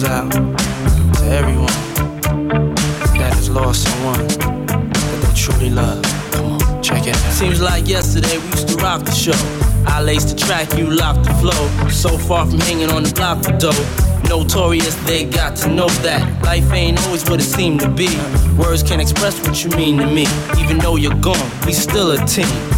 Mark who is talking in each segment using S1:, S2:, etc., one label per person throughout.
S1: goes out to everyone that has lost someone that they truly love. Come on, check it out. Seems like yesterday we used to rock the show. I laced the track, you locked the flow. So far from hanging on the block for dough. Notorious, they got to know that life ain't always what it seemed to be. Words can't express what you mean to me. Even though you're gone, we still a team.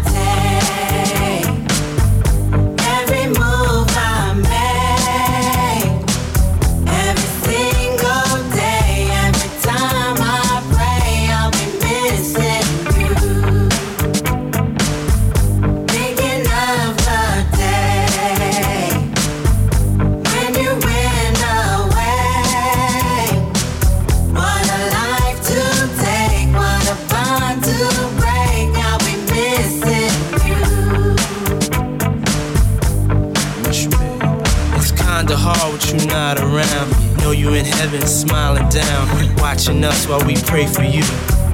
S1: Watching us while we pray for you.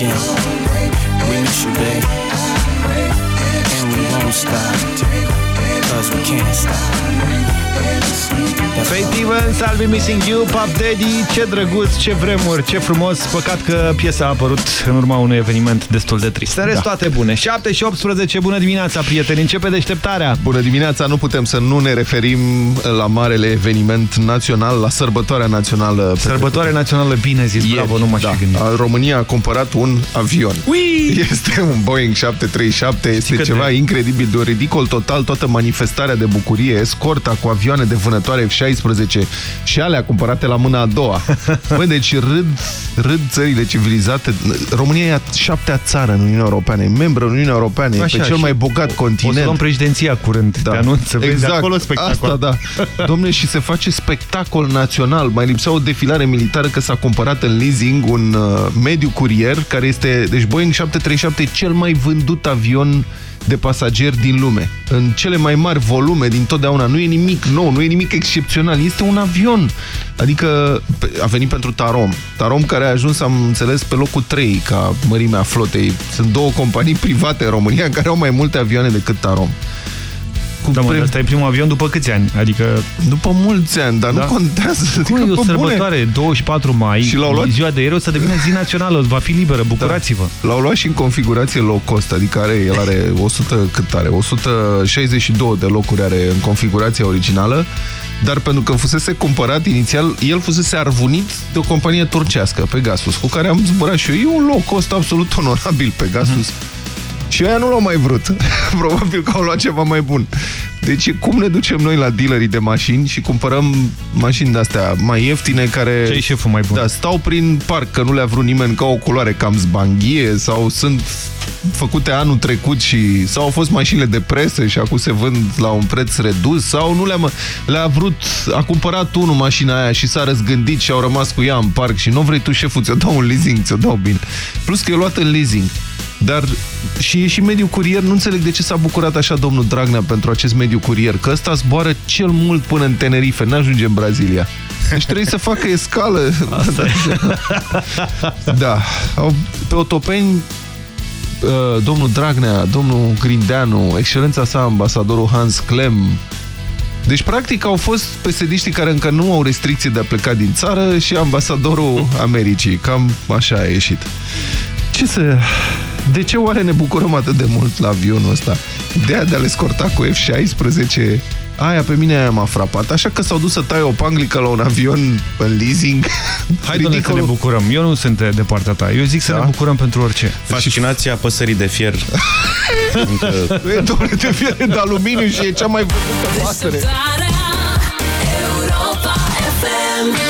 S1: Again. We miss you, babe. And we won't stop, cause we can't stop.
S2: Faith Evans, I'll be missing you, Pop Daddy, ce drăguț, ce vremuri, ce frumos. Păcat că piesa a apărut în urma unui eveniment destul de trist. În rest,
S3: Da.
S2: toate bune. 7 și 18, bună dimineața, prieteni. Începe deșteptarea.
S3: Bună dimineața, nu putem să nu ne referim la marele eveniment național, la sărbătoarea națională.
S2: Sărbătoare națională, bine zis,
S3: Ieri,
S2: bravo, nu m-aș
S3: da.
S2: fi gândit.
S3: România a cumpărat un avion.
S2: Ui!
S3: Este un Boeing 737, este
S2: că
S3: ceva
S2: de-
S3: incredibil, de o ridicol total, toată manifestarea de bucurie, escorta cu avioane de vânătoare F-16 și alea cumpărate la mâna a doua. Băi, deci râd, râd țările civilizate. România e a șaptea țară în Uniunea Europeană, e membră în Uniunea Europeană, e pe cel
S2: și
S3: mai bogat
S2: O să
S3: continent.
S2: luăm președinția curând, da. te anunț, să vezi
S3: exact.
S2: acolo spectacol.
S3: Asta, da. Domne, și se face spectacol național. Mai lipsea o defilare militară că s-a cumpărat în leasing un uh, mediu curier, care este, deci Boeing 737 e cel mai vândut avion de pasageri din lume. În cele mai mari volume din totdeauna. Nu e nimic nou, nu e nimic excepțional. Este un avion. Adică pe- a venit pentru Tarom. Tarom care a ajuns, am înțeles, pe locul 3 ca mărimea flotei. Sunt două companii private în România care au mai multe avioane decât Tarom. Cu
S2: Da, mă,
S3: pre-
S2: dar ăsta e primul avion după câți ani? Adică...
S3: după mulți ani, dar
S2: Da.
S3: nu contează.
S2: Cum e
S3: Adică,
S2: o
S3: pe
S2: sărbătoare, 24 mai,
S3: Și l-au luat?
S2: ziua de ieri, o să devină zi națională, va fi liberă, bucurați-vă.
S3: L-au luat și în configurație low cost, adică are, el are 100, cât are? 162 de locuri are în configurația originală, dar pentru că fusese cumpărat inițial, el fusese arvunit de o companie turcească, Pegasus, cu care am zburat și eu. E un low cost absolut onorabil, Pegasus. Și ăia nu l-au mai vrut. Probabil că au luat ceva mai bun. Deci cum ne ducem noi la dealerii de mașini și cumpărăm mașini de-astea mai ieftine care...
S2: Ce-i șeful mai bun?
S3: Da, stau prin parc, că nu le-a vrut nimeni ca o culoare cam zbanghie sau sunt făcute anul trecut și sau au fost mașinile de presă și acum se vând la un preț redus sau nu le-a le vrut, a cumpărat unul mașina aia și s-a răzgândit și au rămas cu ea în parc și nu vrei tu șeful, ți-o dau un leasing, ți-o dau bine. Plus că e luat în leasing. Dar și e și mediul curier, nu înțeleg de ce s-a bucurat așa domnul Dragnea pentru acest mediu curier, că ăsta zboară cel mult până în Tenerife, n-ajunge în Brazilia. Deci trebuie să facă escală. da. Au- Pe Otopeni uh, domnul Dragnea, domnul Grindeanu, excelența sa, ambasadorul Hans Klem. Deci, practic, au fost pesediștii care încă nu au restricții de a pleca din țară și ambasadorul Americii. Cam așa a ieșit. Ce să... De ce oare ne bucurăm atât de mult la avionul ăsta? Ideea de a le scorta cu F-16... Aia pe mine aia m-a frapat. Așa că s-au dus să taie o panglică la un avion în leasing.
S2: Hai, doamne, să ne bucurăm. Eu nu sunt de partea ta. Eu zic să
S3: Da?
S2: ne bucurăm pentru orice.
S4: Fascinația păsării de fier. Încă...
S3: E doamne de fiere de aluminiu și e cea mai vârfută pasăre.
S5: Deșteptarea Europa FM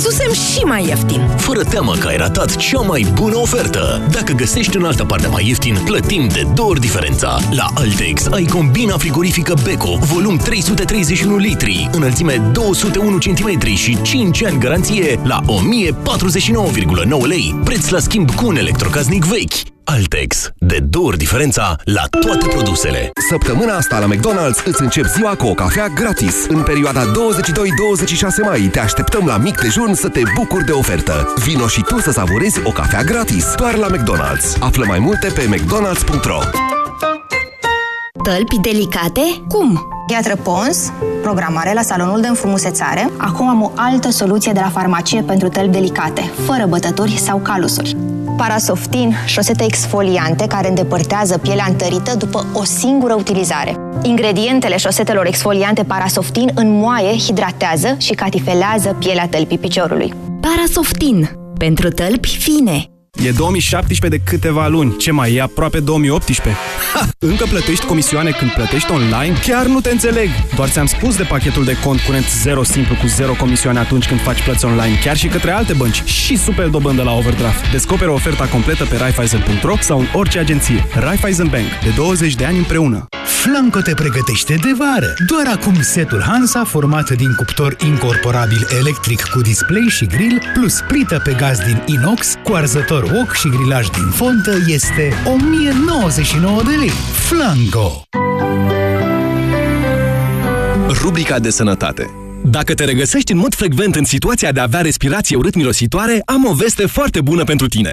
S6: Îl văzusem și mai ieftin.
S7: Fără teamă că ai ratat cea mai bună ofertă. Dacă găsești în altă parte mai ieftin, plătim de două ori diferența. La Altex ai combina frigorifică Beko, volum 331 litri, înălțime 201 cm și 5 ani garanție la 1049,9 lei, preț la schimb cu un electrocasnic vechi. Altex. De două ori diferența la toate produsele.
S8: Săptămâna asta la McDonald's îți încep ziua cu o cafea gratis. În perioada 22-26 mai te așteptăm la mic dejun să te bucuri de ofertă. Vino și tu să savurezi o cafea gratis. Doar la McDonald's. Află mai multe pe mcdonalds.ro
S6: Tălpi delicate? Cum?
S9: Piatră Pons, programare la salonul de înfrumusețare. Acum am o altă soluție de la farmacie pentru tălpi delicate, fără bătături sau calusuri. Parasoftin, șosete exfoliante care îndepărtează pielea întărită după o singură utilizare. Ingredientele șosetelor exfoliante Parasoftin înmoaie, hidratează și catifelează pielea tălpii piciorului.
S6: Parasoftin. Pentru tălpi fine.
S10: E 2017 de câteva luni. Ce mai e aproape 2018? Ha! Încă plătești comisioane când plătești online? Chiar nu te înțeleg! Doar ți-am spus de pachetul de cont curent 0 simplu cu 0 comisioane atunci când faci plăți online, chiar și către alte bănci și super dobândă la overdraft. Descoperă oferta completă pe Raiffeisen.ro sau în orice agenție. Raiffeisen Bank. De 20 de ani împreună.
S11: Flanco te pregătește de vară. Doar acum setul Hansa, format din cuptor incorporabil electric cu display și grill, plus plită pe gaz din inox, cu arzător wok și grilaj din fontă, este 1099 de lei. Flanco!
S7: Rubrica de sănătate. Dacă te regăsești în mod frecvent în situația de a avea respirație urât-mirositoare, am o veste foarte bună pentru tine.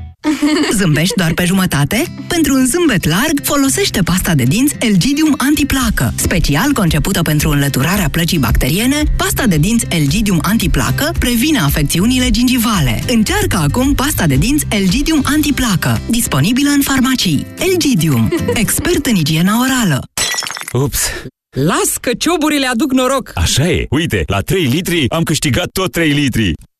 S6: Zâmbești doar pe jumătate? Pentru un zâmbet larg, folosește pasta de dinți Elgidium Antiplacă. Special concepută pentru înlăturarea plăcii bacteriene, pasta de dinți Elgidium Antiplacă previne afecțiunile gingivale. Încearcă acum pasta de dinți Elgidium Antiplacă, disponibilă în farmacii. Elgidium, expert în igiena orală.
S5: Ups! Las că cioburile aduc noroc!
S12: Așa e. Uite, la 3 litri am câștigat tot 3 litri.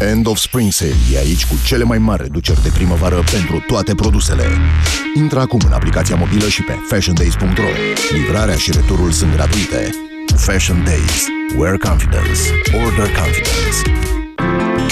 S8: End of Spring Sale e aici cu cele mai mari reduceri de primăvară pentru toate produsele. Intră acum în aplicația mobilă și pe fashiondays.ro. Livrarea și returul sunt gratuite. Fashion Days. Wear confidence. Order confidence.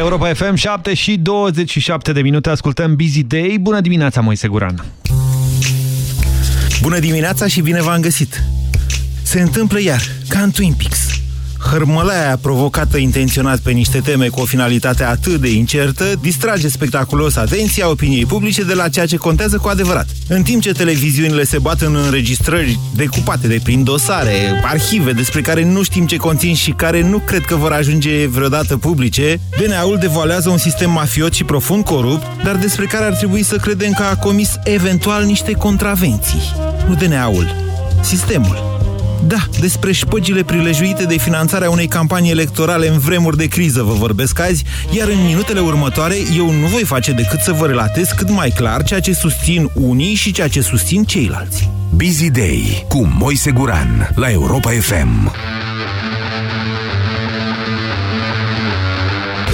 S2: Europa FM 7 și 27 de minute Ascultăm Busy Day Bună dimineața, Moise Guran
S13: Bună dimineața și bine v-am găsit! Se întâmplă iar, ca în Twin Peaks. Hărmălaia provocată intenționat pe niște teme cu o finalitate atât de incertă distrage spectaculos atenția opiniei publice de la ceea ce contează cu adevărat. În timp ce televiziunile se bat în înregistrări decupate de prin dosare, arhive despre care nu știm ce conțin și care nu cred că vor ajunge vreodată publice, DNA-ul devoalează un sistem mafiot și profund corupt, dar despre care ar trebui să credem că a comis eventual niște contravenții. Nu DNA-ul, sistemul. Da, despre șpăgile prilejuite de finanțarea unei campanii electorale în vremuri de criză vă vorbesc azi, iar în minutele următoare eu nu voi face decât să vă relatez cât mai clar ceea ce susțin unii și ceea ce susțin ceilalți.
S14: Busy Day cu Moise Guran la Europa FM.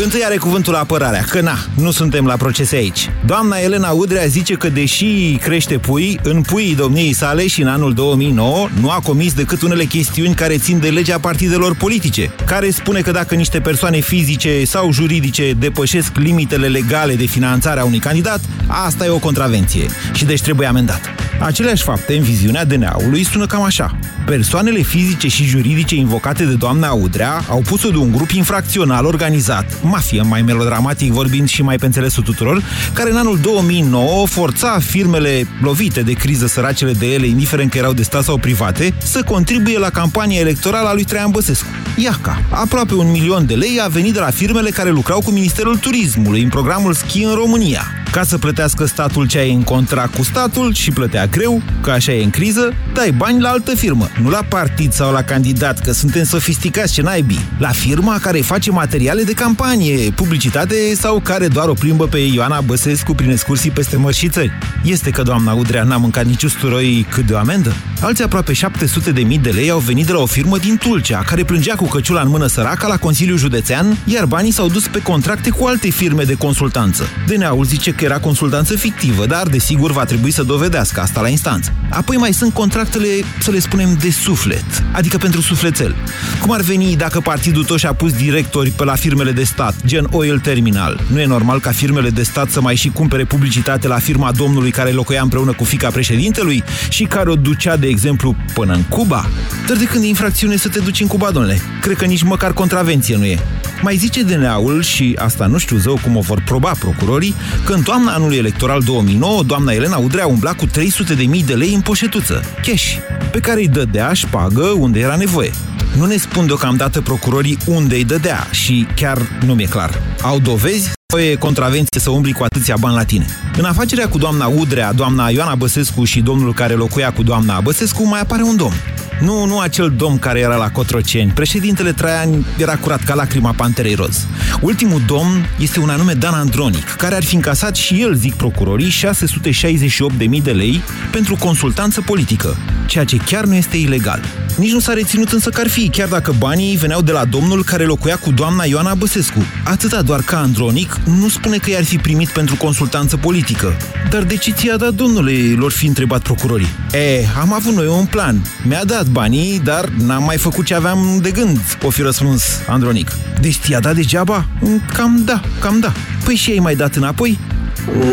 S13: Întâi are cuvântul apărarea, că na, nu suntem la procese aici. Doamna Elena Udrea zice că deși crește pui, în puii domniei sale și în anul 2009 nu a comis decât unele chestiuni care țin de legea partidelor politice, care spune că dacă niște persoane fizice sau juridice depășesc limitele legale de finanțare a unui candidat, asta e o contravenție și deci trebuie amendat. Aceleași fapte în viziunea DNA-ului sună cam așa. Persoanele fizice și juridice invocate de doamna Udrea au pus-o de un grup infracțional organizat, mafie mai melodramatic vorbind și mai pe înțelesul tuturor, care în anul 2009 forța firmele lovite de criză săracele de ele, indiferent că erau de stat sau private, să contribuie la campania electorală a lui Traian Băsescu. Iaca, aproape un milion de lei a venit de la firmele care lucrau cu Ministerul Turismului în programul Ski în România. Ca să plătească statul ce ai în contract cu statul și plătea greu, că așa e în criză, dai bani la altă firmă, nu la partid sau la candidat, că suntem sofisticați ce naibii. La firma care face materiale de campanie, publicitate sau care doar o plimbă pe Ioana Băsescu prin excursii peste mări și țări. Este că doamna Udrea n-a mâncat nici usturoi cât de o amendă? Alții aproape 700 de mii de lei au venit de la o firmă din Tulcea, care plângea cu căciula în mână săraca la Consiliul Județean, iar banii s-au dus pe contracte cu alte firme de consultanță. DNA-ul zice că era consultanță fictivă, dar desigur va trebui să dovedească asta la instanță. Apoi mai sunt contractele, să le spunem, de suflet, adică pentru sufletel. Cum ar veni dacă partidul tot și-a pus directori pe la firmele de stat, gen Oil Terminal? Nu e normal ca firmele de stat să mai și cumpere publicitate la firma domnului care locuia împreună cu fica președintelui și care o ducea, de exemplu, până în Cuba? Dar de când e infracțiune să te duci în Cuba, domnule? Cred că nici măcar contravenție nu e. Mai zice DNA-ul, și asta nu știu zău cum o vor proba procurorii, că în toamna anului electoral 2009, doamna Elena Udrea umbla cu 300.000 de lei în poșetuță, cash, pe care îi dădea șpagă unde era nevoie. Nu ne spun deocamdată procurorii unde îi dădea și chiar nu mi-e clar. Au dovezi sau e contravenție să umbli cu atâția bani la tine? În afacerea cu doamna Udrea, doamna Ioana Băsescu și domnul care locuia cu doamna Băsescu mai apare un domn. Nu, nu acel domn care era la Cotroceni. Președintele Traian era curat ca lacrima panterei roz. Ultimul domn este un anume Dan Andronic, care ar fi încasat și el, zic procurorii, 668.000 de lei pentru consultanță politică, ceea ce chiar nu este ilegal. Nici nu s-a reținut însă că ar fi, chiar dacă banii veneau de la domnul care locuia cu doamna Ioana Băsescu. Atâta doar că Andronic nu spune că i-ar fi primit pentru consultanță politică. Dar de ce ți-a dat domnule, lor fi întrebat procurorii? E, am avut noi un plan. Mi-a dat banii, dar n-am mai făcut ce aveam de gând, o fi răspuns Andronic. Deci ți-a dat degeaba? Cam da, cam da. Păi și ai mai dat înapoi?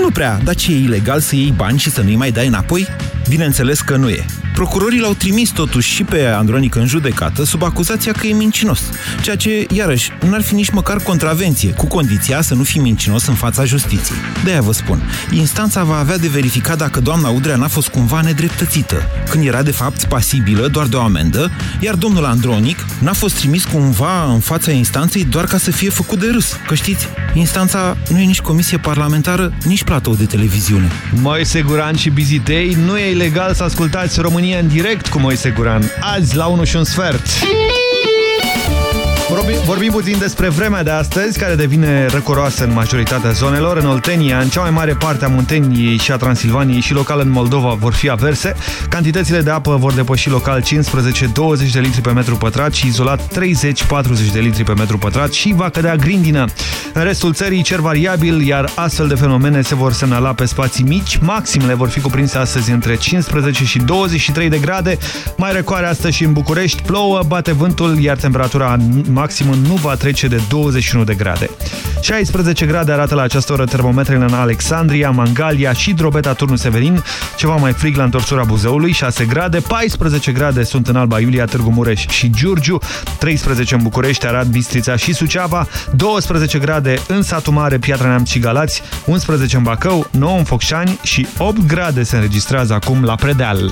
S13: Nu prea, dar ce e ilegal să iei bani și să nu-i mai dai înapoi? Bineînțeles că nu e. Procurorii l-au trimis totuși și pe Andronic în judecată sub acuzația că e mincinos, ceea ce, iarăși, n-ar fi nici măcar contravenție, cu condiția să nu fi mincinos în fața justiției. De-aia vă spun, instanța va avea de verificat dacă doamna Udrea n-a fost cumva nedreptățită, când era de fapt pasibilă doar de o amendă, iar domnul Andronic n-a fost trimis cumva în fața instanței doar ca să fie făcut de râs, că știți, instanța nu e nici comisie parlamentară, nici platou de televiziune.
S2: Moise Guran și Bizitei, nu e ilegal să ascultați România în direct cu Moise Guran. Azi la 1 și un sfert. Vorbim, vorbim puțin despre vremea de astăzi, care devine răcoroasă în majoritatea zonelor. În Oltenia, în cea mai mare parte a Munteniei și a Transilvaniei și local în Moldova vor fi averse. Cantitățile de apă vor depăși local 15-20 de litri pe metru pătrat și izolat 30-40 de litri pe metru pătrat și va cădea grindină. În restul țării cer variabil, iar astfel de fenomene se vor semnala pe spații mici. Maximele vor fi cuprinse astăzi între 15 și 23 de grade. Mai răcoare astăzi și în București. Plouă, bate vântul, iar temperatura maximă nu va trece de 21 de grade. 16 grade arată la această oră termometrele în Alexandria, Mangalia și Drobeta Turnu Severin, ceva mai frig la întorsura Buzăului, 6 grade, 14 grade sunt în Alba Iulia, Târgu Mureș și Giurgiu, 13 în București, Arad, Bistrița și Suceava, 12 grade în Satu Mare, Piatra Neamț și Galați, 11 în Bacău, 9 în Focșani și 8 grade se înregistrează acum la Predeal.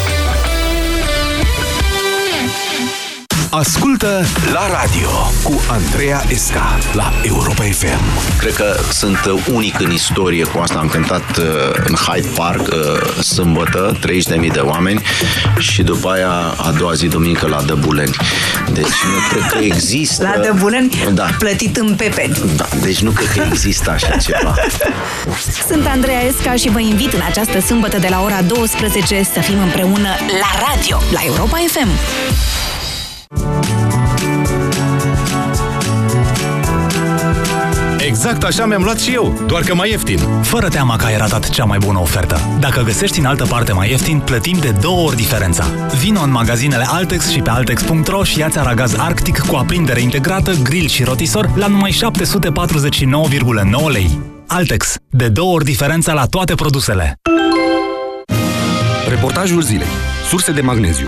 S8: Ascultă la radio cu Andreea Esca la Europa FM.
S15: Cred că sunt unic în istorie cu asta. Am cântat uh, în Hyde Park uh, sâmbătă, 30.000 de oameni și după aia a doua zi duminică la Dăbuleni. Deci nu cred că există...
S6: La Dăbuleni,
S15: Da.
S6: plătit în pepeni.
S15: Da, deci nu cred că există așa ceva.
S6: Sunt Andreea Esca și vă invit în această sâmbătă de la ora 12 să fim împreună la radio, la Europa FM.
S11: Exact așa mi-am luat și eu, doar că mai ieftin. Fără teama că ai ratat cea mai bună ofertă. Dacă găsești în altă parte mai ieftin, plătim de două ori diferența. Vino în magazinele Altex și pe altex.ro și ia-ți aragaz Arctic cu aprindere integrată, grill și rotisor la numai 749,9 lei. Altex. De două ori diferența la toate produsele.
S7: Reportajul zilei. Surse de magneziu.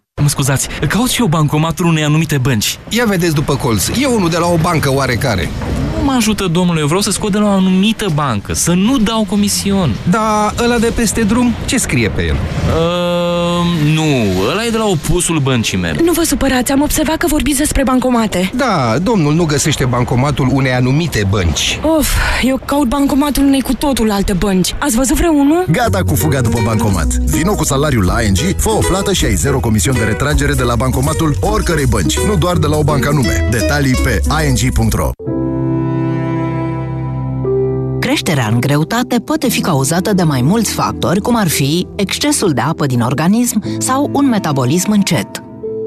S16: Mă scuzați, caut și eu bancomatul unei anumite bănci.
S17: Ia vedeți după colț, e unul de la o bancă oarecare.
S18: nu mă ajută, domnule, eu vreau să scot de la o anumită bancă, să nu dau comision.
S19: Da, ăla de peste drum, ce scrie pe el?
S18: Uh, nu, ăla e de la opusul băncii mele.
S5: Nu vă supărați, am observat că vorbiți despre bancomate.
S19: Da, domnul nu găsește bancomatul unei anumite bănci.
S5: Of, eu caut bancomatul unei cu totul alte bănci. Ați văzut vreunul?
S8: Gata cu fuga după bancomat. Vino cu salariul la ING, fă o plată și ai zero comision de retragere de la bancomatul oricărei bănci, nu doar de la o bancă anume. Detalii pe ing.ro
S6: Creșterea în greutate poate fi cauzată de mai mulți factori, cum ar fi excesul de apă din organism sau un metabolism încet.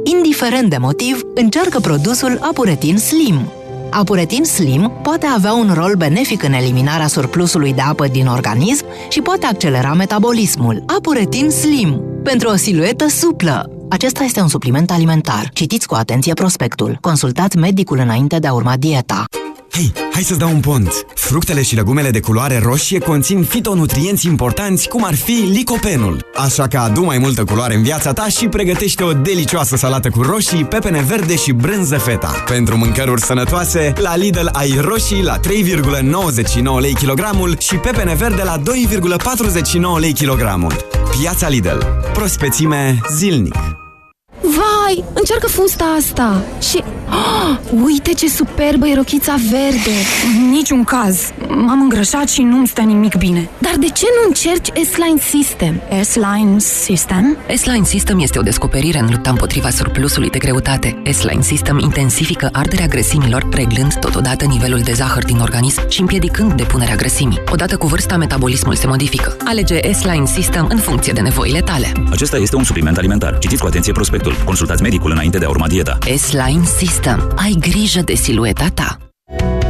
S6: Indiferent de motiv, încearcă produsul Apuretin Slim. Apuretin Slim poate avea un rol benefic în eliminarea surplusului de apă din organism și poate accelera metabolismul. Apuretin Slim, pentru o siluetă suplă. Acesta este un supliment alimentar. Citiți cu atenție prospectul. Consultați medicul înainte de a urma dieta.
S20: Hei, hai să-ți dau un pont! Fructele și legumele de culoare roșie conțin fitonutrienți importanți, cum ar fi licopenul. Așa că adu mai multă culoare în viața ta și pregătește o delicioasă salată cu roșii, pepene verde și brânză feta. Pentru mâncăruri sănătoase, la Lidl ai roșii la 3,99 lei kilogramul și pepene verde la 2,49 lei kilogramul. Piața Lidl. Prospețime zilnic.
S5: Vai, încearcă fusta asta. Și... Oh, uite ce superbă e rochița verde. Niciun caz M-am îngrășat și nu-mi stă nimic bine Dar de ce nu încerci S-Line System? S-Line System?
S21: S-Line System este o descoperire în lupta împotriva surplusului de greutate. S-Line System intensifică arderea grăsimilor, reglând totodată nivelul de zahăr din organism și împiedicând depunerea grăsimii. Odată cu vârsta, metabolismul se modifică. Alege S-Line System în funcție de nevoile tale.
S7: Acesta este un supliment alimentar. Citiți cu atenție prospectul. Consultați medicul înainte de a urma dieta.
S21: S-Line System. Ai grijă de silueta ta.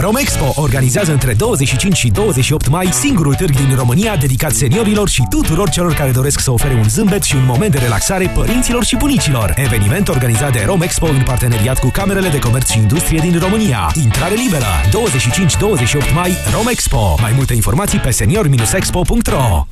S22: Romexpo organizează între 25 și 28 mai singurul târg din România dedicat seniorilor și tuturor celor care doresc să ofere un zâmbet și un moment de relaxare părinților și bunicilor. Eveniment organizat de Romexpo în parteneriat cu Camerele de Comerț și Industrie din România. Intrare liberă. 25-28 mai Romexpo. Mai multe informații pe senior-expo.ro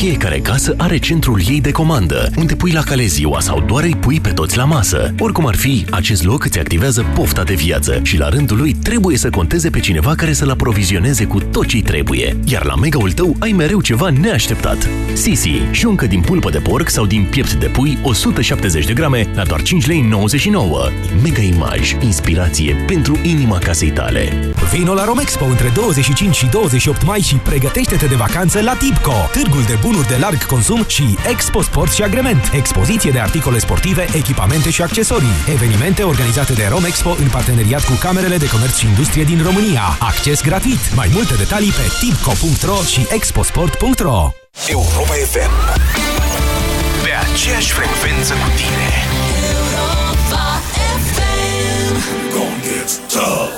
S23: Fiecare casă are centrul ei de comandă, unde pui la cale ziua sau doar îi pui pe toți la masă. Oricum ar fi, acest loc îți activează pofta de viață și la rândul lui trebuie să conteze pe cineva care să-l aprovizioneze cu tot ce trebuie. Iar la mega-ul tău ai mereu ceva neașteptat. Sisi, șuncă din pulpă de porc sau din piept de pui, 170 de grame, la doar 5 lei 99. Mega Image, inspirație pentru inima casei tale.
S22: Vino la Romexpo între 25 și 28 mai și pregătește-te de vacanță la Tipco, târgul de bunuri de larg consum și Expo Sport și Agrement, expoziție de articole sportive, echipamente și accesorii. Evenimente organizate de Romexpo în parteneriat cu Camerele de Comerț și Industrie din România. Acces gratuit. Mai multe detalii pe tipco.ro și exposport.ro
S23: Europa FM. Pe aceeași frecvență cu tine.
S24: Gonna get tough.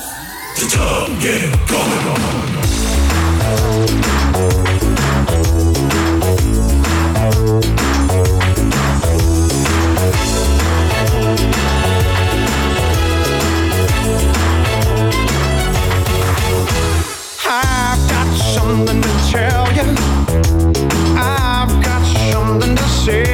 S24: The tough get going.
S25: gonna something to tell you. I've got something to
S2: say.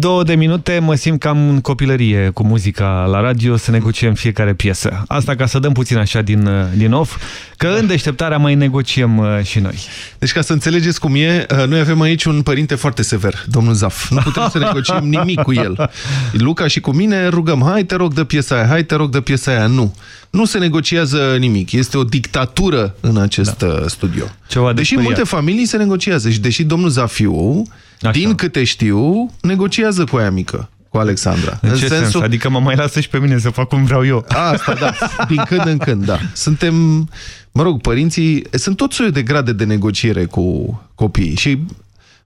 S2: 42 de minute, mă simt cam în copilărie cu muzica la radio, să negociem fiecare piesă. Asta ca să dăm puțin așa din, din off, că în deșteptarea mai negociem uh, și noi.
S3: Deci ca să înțelegeți cum e, uh, noi avem aici un părinte foarte sever, domnul Zaf. Nu putem să negociem nimic cu el. Luca și cu mine rugăm, hai te rog de piesa aia, hai te rog de piesa aia. Nu. Nu se negociază nimic. Este o dictatură în acest da. studio.
S2: Ceva
S3: deși în
S2: speriat.
S3: multe familii se negociază și deși domnul Zafiu, Așa. din câte știu, negociază cu aia mică, cu Alexandra.
S2: În, ce sens? Adică mă mai lasă și pe mine să fac cum vreau eu.
S3: Asta, da. Din când în când, da. Suntem, mă rog, părinții, sunt tot soiul de grade de negociere cu copiii și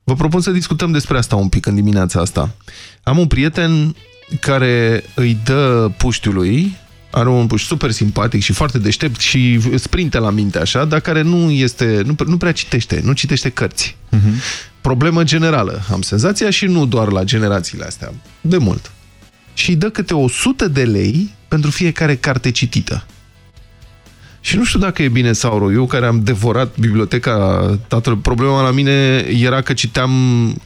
S3: vă propun să discutăm despre asta un pic în dimineața asta. Am un prieten care îi dă puștiului, are un puș super simpatic și foarte deștept și sprinte la minte așa, dar care nu este, nu, nu prea citește, nu citește cărți.
S2: Uh-huh.
S3: Problemă generală, am senzația, și nu doar la generațiile astea, de mult. Și îi dă câte 100 de lei pentru fiecare carte citită. Și nu știu dacă e bine sau rău. Eu care am devorat biblioteca tatălui, problema la mine era că citeam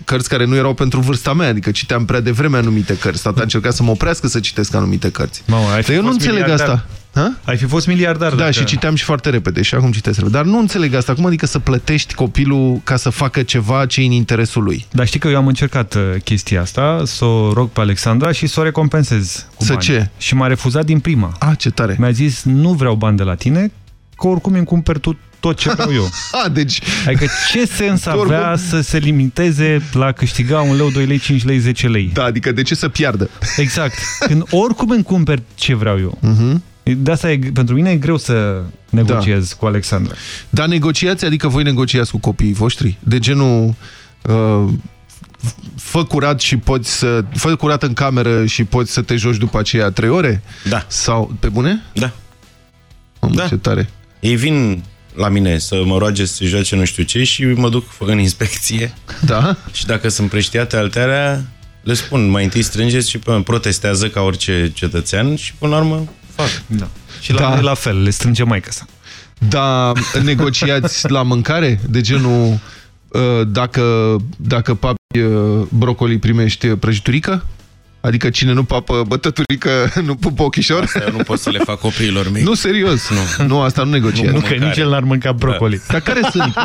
S3: cărți care nu erau pentru vârsta mea, adică citeam prea devreme anumite cărți. Tata a încercat să mă oprească să citesc anumite cărți.
S2: Mamă, ai fi
S3: Dar eu nu
S2: fost
S3: înțeleg
S2: miliardar.
S3: asta. Ha?
S2: Ai fi fost miliardar.
S3: Da,
S2: dacă...
S3: și citeam și foarte repede și acum citesc repede. Dar nu înțeleg asta. Cum adică să plătești copilul ca să facă ceva ce e în interesul lui?
S2: Dar știi că eu am încercat uh, chestia asta, să o rog pe Alexandra și să o recompensez cu
S3: Să
S2: bani.
S3: ce?
S2: Și m-a refuzat din prima.
S3: A, ce tare.
S2: Mi-a zis, nu vreau bani de la tine, că oricum îmi cumperi tu tot ce vreau eu.
S3: A, deci...
S2: Adică ce sens
S3: Tu
S2: avea
S3: oricum-
S2: să se limiteze la câștiga un leu, 2 lei, 5 lei, 10 lei?
S3: Da, adică de ce să piardă?
S2: Exact. Când oricum îmi cumperi ce vreau eu.
S3: Mhm.
S2: De asta e, pentru mine e greu să negociez cu Alexandra.
S3: Dar negociați, adică voi negociați cu copiii voștri? De genul... Uh, fă curat și poți să... Fă curat în cameră și poți să te joci după aceea trei ore?
S26: Da.
S3: Sau... Pe bune?
S26: Da.
S3: Am
S26: Da.
S3: Ce tare.
S26: Ei vin la mine să mă roage să joace nu știu ce și mă duc în inspecție.
S3: Da?
S26: Și dacă sunt preștiate altarea, le spun, mai întâi strângeți și până protestează ca orice cetățean și până la urmă fac.
S2: Da. Și la, da. la fel, le strânge maică sa.
S3: Da, negociați la mâncare? De genul... uh, Dacă, dacă papi uh, brocoli primești prăjiturică? Adică cine nu papă bătăturică nu pupă ochișor?
S26: Asta eu nu pot să le fac copiilor mei.
S3: Nu, serios. Nu, nu asta nu negociați.
S2: Nu, că nici el n-ar mânca brocoli.
S3: Dar care sunt?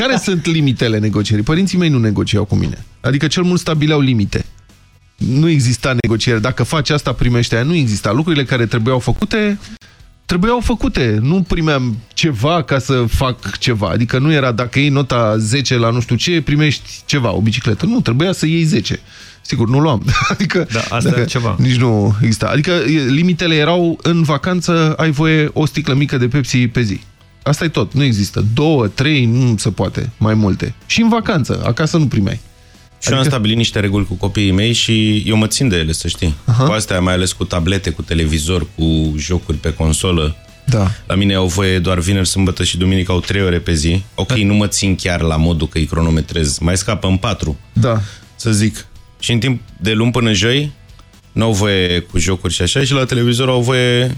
S3: care sunt limitele negocierii? Părinții mei nu negociau cu mine. Adică cel mult stabileau limite. Nu exista negociere. Dacă faci asta, primește aia. Nu exista. Lucrurile care trebuiau făcute, trebuiau făcute. Nu primeam ceva ca să fac ceva. Adică nu era dacă iei nota 10 la nu știu ce, primești ceva, o bicicletă. Nu, trebuia să iei 10. Sigur, nu luam. Adică,
S2: da, asta
S3: dacă
S2: e ceva.
S3: Nici nu exista. Adică e, limitele erau în vacanță, ai voie o sticlă mică de Pepsi pe zi. Asta e tot, nu există. Două, trei, nu se poate, mai multe. Și în vacanță, acasă nu primeai.
S26: Și adică... eu am stabilit niște reguli cu copiii mei și eu mă țin de ele, să știi.
S3: Aha.
S26: Cu astea, mai ales cu tablete, cu televizor, cu jocuri pe consolă.
S3: Da.
S26: La mine au voie doar vineri, sâmbătă și duminică au trei ore pe zi. Ok, nu mă țin chiar la modul că îi cronometrez. Mai scapă în patru.
S3: Da.
S26: Să zic. Și în timp de luni până joi, nu au voie cu jocuri și așa și la televizor au voie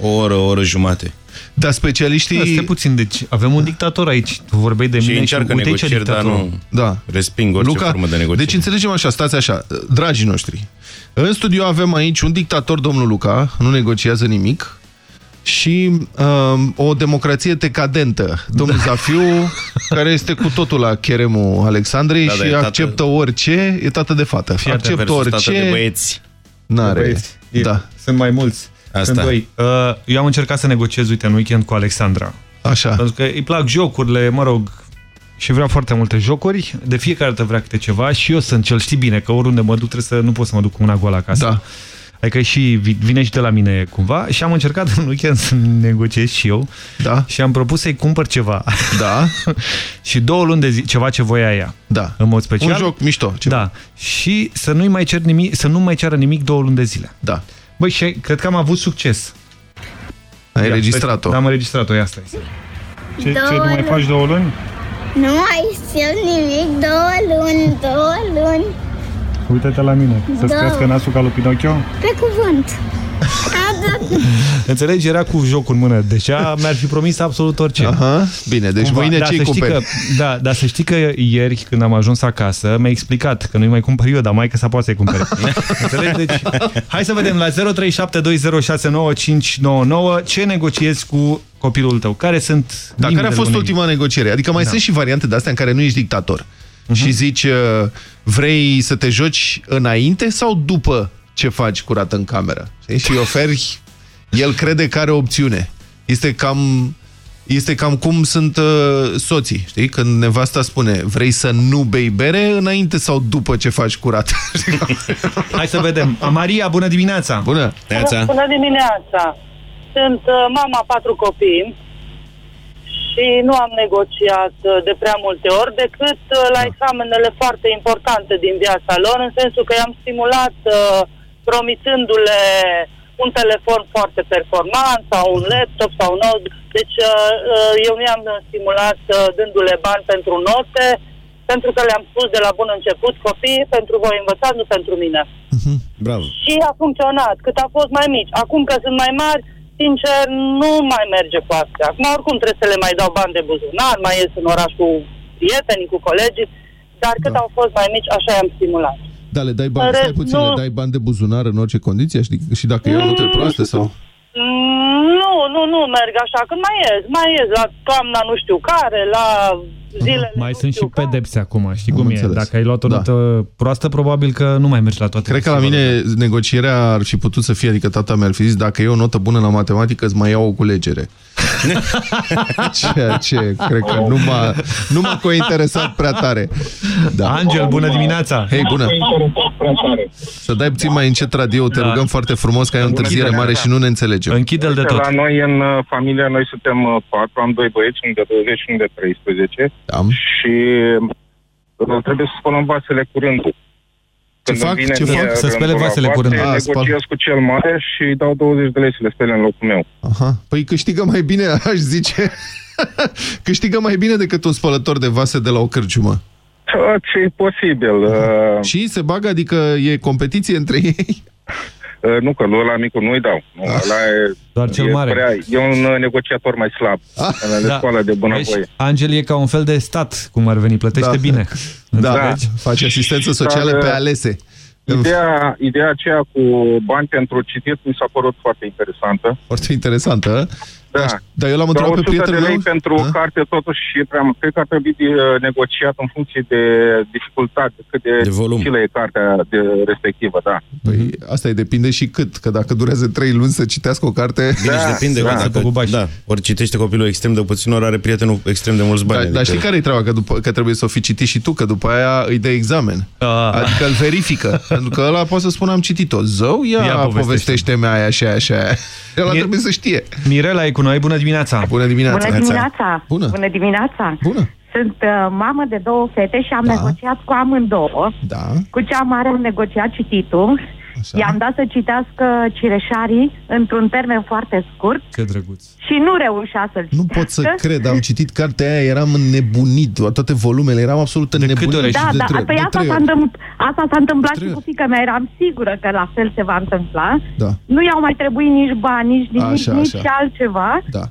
S26: o oră, o oră jumate.
S3: Dar specialiștii...
S2: Asta puțin, deci avem un dictator aici. Tu vorbeai de
S26: Și
S2: mine
S26: încearcă
S2: și uite aici
S26: negocieri, dar
S2: dictatorul.
S26: nu
S3: Da.
S26: resping orice
S3: Luca,
S26: formă de negociere.
S3: Deci înțelegem așa, stați așa, dragii noștri. În studio avem aici un dictator, domnul Luca, nu negociază nimic, și um, o democrație decadentă, domnul da. Zafiu, care este cu totul la cheremul Alexandrei
S26: Da, da,
S3: și
S26: e tată-
S3: acceptă orice, e tată de fată.
S26: Fiată
S3: acceptă
S26: versus
S3: orice.
S26: tată de băieți.
S3: N-are.
S2: Băieți. E-
S3: Da.
S2: Sunt mai mulți.
S26: Asta.
S2: Sunt doi. Uh, eu am încercat să negociez, uite, în weekend cu Alexandra.
S3: Așa.
S2: Pentru că îi plac jocurile, mă rog, și vrea foarte multe jocuri. De fiecare dată vrea câte ceva și eu sunt cel, știi bine, că oriunde mă duc trebuie să nu pot să mă duc cu una goală acasă.
S3: Da.
S2: Adică și vi- vine și de la mine cumva și am încercat în weekend să negociez și eu
S3: da.
S2: și am propus să-i cumpăr ceva.
S3: Da.
S2: și două luni de zi, ceva ce voia ea.
S3: Da.
S2: În mod special.
S3: Un joc mișto. Ceva.
S2: Da. Și să nu-i mai cer nimic, să nu mai ceară nimic două luni de zile.
S3: Da.
S2: Băi, și cred că am avut succes.
S3: Ai
S2: Ia,
S3: registrat-o.
S2: Da, am registrat-o, ia asta este. Ce,
S27: Două
S2: ce, nu mai
S27: luni.
S2: faci două luni?
S27: Nu mai știu nimic, două luni, două luni,
S2: Uită-te la mine, să-ți
S27: Da.
S2: crească nasul ca lui Pinocchio.
S27: pe cuvânt. A, da.
S2: Înțelegi, era cu jocul în mână. Deci ea mi-ar fi promis absolut orice.
S3: Aha, bine, deci mâine
S2: da,
S3: ce-i
S2: să știi
S3: cumperi?
S2: că, Da, dar să știi că ieri, când am ajuns acasă, mi-a explicat că nu-i mai cumpăr eu, dar mai că să poate să-i cumpere. Înțelegi? Deci, hai să vedem la 0372069599 ce negociezi cu copilul tău. Care sunt
S3: Dar care a
S2: limitele
S3: fost
S2: unei-
S3: ultima negociere? Adică mai
S2: Da.
S3: sunt și variante de astea în care nu ești dictator. Și zici, uh, vrei să te joci înainte sau după ce faci curat în cameră? Știi? Și îi oferi, el crede că are opțiune. Este cam, este cam cum sunt uh, soții, știi? Când nevasta spune, vrei să nu bei bere înainte sau după ce faci curat?
S2: Hai să vedem. Maria, bună dimineața!
S3: Bună!
S28: Bună dimineața! Sunt uh, mama patru copii și nu am negociat uh, de prea multe ori decât uh, la examenele foarte importante din viața lor, în sensul că i-am stimulat uh, promițându-le un telefon foarte performant sau un laptop sau un nou. Deci uh, uh, eu mi-am stimulat uh, dându-le bani pentru note, pentru că le-am spus de la bun început copii pentru voi învăța, nu pentru mine.
S26: Bravo.
S28: Și a funcționat cât a fost mai mici. Acum că sunt mai mari, sincer, nu mai merge cu astea. Acum oricum trebuie să le mai dau bani de buzunar, mai ies în oraș cu prietenii, cu colegii, dar cât au fost mai mici, așa i-am stimulat.
S3: Da, le dai bani,
S28: În
S3: stai
S28: rest,
S3: puțin,
S28: nu.
S3: le dai bani de buzunar în orice condiție? Și, și dacă iau note proaste sau...
S28: Mm, Nu, nu, nu merg așa, că mai ies, mai ies la toamna nu știu care, la zilele
S2: Mai sunt și pedepse acum, știi
S3: Am
S2: cum e?
S3: înțeles.
S2: Dacă ai luat o
S3: Da.
S2: notă proastă, probabil că nu mai mergi la toate.
S3: Cred că la mine negocierea ar fi putut să fie, adică tata mi-ar fi zis, dacă e o notă bună la matematică, îți mai iau o culegere. Ceea ce cred că nu m-a nu m-a cointeresat prea tare. Da.
S2: Angel, bună dimineața!
S3: Hei, bună! Să dai puțin mai încet radio, te
S2: Da.
S3: rugăm foarte frumos, că ai o
S29: Bună
S3: întârziere
S29: dimineața.
S3: mare și nu ne înțelegem.
S2: Închide-l de tot.
S29: La noi în uh, familie, noi suntem uh, patru, am doi băieți, unul de 20 și unul de 13.
S3: Am.
S29: Și uh, trebuie să spălăm vasele curând. Când
S3: fac?
S29: îmi vine
S3: Ce
S29: mie
S3: fac? Să
S29: rândul
S3: spele
S29: la
S3: vasele
S29: vase,
S3: curând. Ah,
S29: negociez cu cel mare și îi dau 20 de lei să le spele în locul meu.
S3: Aha. Păi câștigă mai bine, aș zice. câștigă mai bine decât un spălător de vase de la o cârciumă.
S29: Ce e posibil. Uh,
S3: Și se bagă, adică e competiție între ei?
S29: uh, nu, că lui ăla micul nu-i dau. Nu, ăla e,
S2: Doar cel
S29: e,
S2: mare.
S29: Prea, e un uh, negociator mai slab. Ăla de
S2: Da.
S29: școală de bunăvoie.
S2: Vezi, Angel e ca un fel de stat, cum ar veni, plătește
S3: Da.
S2: bine.
S3: Da,
S2: Înțelegi?
S3: face asistență socială
S29: Dar,
S3: pe
S29: uh,
S3: alese.
S29: Ideea, ideea aceea cu bani pentru citit mi s-a părut foarte interesantă.
S3: Foarte interesantă.
S30: Da.
S3: Dar eu l-am întrebat pe
S30: 100
S3: prietenul
S30: de lei
S3: meu.
S30: pentru
S3: Da?
S30: carte totuși e prea mult. Cred că ar trebui de, negociat în funcție de dificultate, cât de,
S26: De volum.
S30: dificilă e cartea de respectivă, da.
S3: Păi asta e depinde și cât, că dacă durează 3 luni să citească o carte...
S26: Bine, și depinde.
S30: da.
S26: că dacă, da, ori citește copilul extrem de puțin, ori are prietenul extrem de mulți bani.
S3: Dar, dar știi care e treaba? Că, după, că trebuie să o fi citit și tu, că după aia îi dă examen. Adică îl verifică. Pentru că ăla poate să spună am citit-o. Zău, ia,
S2: Ia
S3: ia
S2: povestește.
S3: povestește-mi aia și aia și aia. Ăla
S2: Mie-
S3: trebuie să știe.
S2: Mirela e cu noi, bună dimineața!
S3: Bună dimineața!
S31: Bună dimineața!
S3: Bună!
S31: Bună dimineața!
S3: Bună!
S31: Sunt uh, mamă de două fete și am
S3: Da.
S31: negociat cu amândouă.
S3: Da.
S31: Cu cea mare am negociat cititul.
S3: Așa.
S31: I-am dat să citească Cireșarii într-un termen foarte scurt
S2: Ce drăguț!
S31: și nu reușea să-l
S3: Nu pot să cred, am citit cartea aia, eram nebunit, toate volumele, eram absolut nebunit.
S31: Da,
S3: de
S31: da,
S3: trei,
S31: păi
S3: de
S31: asta
S3: trei
S31: s-a,
S3: ori.
S31: întâmplat, asta s-a întâmplat
S3: trei
S31: și cu fiica mea, eram sigură că la fel se va întâmpla.
S3: Da.
S31: Nu i-au mai trebuit nici bani, nici nimic,
S3: Așa,
S31: nici
S3: așa.
S31: altceva.
S3: Da.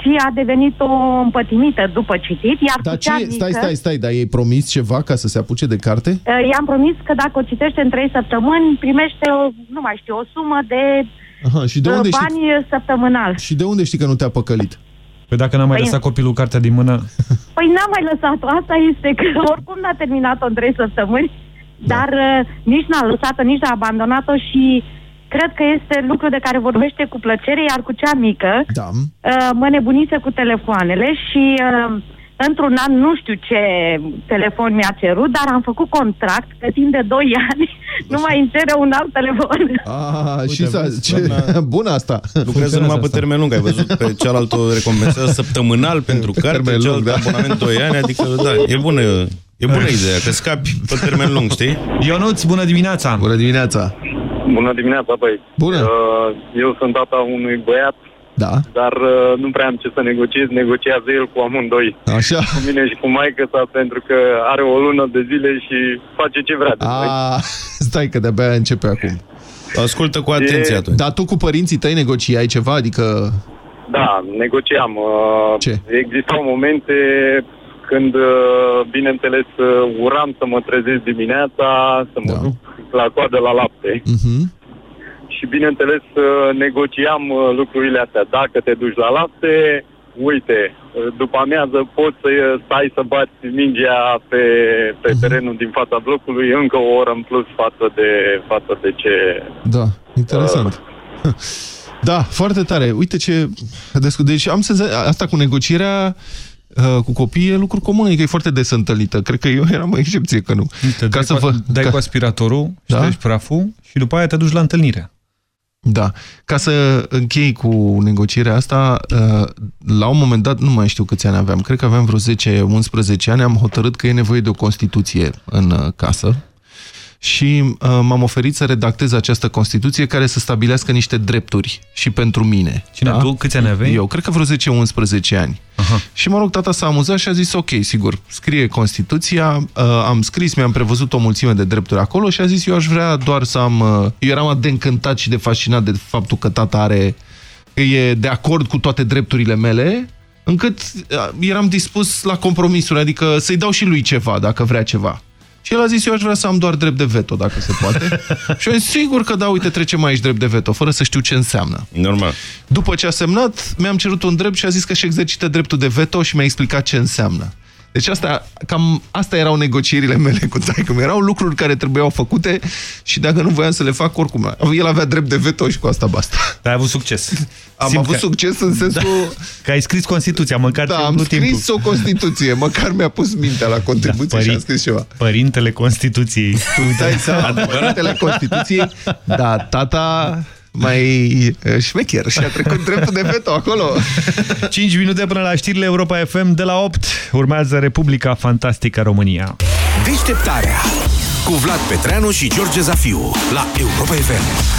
S31: Și a devenit o împătimită după citit, iar
S3: Dar
S31: cu
S3: ce,
S31: cea
S3: stai,
S31: mică-
S3: stai, stai, dar ei promis ceva ca să se apuce de carte?
S31: Uh, I-am promis că dacă o citește în trei săptămâni, primește o, nu mai știu, o sumă de,
S3: Aha, și de
S31: uh,
S3: unde
S31: bani
S3: știi,
S31: săptămânal.
S3: și de unde știi că nu te-a păcălit?
S2: Păi dacă n-a mai
S31: Păi-
S2: lăsat copilul cartea din mână...
S31: Păi n-am mai lăsat-o, asta este că oricum n-a terminat-o în trei săptămâni,
S3: Da.
S31: dar uh, nici n-a lăsat-o, nici n-a abandonat-o și cred că este lucru de care vorbește cu plăcere, iar cu cea mică
S3: da.
S31: uh, mă nebunise cu telefoanele și uh, într-un an nu știu ce telefon mi-a cerut, dar am făcut contract că timp de 2 ani nu mai îmi cere un alt telefon.
S3: Ah, și s-a,
S26: vezi,
S3: ce,
S26: doamna-
S3: bună asta.
S26: Lucrează numai pe termen lung. Ai văzut pe cealaltă o recompensează săptămânal pentru
S3: Pe
S26: carte,
S3: termen lung,
S26: cealaltă
S3: da.
S26: abonament 2 ani, adică da, e bună, e bună ideea, că scapi pe termen lung, știi?
S2: Ionuț, bună dimineața!
S3: Bună dimineața!
S30: Bună dimineața, băi.
S3: Bună.
S30: Uh, eu sunt tata unui băiat,
S3: Da.
S30: dar uh, nu prea am ce să negociez, negociază el cu amândoi.
S3: Așa.
S30: Cu mine și cu maică sa, pentru că are o lună de zile și face ce vrea de noi.
S3: A, stai că de-abia începe acum.
S26: Ascultă cu atenție
S30: E-
S26: atunci.
S3: Dar tu cu părinții tăi negociai ceva? Adică...
S30: Da, negociam. Uh,
S3: Ce?
S30: Existau momente când, uh, bineînțeles, uh, uram să mă trezesc dimineața, să mă
S3: Da.
S30: duc la coadă la lapte.
S3: Mhm.
S30: Și, bineînțeles, uh, negociam uh, lucrurile astea. Dacă te duci la lapte, uite, uh, după amiază poți să uh, stai să bați mingea pe, pe
S3: Mhm.
S30: terenul din fața blocului încă o oră în plus față de, față de ce...
S3: Da, interesant. Da, foarte tare. Uite ce... Deci am senza... Asta cu negocierea uh, cu copiii e lucru comun, adică e foarte des întâlnită. Cred că eu eram o excepție că nu.
S2: Te dai, cu, dai cu aspiratorul,
S3: Da?
S2: ștergi praful și după aia te duci la întâlnire.
S3: Da. Ca să închei cu negocierea asta, uh, la un moment dat, nu mai știu câți ani aveam, cred că aveam vreo 10-11 ani, am hotărât că e nevoie de o Constituție în uh, casă și uh, m-am oferit să redactez această Constituție care să stabilească niște drepturi și pentru mine.
S2: Cine, tu? Câți ani aveai?
S3: Eu, cred că vreo 10-11 ani.
S2: Aha.
S3: Și mă rog, tata s-a amuzat și a zis, ok, sigur, scrie Constituția, uh, am scris, mi-am prevăzut o mulțime de drepturi acolo și a zis, eu aș vrea doar să am... Uh, eu eram atât de încântat și de fascinat de faptul că tata are, că e de acord cu toate drepturile mele, încât uh, eram dispus la compromisuri, adică să-i dau și lui ceva, dacă vrea ceva. Și el a zis, eu aș vrea să am doar drept de veto, dacă se poate. și eu am zis, sigur că da, uite, trecem aici drept de veto, fără să știu ce înseamnă.
S26: Normal.
S3: După ce a semnat, mi-am cerut un drept și a zis că și exercită dreptul de veto și mi-a explicat ce înseamnă. Deci asta, cam asta erau negocierile mele cu taică Erau lucruri care trebuiau făcute și dacă nu voiam să le fac, oricum. El avea drept de veto și cu asta basta.
S2: Dar ai avut succes.
S3: Am
S2: Simt
S3: avut
S2: că-
S3: succes în sensul...
S2: Da, că ai scris Constituția, măcar
S3: Da,
S2: ți-ai
S3: am
S2: umplut
S3: scris
S2: timpul.
S3: o Constituție, măcar mi-a pus mintea la contribuție
S2: Da,
S3: și am
S2: părin-
S3: scris ceva.
S2: Părintele Constituției.
S3: Tu dai seama, părintele Constituției, da, tata mai eh, șmecher și a trecut dreptul de veto acolo.
S2: 5 minute până la știrile Europa FM de la 8. Urmează Republica Fantastică România.
S32: Deșteptarea cu Vlad Petreanu și George Zafiu la Europa FM.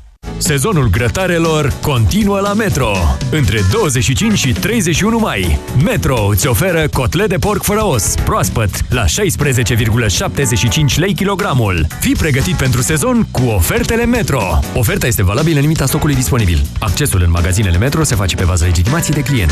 S33: Sezonul grătarelor continuă la Metro. Între 25 și 31 mai, Metro îți oferă cotlet de porc fără os, proaspăt, la 16,75 lei kilogramul. Fii pregătit pentru sezon cu ofertele Metro. Oferta este valabilă în limita stocului disponibil. Accesul în magazinele Metro se face pe bază legitimației de client.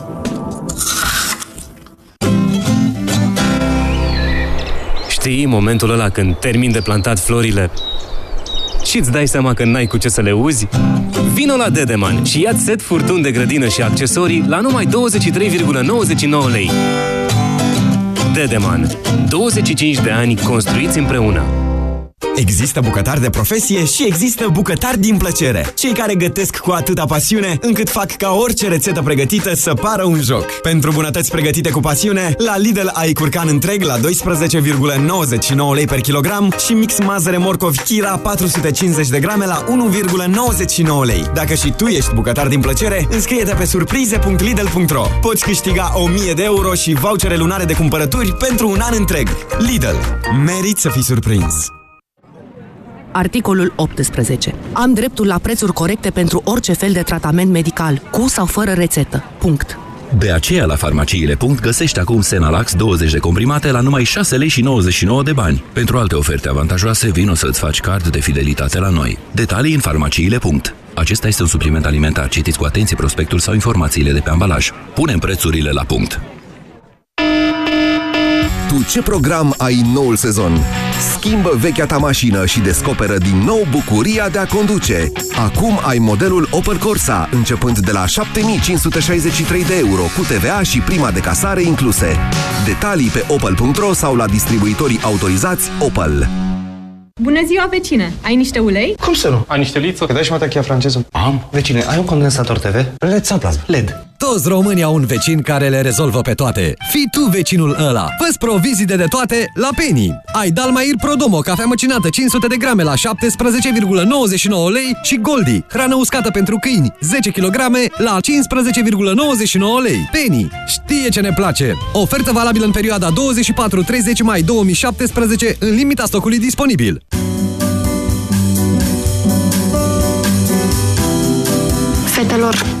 S34: Știi momentul ăla când termin de plantat florile și îți dai seama că n-ai cu ce să le uzi? Vino la Dedeman și ia set furtun de grădină și accesorii la numai 23,99 lei. Dedeman. 25 de ani construiți împreună.
S20: Există bucătari de profesie și există bucătari din plăcere. Cei care gătesc cu atâta pasiune încât fac ca orice rețetă pregătită să pară un joc. Pentru bunătăți pregătite cu pasiune, la Lidl ai curcan întreg la 12,99 lei per kilogram și mix mazăre morcov Kira 450 de grame la 1,99 lei. Dacă și tu ești bucătar din plăcere, înscrie-te pe surprize.lidl.ro. Poți câștiga 1000 de euro și vouchere lunare de cumpărături pentru un an întreg. Lidl. Merit să fii surprins.
S6: Articolul 18. Am dreptul la prețuri corecte pentru orice fel de tratament medical, cu sau fără rețetă. Punct.
S35: De aceea la farmaciile. găsești acum Senalax 20 de comprimate la numai 6 lei și 99 de bani. Pentru alte oferte avantajoase, vino să-ți faci card de fidelitate la noi. Detalii în farmaciile. Acesta este un supliment alimentar. Citiți cu atenție prospectul sau informațiile de pe ambalaj. Punem prețurile la punct.
S8: Tu ce program ai în noul sezon? Schimbă vechea ta mașină și descoperă din nou bucuria de a conduce. Acum ai modelul Opel Corsa, începând de la 7563 de euro cu TVA și prima de casare incluse. Detalii pe opel.ro sau la distribuitorii autorizați Opel.
S36: Bună ziua, vecine! Ai niște ulei?
S37: Cum să nu? Ai niște liță? Că dai și matachia franceză.
S38: Am. Vecine, ai un condensator TV? LED sau plasma?
S37: LED.
S33: Toți românii au un vecin care le rezolvă pe toate. Fii tu vecinul ăla. Fă-ți provizii de toate la Penny. Ai Dalmair Prodomo, cafea măcinată 500 de grame la 17,99 lei și Goldi, hrană uscată pentru câini 10 kg la 15,99 lei. Penny știe ce ne place. Ofertă valabilă în perioada 24-30 mai 2017 în limita stocului disponibil.
S7: Fetelor,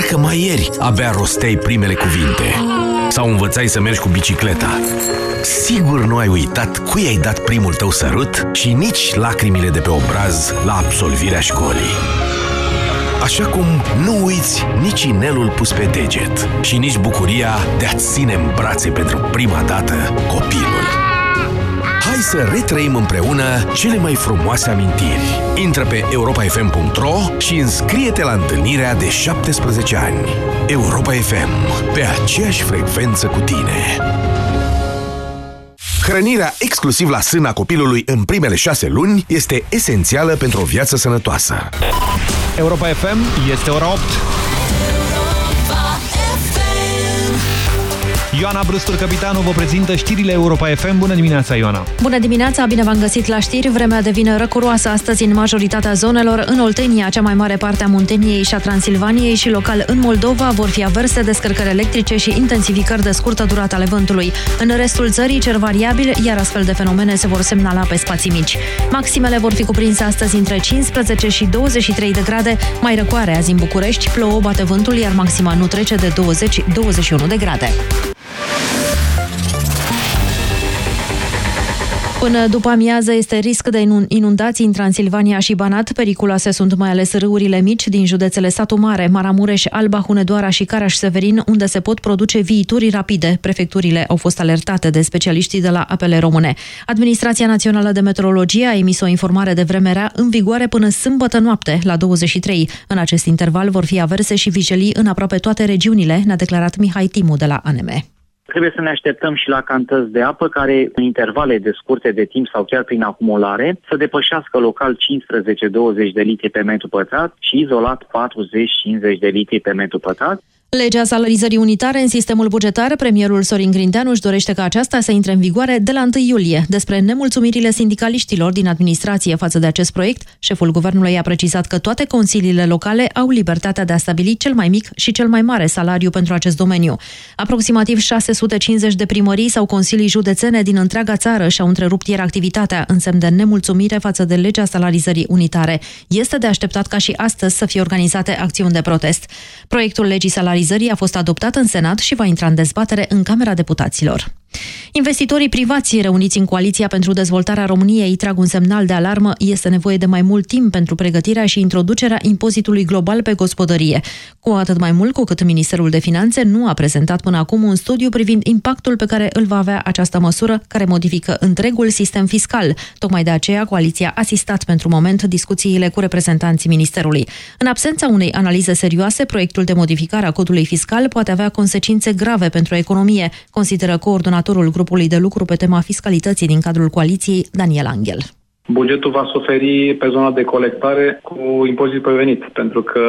S39: Parcă mai ieri abia rosteai primele cuvinte.
S8: Sau învățai să mergi cu bicicleta. Sigur nu ai uitat cui ai dat primul tău sărut și nici lacrimile de pe obraz la absolvirea școlii. Așa cum nu uiți nici inelul pus pe deget și nici bucuria de a-ți ține în brațe pentru prima dată copilul. Hai să retrăim împreună cele mai frumoase amintiri. Intră pe europafm.ro și înscrie-te la întâlnirea de 17 ani. Europa FM, pe aceeași frecvență cu tine. Hrănirea exclusiv la sâna copilului în primele șase luni este esențială pentru o viață sănătoasă.
S2: Europa FM este ora 8. Ioana Brustur, capitanul, vă prezintă știrile Europa FM. Bună dimineața, Ioana!
S40: Bună dimineața, bine v-am găsit la știri. Vremea devine răcuroasă astăzi în majoritatea zonelor. În Oltenia, cea mai mare parte a Munteniei și a Transilvaniei și local în Moldova vor fi averse, descărcări electrice și intensificări de scurtă durată ale vântului. În restul țării, cer variabil, iar astfel de fenomene se vor semnala pe spații mici. Maximele vor fi cuprinse astăzi între 15 și 23 de grade, mai răcoare azi în București, plouă, bate vântul, iar maxima nu trece de 20-21 de grade. Până după amiază este risc de inundații în Transilvania și Banat. Periculoase sunt mai ales râurile mici din județele Satu Mare, Maramureș, Alba, Hunedoara și Caraș-Severin, unde se pot produce viituri rapide. Prefecturile au fost alertate de specialiștii de la apele române. Administrația Națională de Meteorologie a emis o informare de vreme rea în vigoare până sâmbătă noapte, la 23. În acest interval vor fi averse și vijelii în aproape toate regiunile, ne-a declarat Mihai Timu de la ANM.
S41: Trebuie să ne așteptăm și la cantăți de apă care, în intervale de scurte de timp sau chiar prin acumulare, să depășească local 15-20 de litri pe metru pătrat și izolat 40-50 de litri pe metru pătrat.
S40: Legea salarizării unitare în sistemul bugetar, premierul Sorin Grindeanu își dorește ca aceasta să intre în vigoare de la 1 iulie. Despre nemulțumirile sindicaliștilor din administrație față de acest proiect, șeful guvernului a precizat că toate consiliile locale au libertatea de a stabili cel mai mic și cel mai mare salariu pentru acest domeniu. Aproximativ 650 de primării sau consilii județene din întreaga țară și-au întrerupt ieri activitatea în semn de nemulțumire față de legea salarizării unitare. Este de așteptat ca și astăzi să fie organizate acțiuni de protest. Proiectul legii salarizării salarizării a fost adoptat în Senat și va intra în dezbatere în Camera Deputaților. Investitorii privați reuniți în Coaliția pentru Dezvoltarea României trag un semnal de alarmă. Este nevoie de mai mult timp pentru pregătirea și introducerea impozitului global pe gospodărie. Cu atât mai mult cu cât Ministerul de Finanțe nu a prezentat până acum un studiu privind impactul pe care îl va avea această măsură, care modifică întregul sistem fiscal. Tocmai de aceea, Coaliția a asistat pentru moment discuțiile cu reprezentanții Ministerului. În absența unei analize serioase, proiectul de modificare a codului fiscal poate avea consecințe grave pentru economie, consideră coordonatorul grupului de lucru pe tema fiscalității din cadrul coaliției, Daniel Angel.
S42: Bugetul va suferi pe zona de colectare cu impozit pe venit, pentru că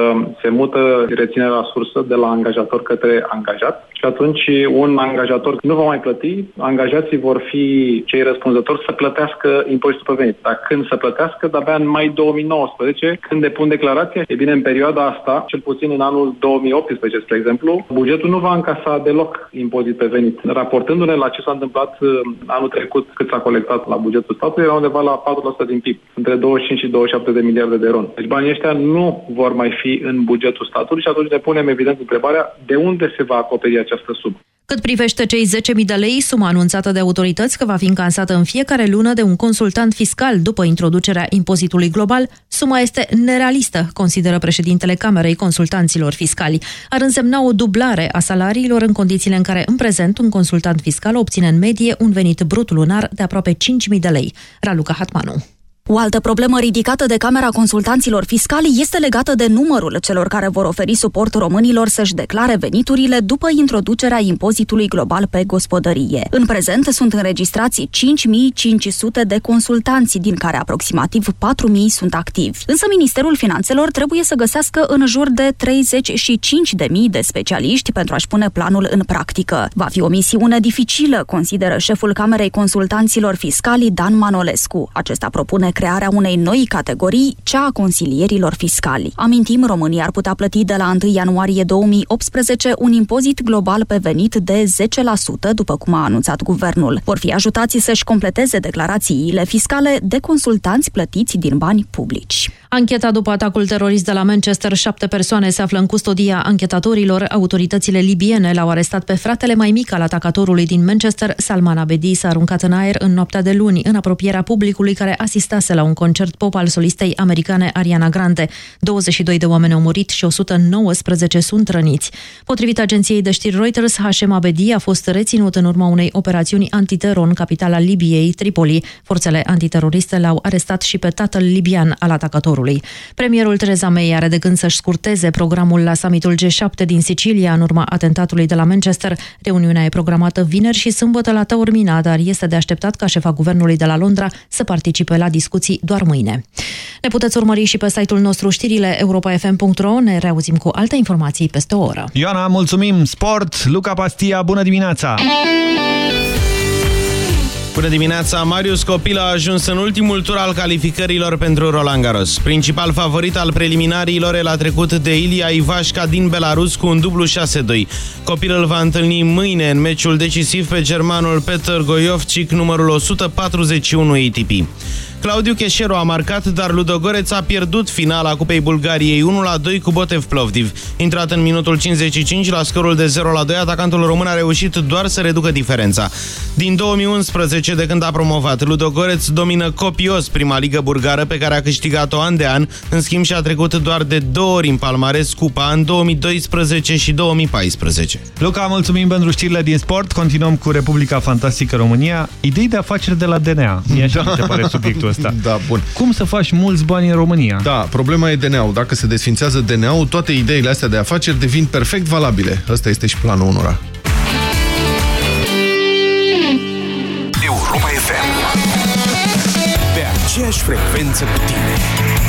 S42: se mută reținerea la sursă de la angajator către angajat și atunci un angajator nu va mai plăti, angajații vor fi cei răspunzători să plătească impozitul pe venit. Dar când să plătească? De-abia în mai 2019, când depun declarația. E bine, în perioada asta, cel puțin în anul 2018, spre exemplu, bugetul nu va încasa deloc impozit pe venit. Raportându-ne la ce s-a întâmplat uh, anul trecut, cât s-a colectat la bugetul statului, era undeva la 4% din PIB, între 25 și 27 de miliarde de ron. Deci banii ăștia nu vor mai fi în bugetul statului și atunci ne punem evident întrebarea de unde se va acoperi această sumă.
S40: Cât privește cei 10.000 de lei, suma anunțată de autorități că va fi încansată în fiecare lună de un consultant fiscal după introducerea impozitului global, suma este nerealistă, consideră președintele Camerei Consultanților Fiscali. Ar însemna o dublare a salariilor în condițiile în care în prezent un consultant fiscal obține în medie un venit brut lunar de aproape 5.000 de lei. Raluca Hatmanu.
S43: O altă problemă ridicată de Camera Consultanților Fiscali este legată de numărul celor care vor oferi suport românilor să-și declare veniturile după introducerea impozitului global pe gospodărie. În prezent sunt înregistrați 5500 de consultanți, din care aproximativ 4000 sunt activi. Însă Ministerul Finanțelor trebuie să găsească în jur de 35.000 de specialiști pentru a-și pune planul în practică. Va fi o misiune dificilă, consideră șeful Camerei Consultanților Fiscali Dan Manolescu. Acesta propune crearea unei noi categorii, cea a consilierilor fiscali. Amintim, România ar putea plăti de la 1 ianuarie 2018 un impozit global pe venit de 10%, după cum a anunțat guvernul. Vor fi ajutați să-și completeze declarațiile fiscale de consultanți plătiți din bani publici.
S40: Ancheta după atacul terorist de la Manchester, șapte persoane se află în custodia anchetatorilor. Autoritățile libiene l-au arestat pe fratele mai mic al atacatorului din Manchester, Salman Abedi, s-a aruncat în aer în noaptea de luni, în apropierea publicului care asistase la un concert pop al solistei americane Ariana Grande. 22 de oameni au murit și 119 sunt răniți. Potrivit agenției de știri Reuters, Hashem Abedi a fost reținut în urma unei operațiuni antiteror în capitala Libiei, Tripoli. Forțele antiteroriste l-au arestat și pe tatăl libian al atacatorului viitorului. Premierul Theresa May are de gând să-și scurteze programul la summitul G7 din Sicilia în urma atentatului de la Manchester. Reuniunea e programată vineri și sâmbătă la Taormina, dar este de așteptat ca șefa guvernului de la Londra să participe la discuții doar mâine. Ne puteți urmări și pe site-ul nostru știrile europa.fm.ro. Ne reauzim cu alte informații peste o oră.
S2: Ioana, mulțumim! Sport, Luca Pastia, bună dimineața!
S44: Bună dimineața! Marius Copil a ajuns în ultimul tur al calificărilor pentru Roland Garros. Principal favorit al preliminariilor, el a trecut de Ilia Ivașca din Belarus cu un dublu 6-2. Copil îl va întâlni mâine în meciul decisiv pe germanul Peter Goiovcic, numărul 141 ATP. Claudiu Cheșeru a marcat, dar Ludogoreț a pierdut finala Cupei Bulgariei 1-2 cu Botev Plovdiv. Intrat în minutul 55 la scorul de 0-2, atacantul român a reușit doar să reducă diferența. Din 2011, de când a promovat, Ludogoreț domină copios prima ligă bulgară pe care a câștigat-o an de an, în schimb și a trecut doar de două ori în palmares cupa în 2012 și 2014.
S2: Luca, mulțumim pentru știrile din sport. Continuăm cu Republica Fantastică România. Idei de afaceri de la DNA. Mie așa da. mi se pare subiectul ăsta.
S3: Da, bun.
S2: Cum să faci mulți bani în România?
S3: Da, problema e DNA-ul. Dacă se desfințează DNA-ul, toate ideile astea de afaceri devin perfect valabile. Ăsta este și planul unora.
S8: Europa FM Pe aceeași frecvență cu tine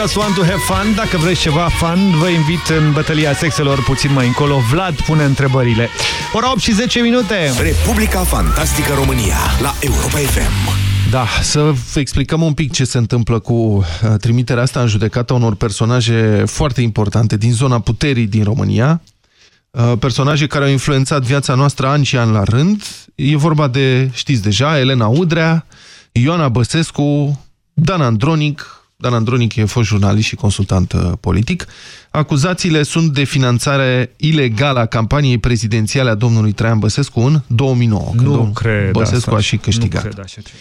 S45: Just Want to Have Fun. Dacă vreți ceva fun, vă invit în bătălia sexelor puțin mai încolo. Vlad pune întrebările. Ora 8 și 10 minute.
S46: Republica Fantastică România la Europa FM.
S3: Da, să vă explicăm un pic ce se întâmplă cu uh, trimiterea asta în judecată unor personaje foarte importante din zona puterii din România, uh, personaje care au influențat viața noastră ani și ani la rând. E vorba de, știți deja, Elena Udrea, Ioana Băsescu, Dan Andronic, Dan Andronic e fost jurnalist și consultant uh, politic. Acuzațiile sunt de finanțare ilegală a campaniei prezidențiale a domnului Traian Băsescu în 2009.
S45: Nu cred
S3: Băsescu
S45: asta.
S3: a și câștigat.
S45: Nu cred așa ceva.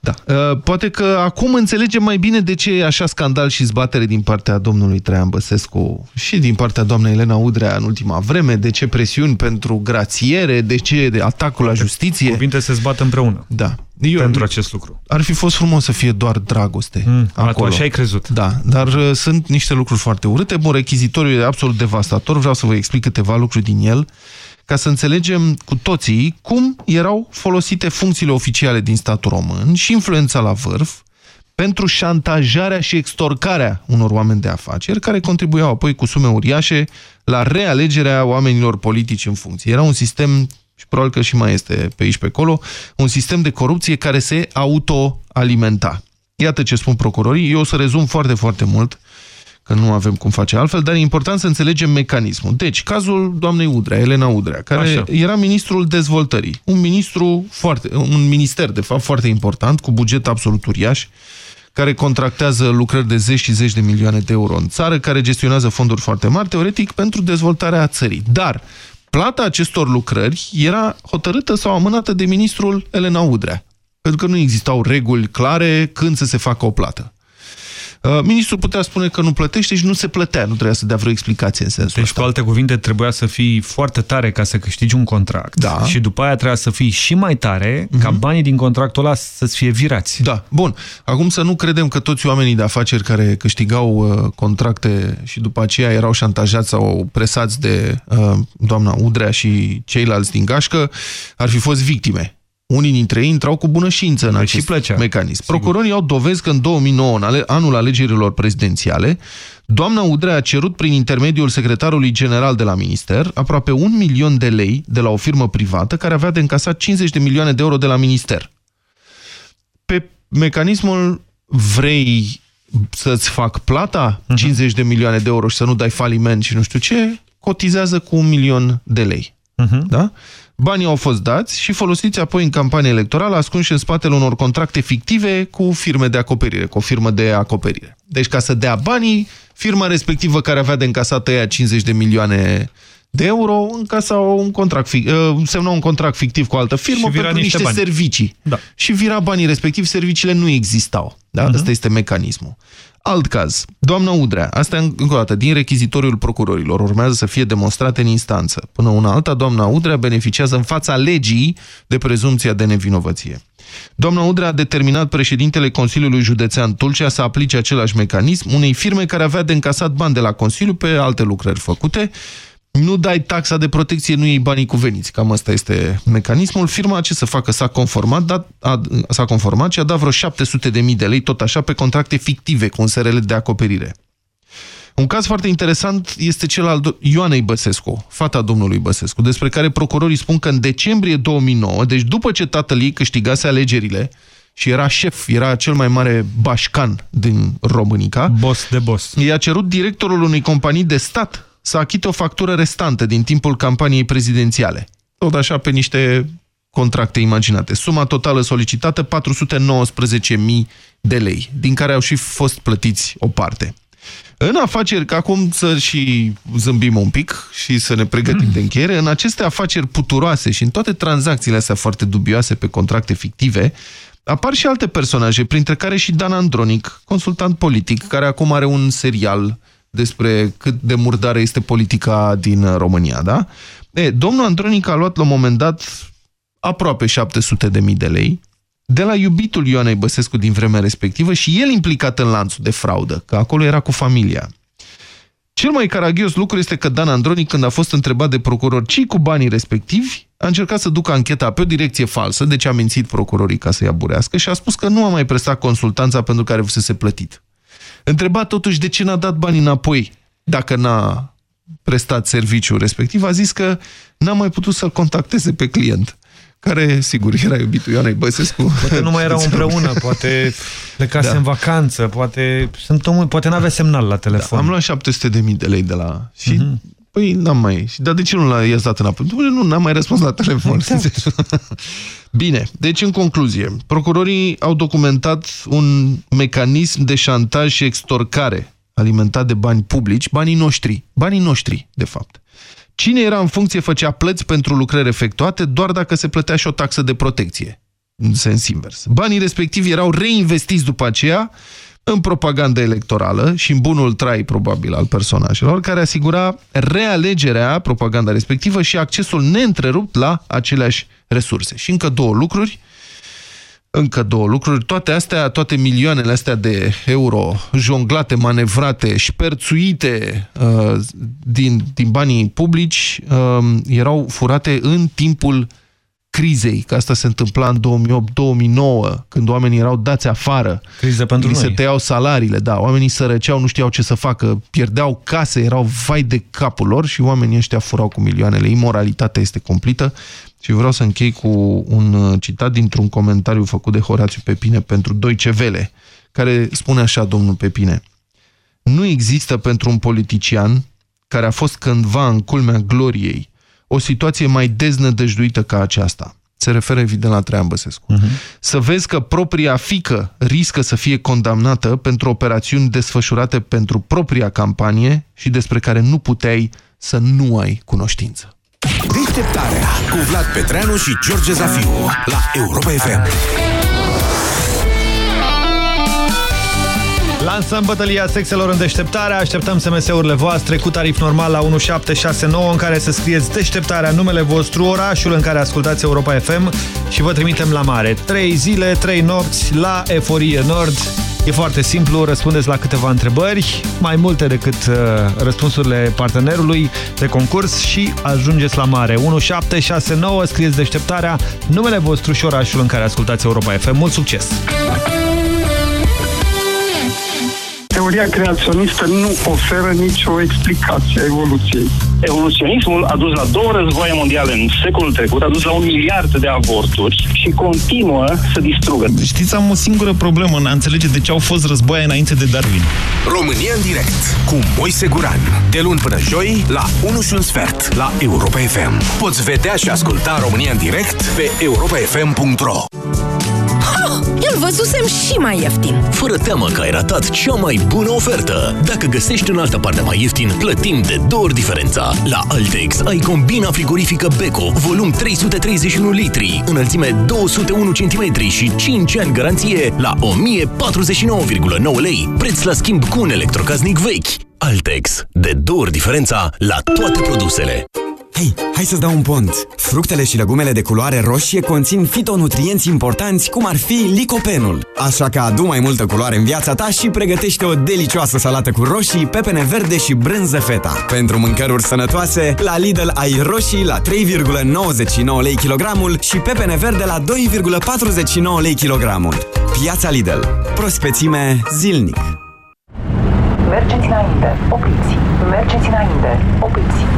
S3: Da. Uh, Poate că acum înțelegem mai bine de ce e așa scandal și zbatere din partea domnului Traian Băsescu și din partea doamnei Elena Udrea în ultima vreme, de ce presiuni pentru grațiere, de ce de atacul la justiție.
S45: Cuvinte se zbat împreună.
S3: Da. Eu,
S45: pentru acest lucru.
S3: Ar fi fost frumos să fie doar dragoste.
S45: Mm,
S3: acolo.
S45: așa ai crezut.
S3: Da, dar uh, sunt niște lucruri foarte urâte. Bun, rechizitoriul e absolut devastator. Vreau să vă explic câteva lucruri din el ca să înțelegem cu toții cum erau folosite funcțiile oficiale din statul român și influența la vârf pentru șantajarea și extorcarea unor oameni de afaceri care contribuiau apoi cu sume uriașe la realegerea oamenilor politici în funcție. Era un sistem, și probabil că și mai este pe aici pe acolo, un sistem de corupție care se autoalimenta. Iată ce spun procurorii. Eu o să rezum foarte, foarte mult că nu avem cum face altfel, dar e important să înțelegem mecanismul. Deci, cazul doamnei Udrea, Elena Udrea, care
S45: Așa.
S3: era ministrul dezvoltării. Un ministru foarte, un minister, de fapt, foarte important, cu buget absolut uriaș, care contractează lucrări de zeci și zeci de milioane de euro în țară, care gestionează fonduri foarte mari, teoretic, pentru dezvoltarea țării. Dar plata acestor lucrări era hotărâtă sau amânată de ministrul Elena Udrea, pentru că nu existau reguli clare când să se facă o plată. Uh, Ministrul putea spune că nu plătește și nu se plătea, nu trebuia să dea vreo explicație în sensul
S45: Deci,
S3: ăsta.
S45: cu alte cuvinte, trebuia să fii foarte tare ca să câștigi un contract
S3: Da.
S45: și după aia trebuia să fii și mai tare ca banii din contractul ăla să-ți fie virați.
S3: Da, bun. Acum să nu credem că toți oamenii de afaceri care câștigau uh, contracte și după aceea erau șantajați sau presați de uh, doamna Udrea și ceilalți din gașcă ar fi fost victime. Unii dintre ei intrau cu bună știință în
S45: Deci
S3: acest
S45: și plăcea.
S3: mecanism. Procurorii au dovezi că în 2009, în ale, anul alegerilor prezidențiale, doamna Udrea a cerut prin intermediul secretarului general de la minister aproape un milion de lei de la o firmă privată care avea de încasat 50 de milioane de euro de la minister pe mecanismul vrei să-ți fac plata 50 de milioane de euro și să nu dai faliment și nu știu ce, cotizează cu un milion de lei. Da? Banii au fost dați și folosiți apoi în campanie electorală, ascunși în spatele unor contracte fictive cu firme de acoperire, cu o firmă de acoperire. Deci ca să dea banii, firma respectivă care avea de încasat ăia 50 de milioane de euro, încasa un contract, fic- uh, semna un contract fictiv cu o altă firmă
S45: Și vira
S3: pentru
S45: niște
S3: niște
S45: bani.
S3: servicii.
S45: Da.
S3: Și vira banii respectiv, serviciile nu existau. Da?
S45: Mhm.
S3: Ăsta este mecanismul. Alt caz. Doamna Udrea, asta încă o dată, din rechizitoriul procurorilor, urmează să fie demonstrate în instanță. Până una alta, doamna Udrea beneficiază în fața legii de prezumția de nevinovăție. Doamna Udrea a determinat președintele Consiliului Județean Tulcea să aplice același mecanism unei firme care avea de încasat bani de la Consiliu pe alte lucrări făcute. Nu dai taxa de protecție, nu iei banii cuveniți. Cam asta este mecanismul. Firma ce să facă? S-a conformat, dat, a, s-a conformat și a dat vreo 700 de mii de lei, tot așa, pe contracte fictive cu un SRL de acoperire. Un caz foarte interesant este cel al do- Ioanei Băsescu, fata domnului Băsescu, despre care procurorii spun că în decembrie 2009, deci după ce tatăl ei câștigase alegerile și era șef, era cel mai mare bașcan din Românica,
S45: Boss de boss.
S3: i-a cerut directorul unei companii de stat să achite o factură restantă din timpul campaniei prezidențiale. Tot așa pe niște contracte imaginate. Suma totală solicitată 419.000 de lei, din care au și fost plătiți o parte. În afaceri, că acum să și zâmbim un pic și să ne pregătim de încheiere, în aceste afaceri puturoase și în toate tranzacțiile astea foarte dubioase pe contracte fictive, apar și alte personaje, printre care și Dan Andronic, consultant politic, care acum are un serial despre cât de murdară este politica din România, da? E, domnul Andronic a luat la un moment dat aproape 700 de mii de lei de la iubitul Ioanei Băsescu din vremea respectivă și el implicat în lanțul de fraudă, că acolo era cu familia. Cel mai caragios lucru este că Dan Andronic, când a fost întrebat de procuror ce cu banii respectivi, a încercat să ducă ancheta pe o direcție falsă, deci a mințit procurorii ca să-i aburească și a spus că nu a mai prestat consultanța pentru care fusese plătit. Întrebat totuși de ce n-a dat banii înapoi dacă n-a prestat serviciul respectiv, a zis că n-a mai putut să-l contacteze pe client care, sigur, era iubitul Ioanei Băsescu.
S2: Poate nu mai erau împreună, poate plecase da. în vacanță, poate sunt omul, poate n-avea semnal la telefon.
S3: Da, am luat 700 de mii de lei de la... Și, mm -hmm. Păi, n-am mai... Dar de ce nu l-a dat înapoi? Nu, n-am mai răspuns la telefon. Exact. Bine, deci în concluzie, procurorii au documentat un mecanism de șantaj și extorcare alimentat de bani publici, banii noștri, banii noștri, de fapt. Cine era în funcție făcea plăți pentru lucrări efectuate doar dacă se plătea și o taxă de protecție, în sens invers. Banii respectivi erau reinvestiți după aceea în propaganda electorală și în bunul trai, probabil, al personajelor, care asigura realegerea, propaganda respectivă și accesul neîntrerupt la aceleași resurse. Și încă două lucruri încă două lucruri. Toate astea, toate milioanele astea de euro jonglate, manevrate, șperțuite uh, din, din banii publici uh, erau furate în timpul crizei, că asta se întâmpla în 2008-2009, când oamenii erau dați afară.
S2: Criză pentru noi.
S3: se tăiau salariile, da. Oamenii sărăceau, nu știau ce să facă, pierdeau case, erau vai de capul lor și oamenii ăștia furau cu milioanele. Imoralitatea este completă. Și vreau să închei cu un uh, citat dintr-un comentariu făcut de Horațiu Pepine pentru Deutsche Welle, care spune așa, domnul Pepine, Nu există pentru un politician care a fost cândva în culmea gloriei o situație mai deznădăjduită ca aceasta. Se referă evident la Traian Băsescu. Uh mhm. -huh. Să vezi că propria fică riscă să fie condamnată pentru operațiuni desfășurate pentru propria campanie și despre care nu puteai să nu ai cunoștință.
S23: Deșteptarea cu Vlad Petreanu și George Zafiu la Europa FM.
S2: Lansăm bătălia sexelor în deșteptare, așteptăm SMS-urile voastre cu tarif normal la 1769 în care să scrieți deșteptarea numele vostru, orașul în care ascultați Europa FM și vă trimitem la mare. 3 zile, 3 nopți la Eforie Nord. E foarte simplu, răspundeți la câteva întrebări, mai multe decât uh, răspunsurile partenerului de concurs și ajungeți la mare. 1769, scrieți deșteptarea, numele vostru și orașul în care ascultați Europa FM. Mult succes!
S47: Teoria creaționistă nu oferă nicio explicație a evoluției.
S48: Evoluționismul a dus la două războaie mondiale în secolul trecut, a dus la un miliard de avorturi și continuă să distrugă.
S13: Știți, am o singură problemă în a înțelege de ce au fost războaie înainte de Darwin.
S23: România în direct cu Moise Guran. De luni până joi la 1 și un sfert la Europa FM. Poți vedea și asculta România în direct pe europafm.ro
S49: îl văzusem și mai ieftin.
S23: Fără teamă că ai ratat cea mai bună ofertă. Dacă găsești în altă parte mai ieftin, plătim de două ori diferența. La Altex ai combina frigorifică Beko, volum 331 litri, înălțime 201 cm și 5 ani garanție la 1049,9 lei, preț la schimb cu un electrocasnic vechi. Altex. De două ori diferența la toate produsele.
S20: Hei, hai să-ți dau un pont! Fructele și legumele de culoare roșie conțin fitonutrienți importanți, cum ar fi licopenul. Așa că adu mai multă culoare în viața ta și pregătește o delicioasă salată cu roșii, pepene verde și brânză feta. Pentru mâncăruri sănătoase, la Lidl ai roșii la 3,99 lei kilogramul și pepene verde la 2,49 lei kilogramul. Piața Lidl. Prospețime zilnic.
S50: Mergeți înainte, opriți. Mergeți înainte, opriți.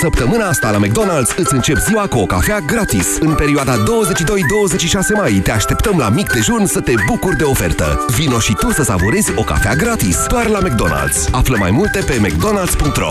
S51: Săptămâna asta la McDonald's îți încep ziua cu o cafea gratis. În perioada 22-26 mai te așteptăm la mic dejun să te bucuri de ofertă. Vino și tu să savurezi o cafea gratis doar la McDonald's. Află mai multe pe mcdonalds.ro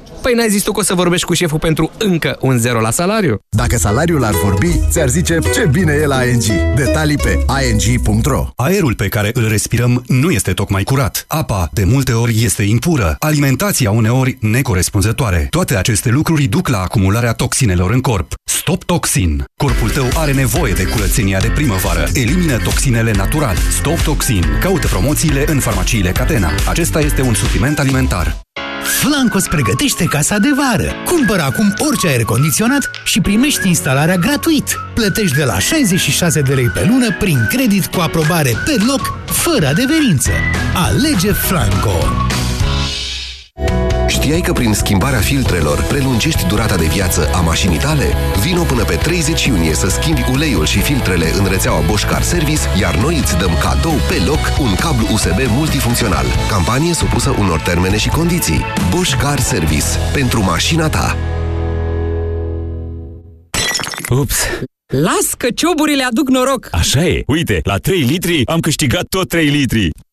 S52: Păi n-ai zis tu că o să vorbești cu șeful pentru încă un zero la salariu?
S8: Dacă salariul ar vorbi, ți-ar zice ce bine e la ING. Detalii pe ing.ro
S53: Aerul pe care îl respirăm nu este tocmai curat. Apa, de multe ori, este impură. Alimentația, uneori, necorespunzătoare. Toate aceste lucruri duc la acumularea toxinelor în corp. Stop Toxin. Corpul tău are nevoie de curățenia de primăvară. Elimină toxinele natural. Stop Toxin. Caută promoțiile în farmaciile Catena. Acesta este un supliment alimentar.
S11: Flanco îți pregătește casa de vară. Cumpără acum orice aer condiționat și primești instalarea gratuit. Plătești de la 66 de lei pe lună prin credit cu aprobare pe loc, fără adeverință. Alege Flanco!
S51: Știai că prin schimbarea filtrelor prelungești durata de viață a mașinii tale? Vino până pe 30 iunie să schimbi uleiul și filtrele în rețeaua Bosch Car Service, iar noi îți dăm cadou pe loc un cablu USB multifuncțional. Campanie supusă unor termene și condiții. Bosch Car Service. Pentru mașina ta.
S54: Ups! Las că cioburile aduc noroc!
S55: Așa e! Uite, la 3 litri am câștigat tot 3 litri!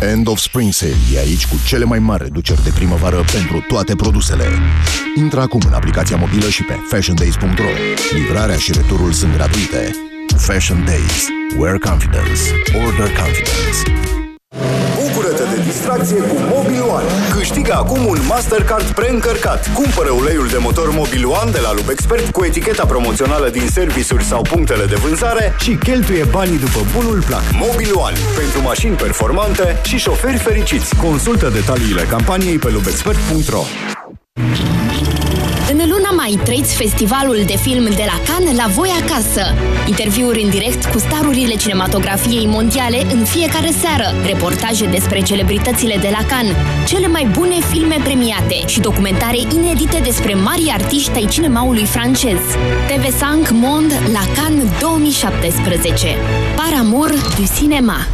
S8: End of Spring Sale e aici cu cele mai mari reduceri de primăvară pentru toate produsele. Intră acum în aplicația mobilă și pe fashiondays.ro. Livrarea și returul sunt gratuite. Fashion Days. Wear confidence. Order confidence.
S56: Bucură-te de distracție cu Mobil One. Câștigă acum un Mastercard preîncărcat. Cumpără uleiul de motor Mobil One de la Lubexpert cu eticheta promoțională din servisuri sau punctele de vânzare și cheltuie banii după bunul plac. Mobil One. Pentru mașini performante și șoferi fericiți. Consultă detaliile campaniei pe lubexpert.ro
S49: În luna mai trăiți festivalul de film de la Cannes la voi acasă. Interviuri în direct cu starurile cinematografiei mondiale în fiecare seară, reportaje despre celebritățile de la Cannes, cele mai bune filme premiate și documentare inedite despre mari artiști ai cinemaului francez. TV5 Monde la Cannes 2017. Par amour du cinéma.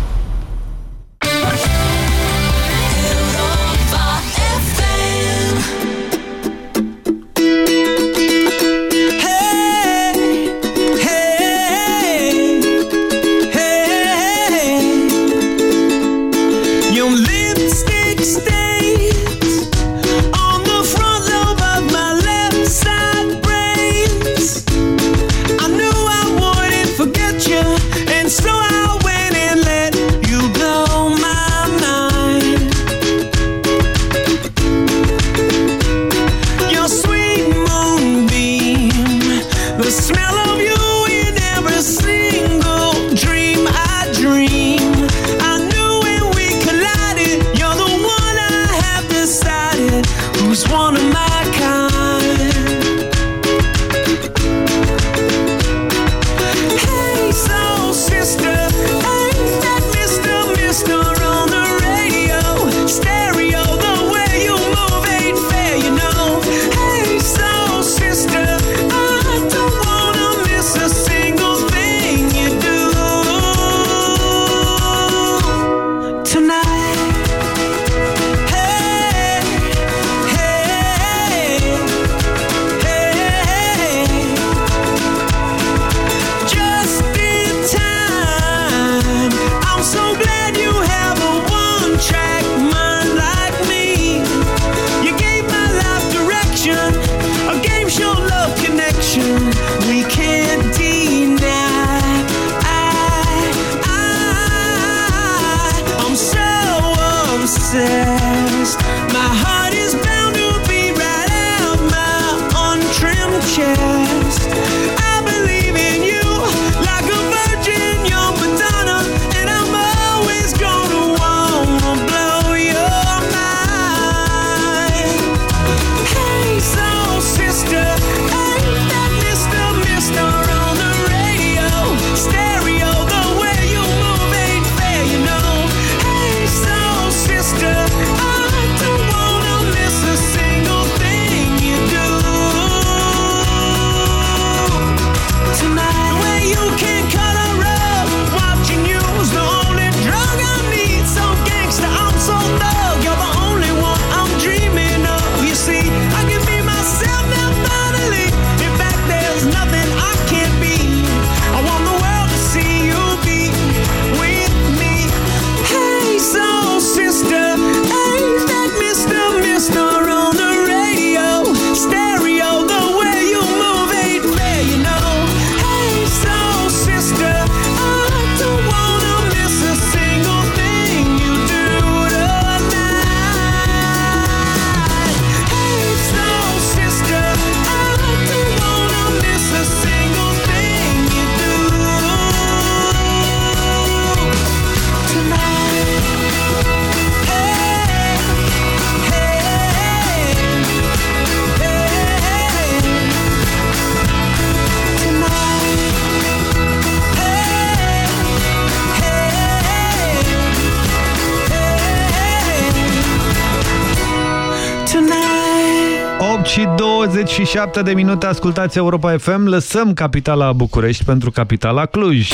S2: 27 de minute, ascultați Europa FM, lăsăm capitala București pentru capitala Cluj.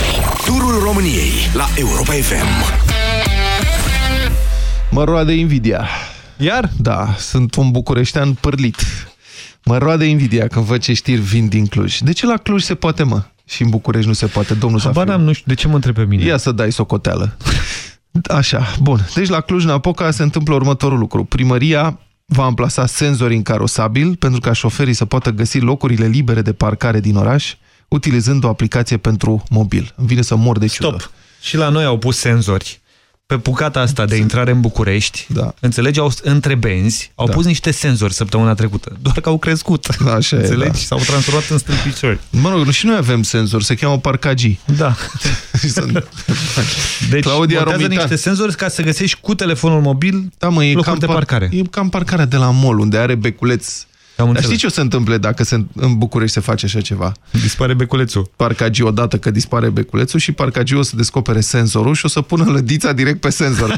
S23: Turul României la Europa FM.
S3: Mă roade invidia.
S2: Iar?
S3: Da, sunt un bucureștean pârlit. Mă roade invidia când văd ce știri vin din Cluj. De ce la Cluj se poate, mă? Și în București nu se poate, domnul
S2: Habar
S3: Zafiu.
S2: n-am, nu știu, de ce mă întreb pe mine?
S3: Ia să dai socoteală. Așa, bun. Deci la Cluj-Napoca se întâmplă următorul lucru. Primăria va amplasa senzori în carosabil pentru ca șoferii să poată găsi locurile libere de parcare din oraș utilizând o aplicație pentru mobil. Îmi vine să mor de ciudă.
S2: Stop. Și la noi au pus senzori. Pe bucata asta de intrare în București,
S3: da.
S2: înțelegi, au, între benzi, au
S3: Da.
S2: pus niște senzori săptămâna trecută. Doar că au crescut.
S3: Așa e,
S2: înțelegi?
S3: da.
S2: S-au transformat în stâlpiciori.
S3: Mă rog, și noi avem senzori, se cheamă parcagii.
S2: Da. Deci
S3: Claudia
S2: montează
S3: Romitan.
S2: niște senzori ca să găsești cu telefonul mobil
S3: da, mă, e
S2: locuri
S3: cam
S2: de
S3: par-
S2: parcare.
S3: E cam parcarea de la mall, unde are beculeț. Dar
S2: înțeles.
S3: știi ce o să întâmple dacă se, în București se face așa ceva?
S2: Dispare beculețul.
S3: Parcagii odată că dispare beculețul și parcagii o să descopere senzorul și o să pună lădița direct pe senzor.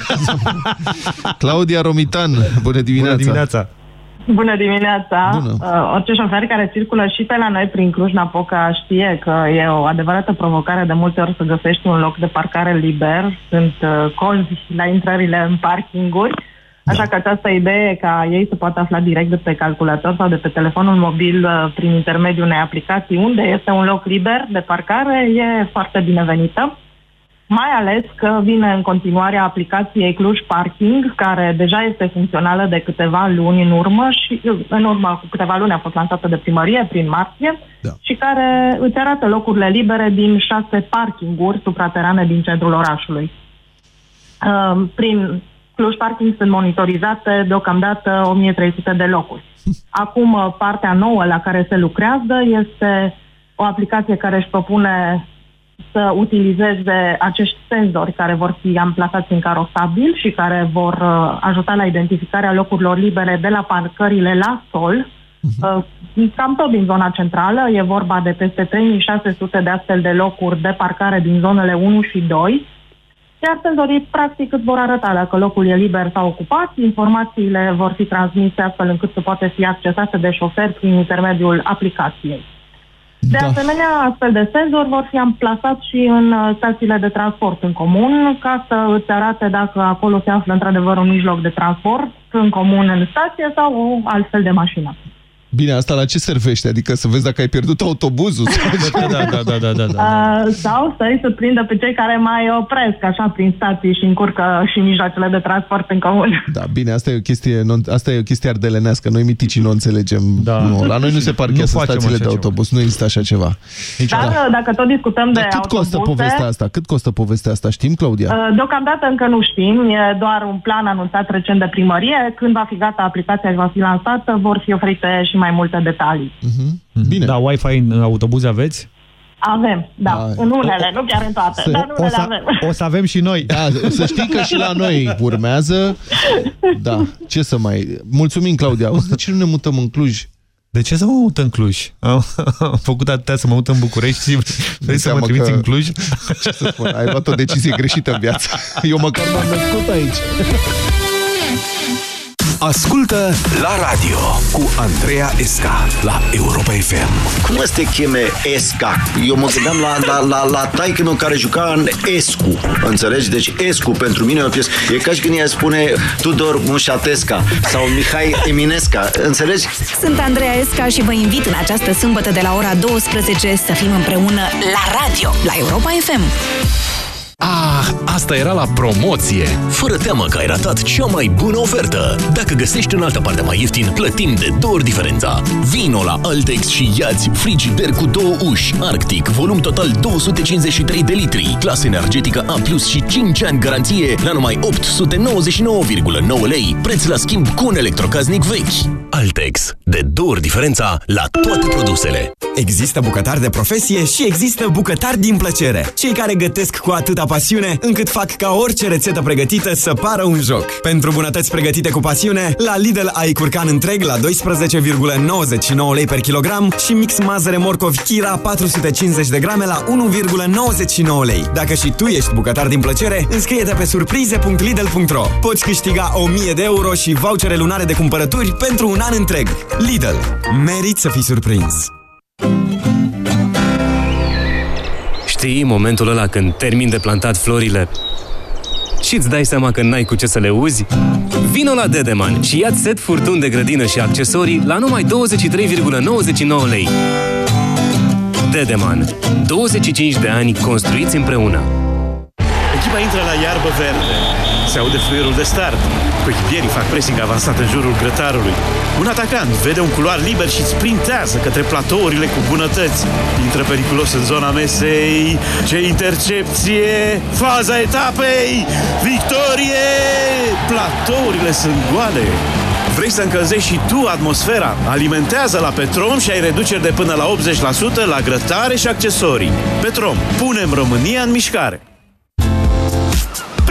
S3: Claudia Romitan, bună dimineața!
S2: Bună dimineața!
S49: Bună dimineața!
S3: Bună.
S49: Uh, orice șofer care circulă și pe la noi prin Cluj-Napoca știe că e o adevărată provocare de multe ori să găsești un loc de parcare liber. Sunt uh, colzi la intrările în parkinguri. Așa că această idee ca ei să poată afla direct de pe calculator sau de pe telefonul mobil uh, prin intermediul unei aplicații unde este un loc liber de parcare e foarte binevenită. Mai ales că vine în continuare aplicației Cluj Parking, care deja este funcțională de câteva luni în urmă și în urmă cu câteva luni a fost lansată de primărie prin martie da. și care îți arată locurile libere din șase parkinguri supraterane din centrul orașului. Uh, Prin Cluj Parking sunt monitorizate deocamdată 1300 de locuri. Acum, uh, partea nouă la care se lucrează este o aplicație care își propune să utilizeze acești senzori care vor fi amplasați în carosabil și care vor uh, ajuta la identificarea locurilor libere de la parcările la sol, uh, cam tot din zona centrală. E vorba de peste 3600 de astfel de locuri de parcare din zonele 1 și 2. Iar senzorii, practic, îți vor arăta dacă locul e liber sau ocupat. Informațiile vor fi transmise astfel încât să poate fi accesate de șofer prin intermediul aplicației. De da. asemenea, astfel de senzori vor fi amplasați și în uh, stațiile de transport în comun, ca să îți arate dacă acolo se află într-adevăr un mijloc de transport în comun în stație sau o altfel de mașină.
S3: Bine, asta la ce servește? Adică să vezi dacă ai pierdut autobuzul?
S2: Da, da, da, da, da, da.
S49: Uh, sau să-i să prindă pe cei care mai opresc așa prin stații și încurcă și mijloacele de transport în comun.
S3: Da, bine, asta e o chestie, non, asta e o chestie ardelenească. Noi miticii nu înțelegem. Da. Nu, la noi nu se parchează
S2: facem
S3: stațiile
S2: așa
S3: de
S2: ceva.
S3: autobuz. Nu există așa ceva.
S49: Dar uh, dacă tot discutăm de
S3: Dar cât costă
S49: autobuze,
S3: povestea asta? Cât costă povestea asta? Știm, Claudia?
S49: uh, deocamdată încă nu știm, e doar un plan anunțat recent de primărie. Când va fi gata aplicația și va fi lansată, vor fi oferite și mai multe detalii.
S2: Bine. Da, Wi-Fi în autobuze aveți?
S49: Avem, da,
S3: Da.
S49: în unele, nu chiar în toate,
S3: Să-
S49: dar în
S2: O
S49: unele
S2: să,
S49: avem.
S2: o să avem și noi.
S3: Da, să știi că și la noi urmează. Da, ce să mai... Mulțumim, Claudia. Auzi, de ce nu ne mutăm în Cluj?
S2: De ce să mă mut în Cluj? Am, am făcut atâtea să mă mut în București și vrei să mă
S3: seama
S2: trimiți
S3: că-
S2: în Cluj?
S3: Ce să spun, ai luat o decizie greșită în viață. Eu măcar m-am născut aici.
S57: Ascultă la radio cu Andreea Esca la Europa FM.
S58: Cum să te cheme Esca? Eu mă gândeam la, la, la, la taică meu care juca în Escu. Înțelegi? Deci Escu pentru mine e o piesă. E ca și când ea spune Tudor Mușatesca sau Mihai Eminesca. Înțelegi?
S6: Sunt Andreea Esca și vă invit în această sâmbătă de la ora 12 să fim împreună la radio, la Europa FM.
S23: Ah, asta era la promoție! Fără teamă că ai ratat cea mai bună ofertă! Dacă găsești în altă parte mai ieftin, plătim de două ori diferența! Vino la Altex și iați frigider cu două uși, Arctic, volum total 253 de litri, clasă energetică A+, și 5 ani garanție la numai 899,9 lei, preț la schimb cu un electrocaznic vechi. Altex, de două ori diferența la toate produsele.
S20: Există bucătari de profesie și există bucătari din plăcere. Cei care gătesc cu atâta pasiune încât fac ca orice rețetă pregătită să pară un joc. Pentru bunătăți pregătite cu pasiune, la Lidl ai curcan întreg la 12,99 lei per kilogram și mix mazăre morcov Kira 450 de grame la 1,99 lei. Dacă și tu ești bucătar din plăcere, înscrie-te pe surprize.lidl.ro. Poți câștiga 1000 de euro și vouchere lunare de cumpărături pentru un an întreg. Lidl. Merit să fii surprins.
S34: Știi momentul ăla când termin de plantat florile și îți dai seama că n-ai cu ce să le uzi? Vino la Dedeman și ia set furtun de grădină și accesorii la numai 23,99 lei. Dedeman. 25 de ani construiți împreună.
S10: Echipa intră la iarbă verde. Se aude fluierul de start. Coechipierii fac pressing avansat în jurul grătarului. Un atacant vede un culoar liber și sprintează către platourile cu bunătăți. Intră periculos în zona mesei. Ce intercepție! Faza etapei! Victorie! Platourile sunt goale. Vrei să încălzești și tu atmosfera? Alimentează la Petrom și ai reduceri de până la 80% la grătare și accesorii. Petrom. Punem România în mișcare.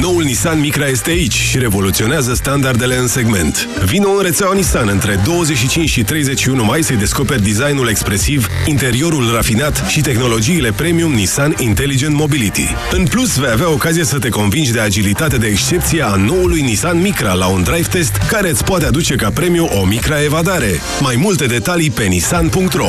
S8: Noul Nissan Micra este aici și revoluționează standardele în segment. Vino în rețeaua Nissan între 25 și 31 mai să-i descoperi designul expresiv, interiorul rafinat și tehnologiile premium Nissan Intelligent Mobility. În plus, vei avea ocazie să te convingi de agilitate de excepție a noului Nissan Micra la un drive test care îți poate aduce ca premiu o Micra Evadare. Mai multe detalii pe nissan.ro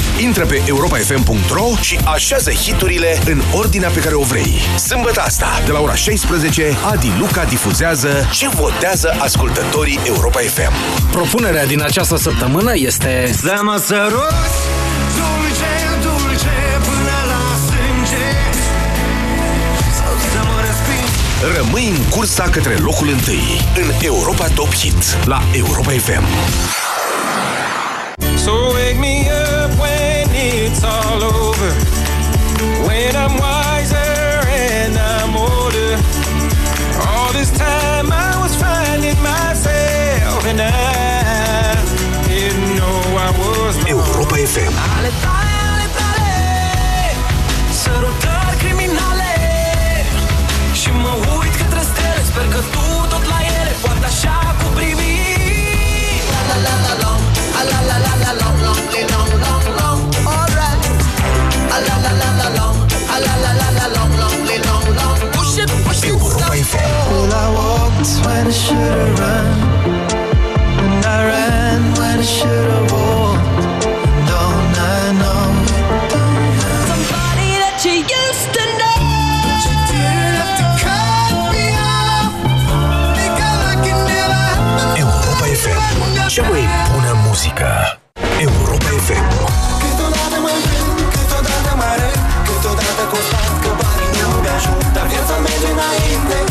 S32: Intră pe europafm.ro și așează hiturile în ordinea pe care o vrei. Sâmbătă asta, de la ora 16, Adi Luca difuzează ce votează ascultătorii Europa FM.
S59: Propunerea din această săptămână este...
S60: Zama să.
S32: Rămâi în cursa către locul întâi, în Europa Top Hit, la Europa FM.
S60: So wake me up when it's all over. When I'm wiser and I'm older. All this time I was finding myself and I didn't know I was.
S32: Europa FM.
S60: Ale, ale,
S32: ale, ale.
S60: Câteodată constat că banii nu mi ajung Dar viața merge înainte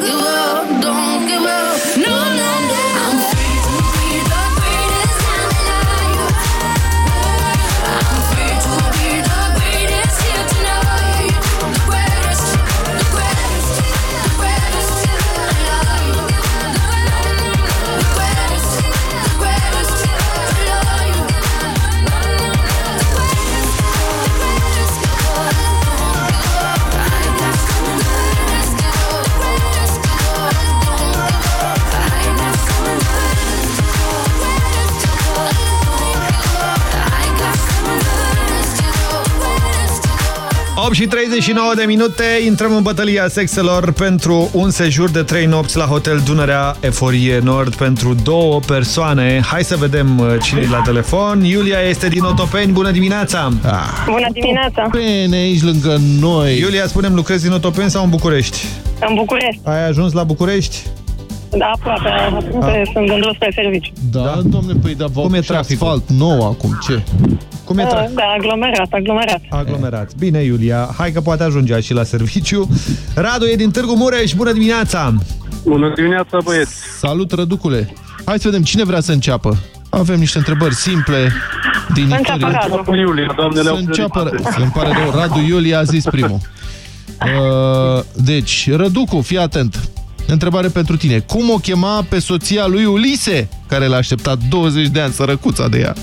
S2: 8 și 39 de minute, intrăm în bătălia sexelor pentru un sejur de 3 nopți la Hotel Dunărea Eforie Nord pentru două persoane. Hai să vedem uh, cine e la telefon. Iulia este din Otopeni, bună dimineața!
S3: Ah.
S61: Bună dimineața!
S3: Bine, aici lângă noi.
S2: Iulia, spunem, lucrezi în Otopeni sau în București?
S61: În București.
S2: Ai ajuns la București?
S61: Da, aproape. aproape Sunt în drum spre serviciu.
S3: Da, da. domne, păi da,
S2: Cum e traficul?
S3: asfalt nou acum, ce?
S2: Cum e
S61: Da,
S2: traficul?
S61: da, aglomerat, aglomerat.
S2: Aglomerat. Bine, Iulia, hai că poate ajungea și la serviciu. Radu e din Târgu Mureș, bună dimineața!
S62: Bună dimineața, băieți!
S3: Salut, Răducule! Hai să vedem cine vrea să înceapă. Avem niște întrebări simple din
S61: Să
S3: istorie.
S61: înceapă Radu.
S62: Iulia, doamnele
S3: Să
S62: au
S3: înceapă,
S62: prioritate.
S3: îmi pare rău, Radu Iulia a zis primul. Uh, deci, Răducu, fii atent. Întrebare pentru tine. Cum o chema pe soția lui Ulise, care l-a așteptat 20 de ani, sărăcuța de ea?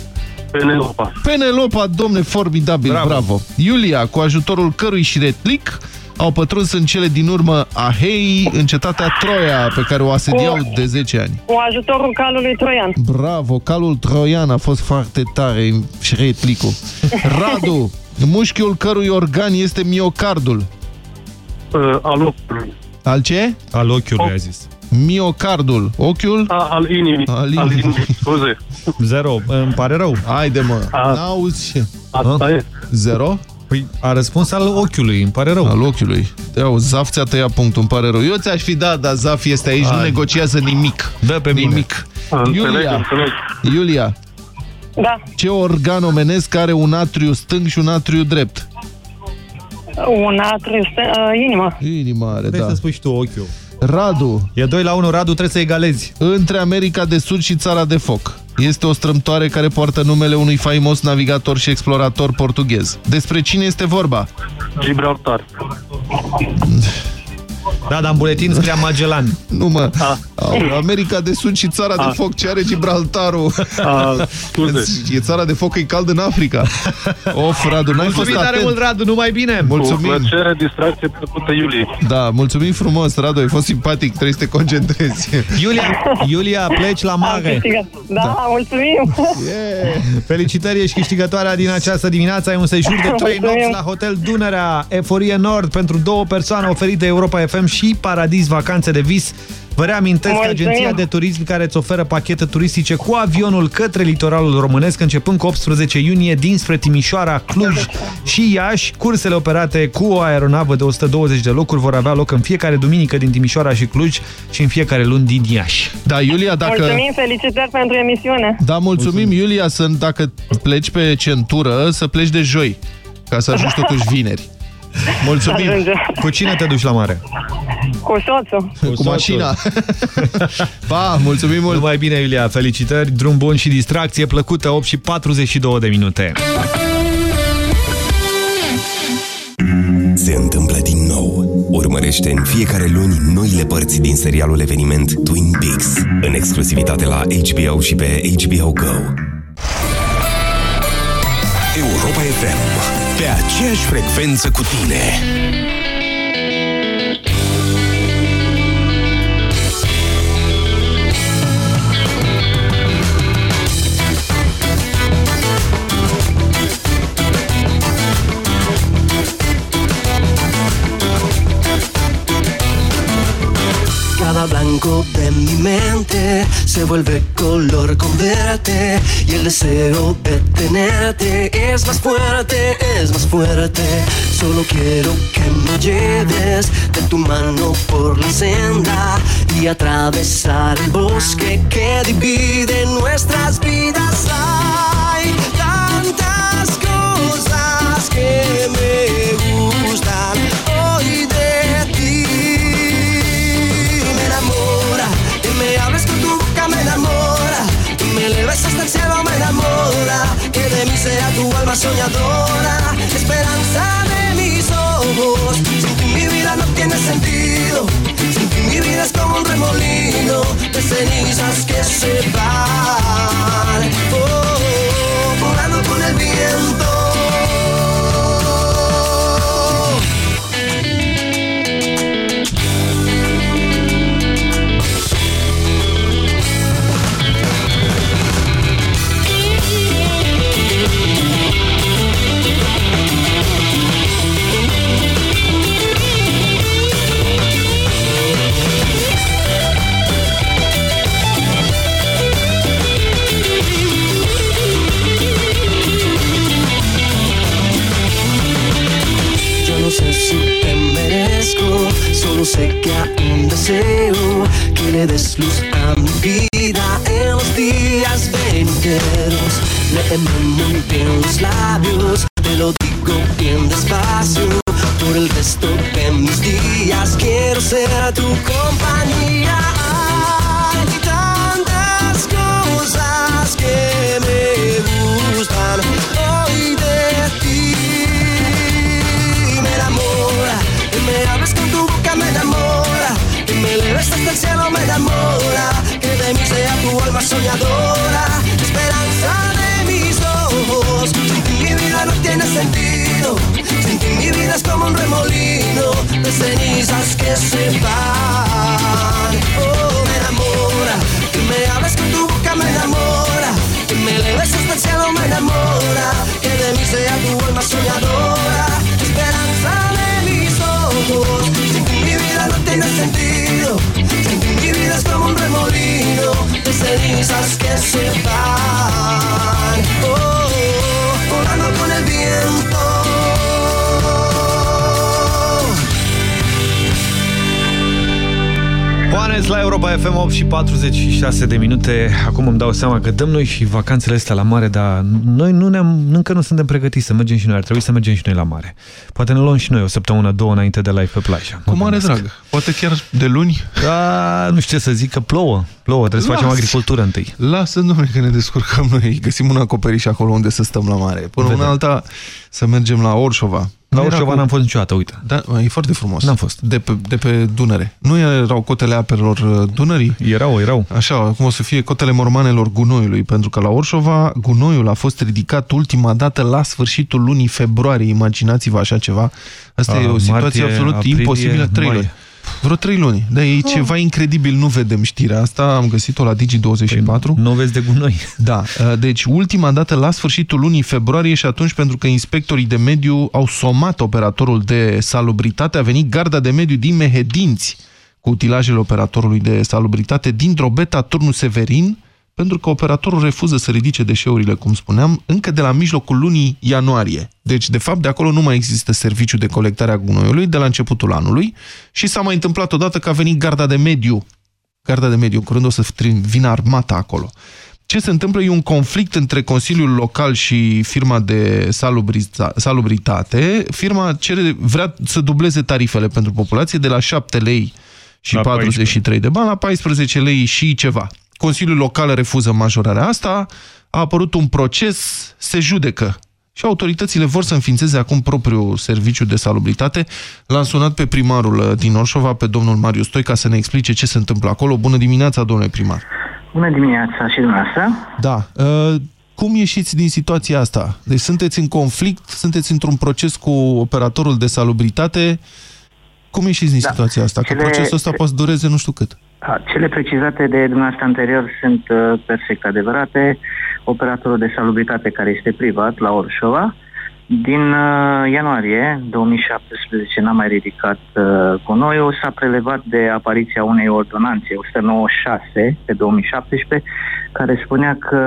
S62: Penelopa.
S3: Penelopa, domne, formidabil, bravo. bravo. Iulia, cu ajutorul cărui șiretlic, au pătruns în cele din urmă Ahei, în cetatea Troia, pe care o asediau de 10 ani.
S61: Cu ajutorul calului troian.
S3: Bravo, calul troian a fost foarte tare, șiretlicul. Radu, mușchiul cărui organ este miocardul.
S62: Uh, al ochiului.
S3: Al ce?
S2: Al ochiului, a zis.
S3: Miocardul. Ochiul?
S62: A, al inimii.
S3: Al
S62: Al
S3: inimii.
S62: inimii, scuze.
S2: Zero, îmi pare rău.
S3: Haide, mă,
S62: A-
S3: n-auzi?
S62: Asta e.
S3: Zero?
S2: Păi a răspuns al ochiului, îmi pare rău.
S3: Al ochiului. Iau, Zaf ți-a tăiat punctul, îmi pare rău. Eu ți-aș fi dat, dar Zaf este aici, nu
S2: Hai.
S3: negociază nimic.
S2: Dă pe mine.
S3: Nimic.
S62: Înțeleg,
S3: Iulia,
S62: înțeleg.
S3: Iulia,
S61: Da,
S3: ce organ omenesc are un atriu stâng și un atriu drept?
S61: Un atriu, uh, inimă.
S3: Inima are,
S2: Trebuie
S3: da.
S2: să spui și tu ochiul.
S3: Radu,
S2: E 2 la 1, Radu, trebuie să egalezi.
S3: între America de Sud și Țara de Foc. Este o strâmtoare care poartă numele unui faimos navigator și explorator portughez. Despre cine este vorba?
S62: Gibraltar.
S2: Da, dar în buletin scria Magellan.
S3: Nu mă.
S62: A.
S3: Au, America de Sud și Țara de
S62: A.
S3: Foc. Ce are Gibraltarul?
S62: A, scuze.
S3: E țara de foc, e cald în Africa. Of, Radu, n-ai fost
S2: Mulțumim tare
S3: atent.
S2: mult, Radu, numai bine!
S62: Cu
S3: Mulțumim.
S62: plăcere, distracție plăcută Iulie.
S3: Da, mulțumim frumos, Radu, ai fost simpatic, trebuie să te concentrezi.
S2: Iulia, Iulia, pleci la
S61: Am
S2: mare.
S61: câștigat. Da, da, mulțumim.
S3: Yeah.
S2: Felicitări, ești câștigătoarea din această dimineață. Ai un sejur de 3
S61: Mulțumim.
S2: nopți la Hotel Dunărea, Eforie Nord, pentru două persoane oferite Europa FM și Paradis Vacanțe de Vis. Vă reamintesc
S61: Mulțumim.
S2: agenția de turism care îți oferă pachete turistice cu avionul către litoralul românesc, începând cu 18 iunie dinspre Timișoara, Cluj și Iași. Cursele operate cu o aeronavă de 120 de locuri vor avea loc în fiecare duminică din Timișoara și Cluj și în fiecare luni din Iași.
S3: Da, Iulia, dacă...
S61: Mulțumim, felicitări pentru emisiune.
S3: Da, mulțumim, mulțumim, Iulia, să, dacă pleci pe centură, să pleci de joi, ca să ajungi totuși vineri. Mulțumim.
S61: Ajunge.
S2: Cu cine te duci la mare?
S61: Cu soțul.
S3: Cu,
S2: soțul.
S3: mașina. pa, mulțumim mult.
S2: Numai bine, Iulia, felicitări, drum bun și distracție plăcută, 8 și 42 de minute.
S51: Se întâmplă din nou. Urmărește în fiecare luni noile părți din serialul eveniment Twin Peaks, în exclusivitate la HBO și pe HBO Go.
S23: Europa FM. Pe aceeași frecvență cu tine.
S63: Blanco de mi mente se vuelve color con verte y el deseo de tenerte es más fuerte, es más fuerte. Solo quiero que me lleves de tu mano por la senda y atravesar el bosque que divide nuestras vidas. Hay tantas soñadora Esperanza de mis ojos. Sin ti mi vida no tiene sentido. Sin ti mi vida es como un remolino De cenizas que se van. Oh, Volando con el viento busca un deseo que le des luz a mi vida en los días venideros. Léeme muy bien los labios, te lo digo bien despacio. Por el resto de mis días quiero ser tu compañía. Sentido, sin ti mi vida es como un remolino de cenizas que se van. Oh, me enamora, que me hables con tu boca me enamora, que me eleves hasta el cielo me enamora, que de mí sea tu alma soñadora, esperanza de mis ojos. Sin ti mi vida no tiene sentido, sin ti mi vida es como un remolino de cenizas que se van. siento
S2: Juanes la Europa FM 8 și 46 de minute. Acum îmi dau seama că dăm noi și vacanțele astea la mare, dar noi nu ne-am, încă nu suntem pregătiți să mergem și noi. Ar trebui să mergem și noi la mare. Poate ne luăm și noi o săptămână, două înainte de live pe plajă.
S3: Cu mare drag. Poate chiar de luni.
S2: Da, nu știu ce să zic, că plouă. Plouă, trebuie să
S3: Lasă.
S2: facem agricultură întâi.
S3: Lasă, domnule, că ne descurcăm noi. Găsim un acoperiș acolo unde să stăm la mare. Până
S2: Vedem.
S3: una alta să mergem la Orșova.
S2: La
S3: Nu era
S2: Orșova
S3: cu-
S2: n-am fost niciodată, uite.
S3: Da, e foarte frumos.
S2: N-am fost.
S3: De pe, de pe Dunăre. Nu erau cotele apelor uh, Dunării?
S2: Erau, erau.
S3: Așa, acum o să fie cotele mormanelor gunoiului, pentru că la Orșova gunoiul a fost ridicat ultima dată la sfârșitul lunii februarie. Imaginați-vă așa ceva. Asta
S2: A,
S3: e o situație
S2: martie,
S3: absolut
S2: aprilie,
S3: imposibilă. Trei
S2: mai.
S3: luni. Vreo trei luni. Dar e ceva incredibil, nu vedem știrea asta, am găsit-o la Digi24.
S2: Păi, Nu vezi de gunoi.
S3: Da, uh, deci ultima dată la sfârșitul lunii februarie și atunci pentru că inspectorii de mediu au somat operatorul de salubritate, a venit garda de mediu din Mehedinți cu utilajele operatorului de salubritate din Drobeta, turnul Severin, pentru că operatorul refuză să ridice deșeurile, cum spuneam, încă de la mijlocul lunii ianuarie. Deci, de fapt, de acolo nu mai există serviciu de colectare a gunoiului de la începutul anului și s-a mai întâmplat odată că a venit garda de mediu garda de mediu, în curând o să tri- vină armata acolo. Ce se întâmplă e un conflict între Consiliul Local și firma de salubrita- salubritate. Firma cere, vrea să dubleze tarifele pentru populație de la 7 lei și
S2: La
S3: 43 de bani la 14 lei și ceva. Consiliul Local refuză majorarea asta, a apărut un proces, se judecă. Și autoritățile vor să înființeze acum propriul serviciu de salubritate. L-am sunat pe primarul uh, din Orșova, pe domnul Marius Stoica, să ne explice ce se întâmplă acolo. Bună dimineața, domnule primar!
S64: Bună dimineața și dumneavoastră.
S3: Da. Uh, cum ieșiți din situația asta? Deci sunteți în conflict, sunteți într-un proces cu operatorul de salubritate. Cum ieșiți din
S64: Da.
S3: situația asta? Că
S64: Cele-
S3: procesul ăsta poate să dureze nu știu cât.
S64: A, Cele precizate de dumneavoastră anterior sunt uh, perfect adevărate. Operatorul de salubritate care este privat la Orșova, din uh, ianuarie 2017 n-a mai ridicat uh, gunoiul, s-a prelevat de apariția unei ordonanțe 196 pe 2017, care spunea că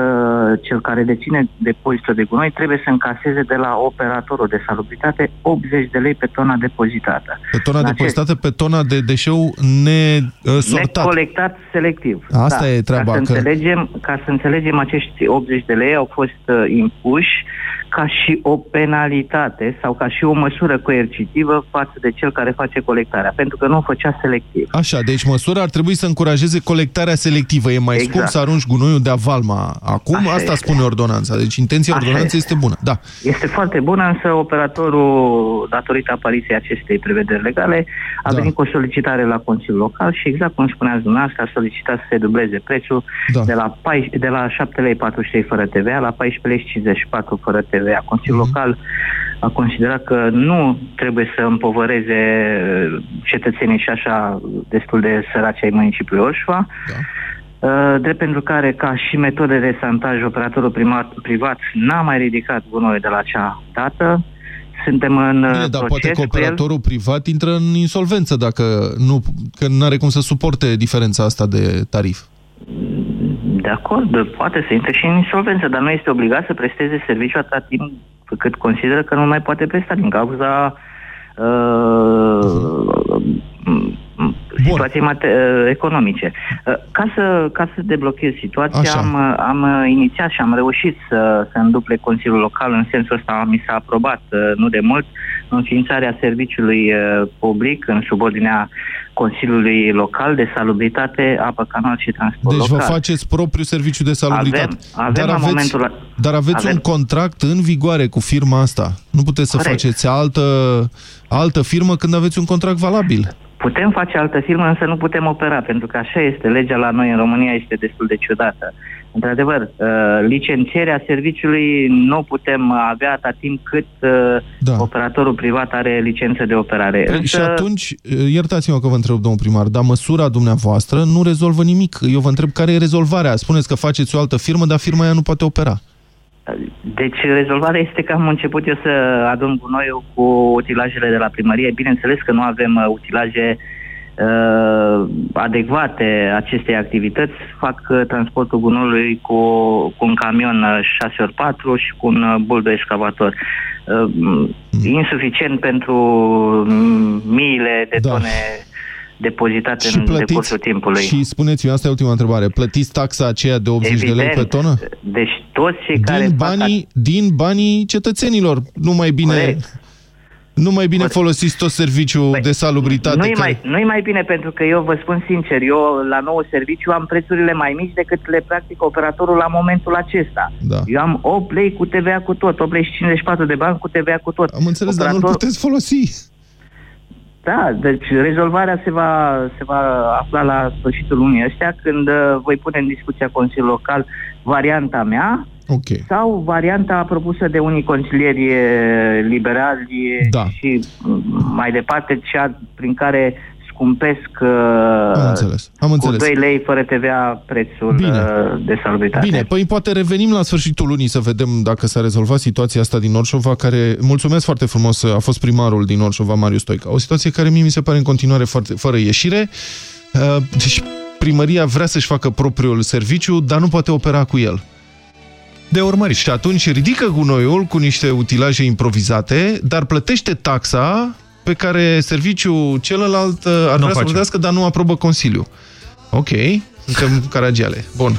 S64: cel care deține depozitul de gunoi trebuie să încaseze de la operatorul de salubritate 80 de lei pe tona depozitată.
S3: Pe tona
S64: La ce-
S3: depozitată, pe tona de deșeu nesortat.
S64: Necolectat selectiv.
S3: Asta e treaba,
S64: Ca să,
S3: că-
S64: înțelegem, ca să înțelegem, acești 80 de lei au fost uh, impuși ca și o penalitate sau ca și o măsură coercitivă față de cel care face colectarea, pentru că nu o făcea selectiv.
S3: Așa, deci măsura ar trebui să încurajeze colectarea selectivă. E mai
S64: Exact.
S3: scump să arunci gunoiul de avalma acum,
S64: Așa
S3: asta
S64: este.
S3: spune ordonanța. Deci intenția
S64: Așa
S3: ordonanței
S64: este.
S3: este bună. Da.
S64: Este foarte bună, însă operatorul, datorită apariției acestei prevederi legale, a
S3: Da.
S64: venit cu o solicitare la Consiliul Local și exact cum spuneați dumneavoastră, a solicitat să se dubleze prețul
S3: Da.
S64: de, la, pai- de la 7 lei 43 fără TVA la 14 lei 54 fără TVA. Consiliul
S3: Mhm.
S64: Local a considerat că nu trebuie să împovăreze uh, cetățenii și așa destul de săraci ai municipiului Orșova,
S3: Da.
S64: Uh, drept pentru care, ca și metode de santaj, operatorul primat, privat n-a mai ridicat gunoiul de la acea dată. Suntem în uh,
S3: Bine, dar poate
S64: proces
S3: că
S64: cu el.
S3: operatorul privat intră în insolvență dacă nu, că nu are cum să suporte diferența asta de tarif.
S64: De acord, poate să intre și în insolvență, dar nu este obligat să presteze serviciu atâta timp cât consideră că nu mai poate presta din cauza uh, situației mate- uh, economice. Uh, Ca să, ca să deblochez situația,
S3: Așa.
S64: am, uh, am uh, inițiat și am reușit să, să înduple Consiliul Local, în sensul ăsta mi s-a aprobat uh, nu de mult înființarea serviciului uh, public în subordinea Consiliului Local de Salubritate, Apă Canal și Transport
S3: Deci vă
S64: Local.
S3: faceți propriul serviciu de salubritate.
S64: Avem- avem
S3: dar
S64: la
S3: aveți,
S64: momentul la-
S3: dar aveți
S64: avem-
S3: un contract în vigoare cu firma asta. Nu puteți să
S64: Corect.
S3: faceți altă, altă firmă când aveți un contract valabil.
S64: Putem face altă firmă, însă nu putem opera, pentru că așa este. Legea la noi în România este destul de ciudată. Într-adevăr, uh, licențierea serviciului nu o putem avea atât timp cât uh,
S3: Da.
S64: operatorul privat are licență de operare.
S3: Păi, Și atunci, iertați-mă că vă întreb, domnul primar, dar măsura dumneavoastră nu rezolvă nimic. Eu vă întreb care e rezolvarea. Spuneți că faceți o altă firmă, dar firma aia nu poate opera.
S64: Deci rezolvarea este că am început eu să adun gunoiul cu utilajele de la primărie. Bineînțeles că nu avem uh, utilaje uh, adecvate acestei activități. Fac uh, transportul gunoiului cu, cu un camion uh, 6x4 și cu un uh, buldo excavator. Uh, insuficient pentru mm, miile de
S3: Da.
S64: tone depozitate
S3: Și
S64: în
S3: plătiți-
S64: decursul timpului.
S3: Și spuneți-mi, asta e ultima întrebare, plătiți taxa aceea de 80 de lei pe
S64: Evident.
S3: tonă?
S64: Deci toți cei care
S3: Din
S64: fac
S3: banii, din banii cetățenilor. Nu mai bine,
S64: Corect.
S3: Nu mai bine folosiți tot serviciul de salubritate.
S64: Nu-i
S3: care-
S64: mai, nu mai bine pentru că eu vă spun sincer, eu la nou serviciu am prețurile mai mici decât le practică operatorul la momentul acesta.
S3: Da.
S64: Eu am 8 lei cu TVA cu tot, 8 lei și 54 de bani cu TVA cu tot.
S3: Am înțeles, dar nu-l puteți folosi.
S64: Da, deci rezolvarea se va, se va afla la sfârșitul lunii ăstea când uh, voi pune în discuția Consiliul Local varianta mea
S3: okay.
S64: sau varianta propusă de unii consilieri eh, liberali
S3: Da.
S64: și mm, mai departe cea prin care scumpesc uh,
S3: Am înțeles. Am
S64: cu
S3: înțeles.
S64: 2 lei fără TVA prețul
S3: Bine.
S64: uh, de salubritate.
S3: Bine, păi poate revenim la sfârșitul lunii să vedem dacă s-a rezolvat situația asta din Orșova, care, mulțumesc foarte frumos, a fost primarul din Orșova, Marius Stoica. O situație care mie mi se pare în continuare foarte, fără ieșire. Uh, Deci primăria vrea să-și facă propriul serviciu, dar nu poate opera cu el.
S2: De urmărit.
S3: Și atunci ridică gunoiul cu niște utilaje improvizate, dar plătește taxa pe care serviciul celălalt uh, ar vrea să
S2: face.
S3: plătească, dar nu aprobă Consiliul. Ok, suntem caragiale. Bun.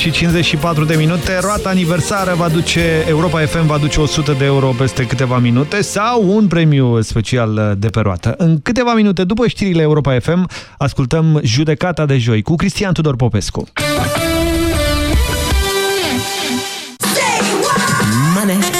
S2: Și 54 de minute. Roata aniversară va duce, Europa FM va duce 100 de euro peste câteva minute sau un premiu special de pe roată. În câteva minute după știrile Europa FM ascultăm Judecata de joi cu Cristian Tudor Popescu.
S65: Money.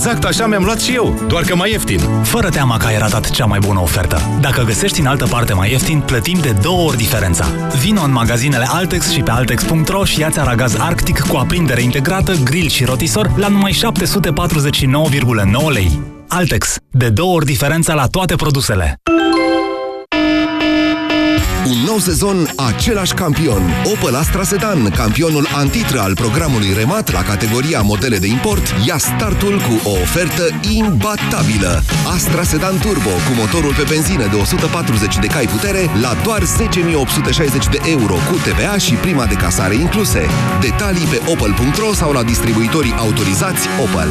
S66: Exact așa mi-am luat și eu, doar că mai ieftin.
S67: Fără teama că ai ratat cea mai bună ofertă. Dacă găsești în altă parte mai ieftin, plătim de două ori diferența. Vino în magazinele Altex și pe Altex.ro și ia-ți aragaz Arctic cu aprindere integrată, grill și rotisor la numai 749,9 lei. Altex. De două ori diferența la toate produsele.
S51: Un nou sezon, același campion. Opel Astra Sedan, campionul antitră al programului Remat la categoria modele de import, ia startul cu o ofertă imbatabilă. Astra Sedan Turbo cu motorul pe benzină de 140 de cai putere la doar 10.860 de euro cu TVA și prima de casare incluse. Detalii pe opel.ro sau la distribuitorii autorizați Opel.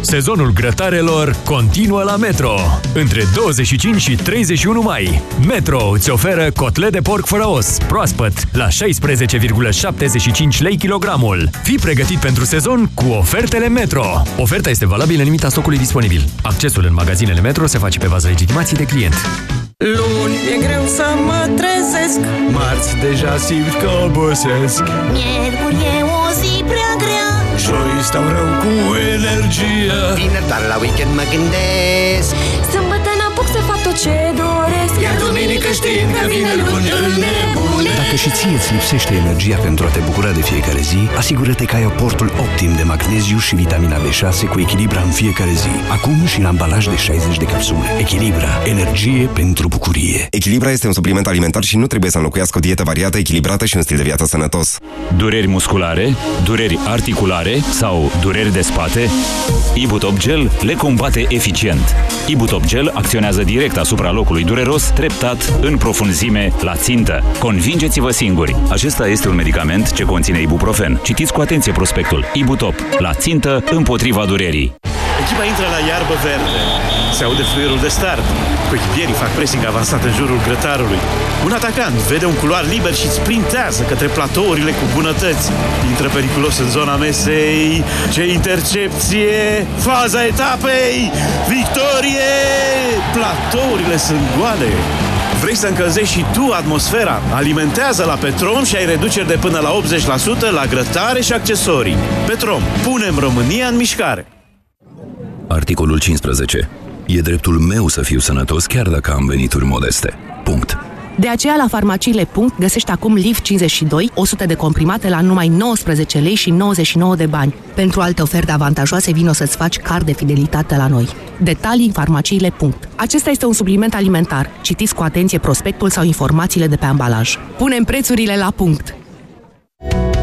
S60: Sezonul grătarelor continuă la Metro. Între 25 și 31 mai, Metro îți oferă cotlet de porc fără os, proaspăt, la 16,75 lei kilogramul. Fii pregătit pentru sezon cu ofertele Metro. Oferta este valabilă în limita stocului disponibil. Accesul în magazinele Metro se face pe bază legitimației de client.
S5: Luni e greu să mă trezesc
S60: Marți deja simt că obosesc.
S5: Miercuri e o zi prea grea
S60: Joi stau rău cu energie.
S5: Vineri doar la weekend mă gândesc Sâmbătă n-apuc să fac tot ce doresc Iar duminică știind că vine luni îl nebune
S68: Dacă și ție îți lipsește energia pentru a te bucura de fiecare zi, asigură-te că ai aportul optim de magneziu și vitamina B6 cu Echilibra în fiecare zi. Acum și în ambalaj de 60 de capsule. Echilibra. Energie pentru bucurie.
S69: Echilibra este un supliment alimentar și nu trebuie să înlocuiască o dietă variată, echilibrată și un stil de viață sănătos.
S70: Dureri musculare, dureri articulare sau dureri de spate? Ibutop Gel le combate eficient. Ibutop Gel acționează direct asupra locului dureros, treptat, în profunzime, la țintă. Convingeți-vă singuri! Acesta este un medicament ce conține ibuprofen. Citiți cu atenție prospectul. Ibutop. La țintă, împotriva durerii.
S10: Echipa intră la iarbă verde. Se aude fluierul de start. Coechipierii fac pressing avansat în jurul grătarului. Un atacant vede un culoar liber și sprintează către platourile cu bunătăți. Intră periculos în zona mesei. Ce intercepție! Faza etapei! Victorie! Platourile sunt goale. Vrei să încălzești și tu atmosfera? Alimentează la Petrom și ai reduceri de până la 80% la grătare și accesorii. Petrom, punem România în mișcare!
S71: Articolul 15. E dreptul meu să fiu sănătos chiar dacă am venituri modeste. Punct.
S72: De aceea la farmaciile. Punct găsești acum Liv 52, 100 de comprimate la numai 19 lei și 99 de bani. Pentru alte oferte avantajoase vino să-ți faci card de fidelitate la noi. Detalii în farmaciile. Punct. Acesta este un supliment alimentar. Citiți cu atenție prospectul sau informațiile de pe ambalaj. Punem prețurile la punct!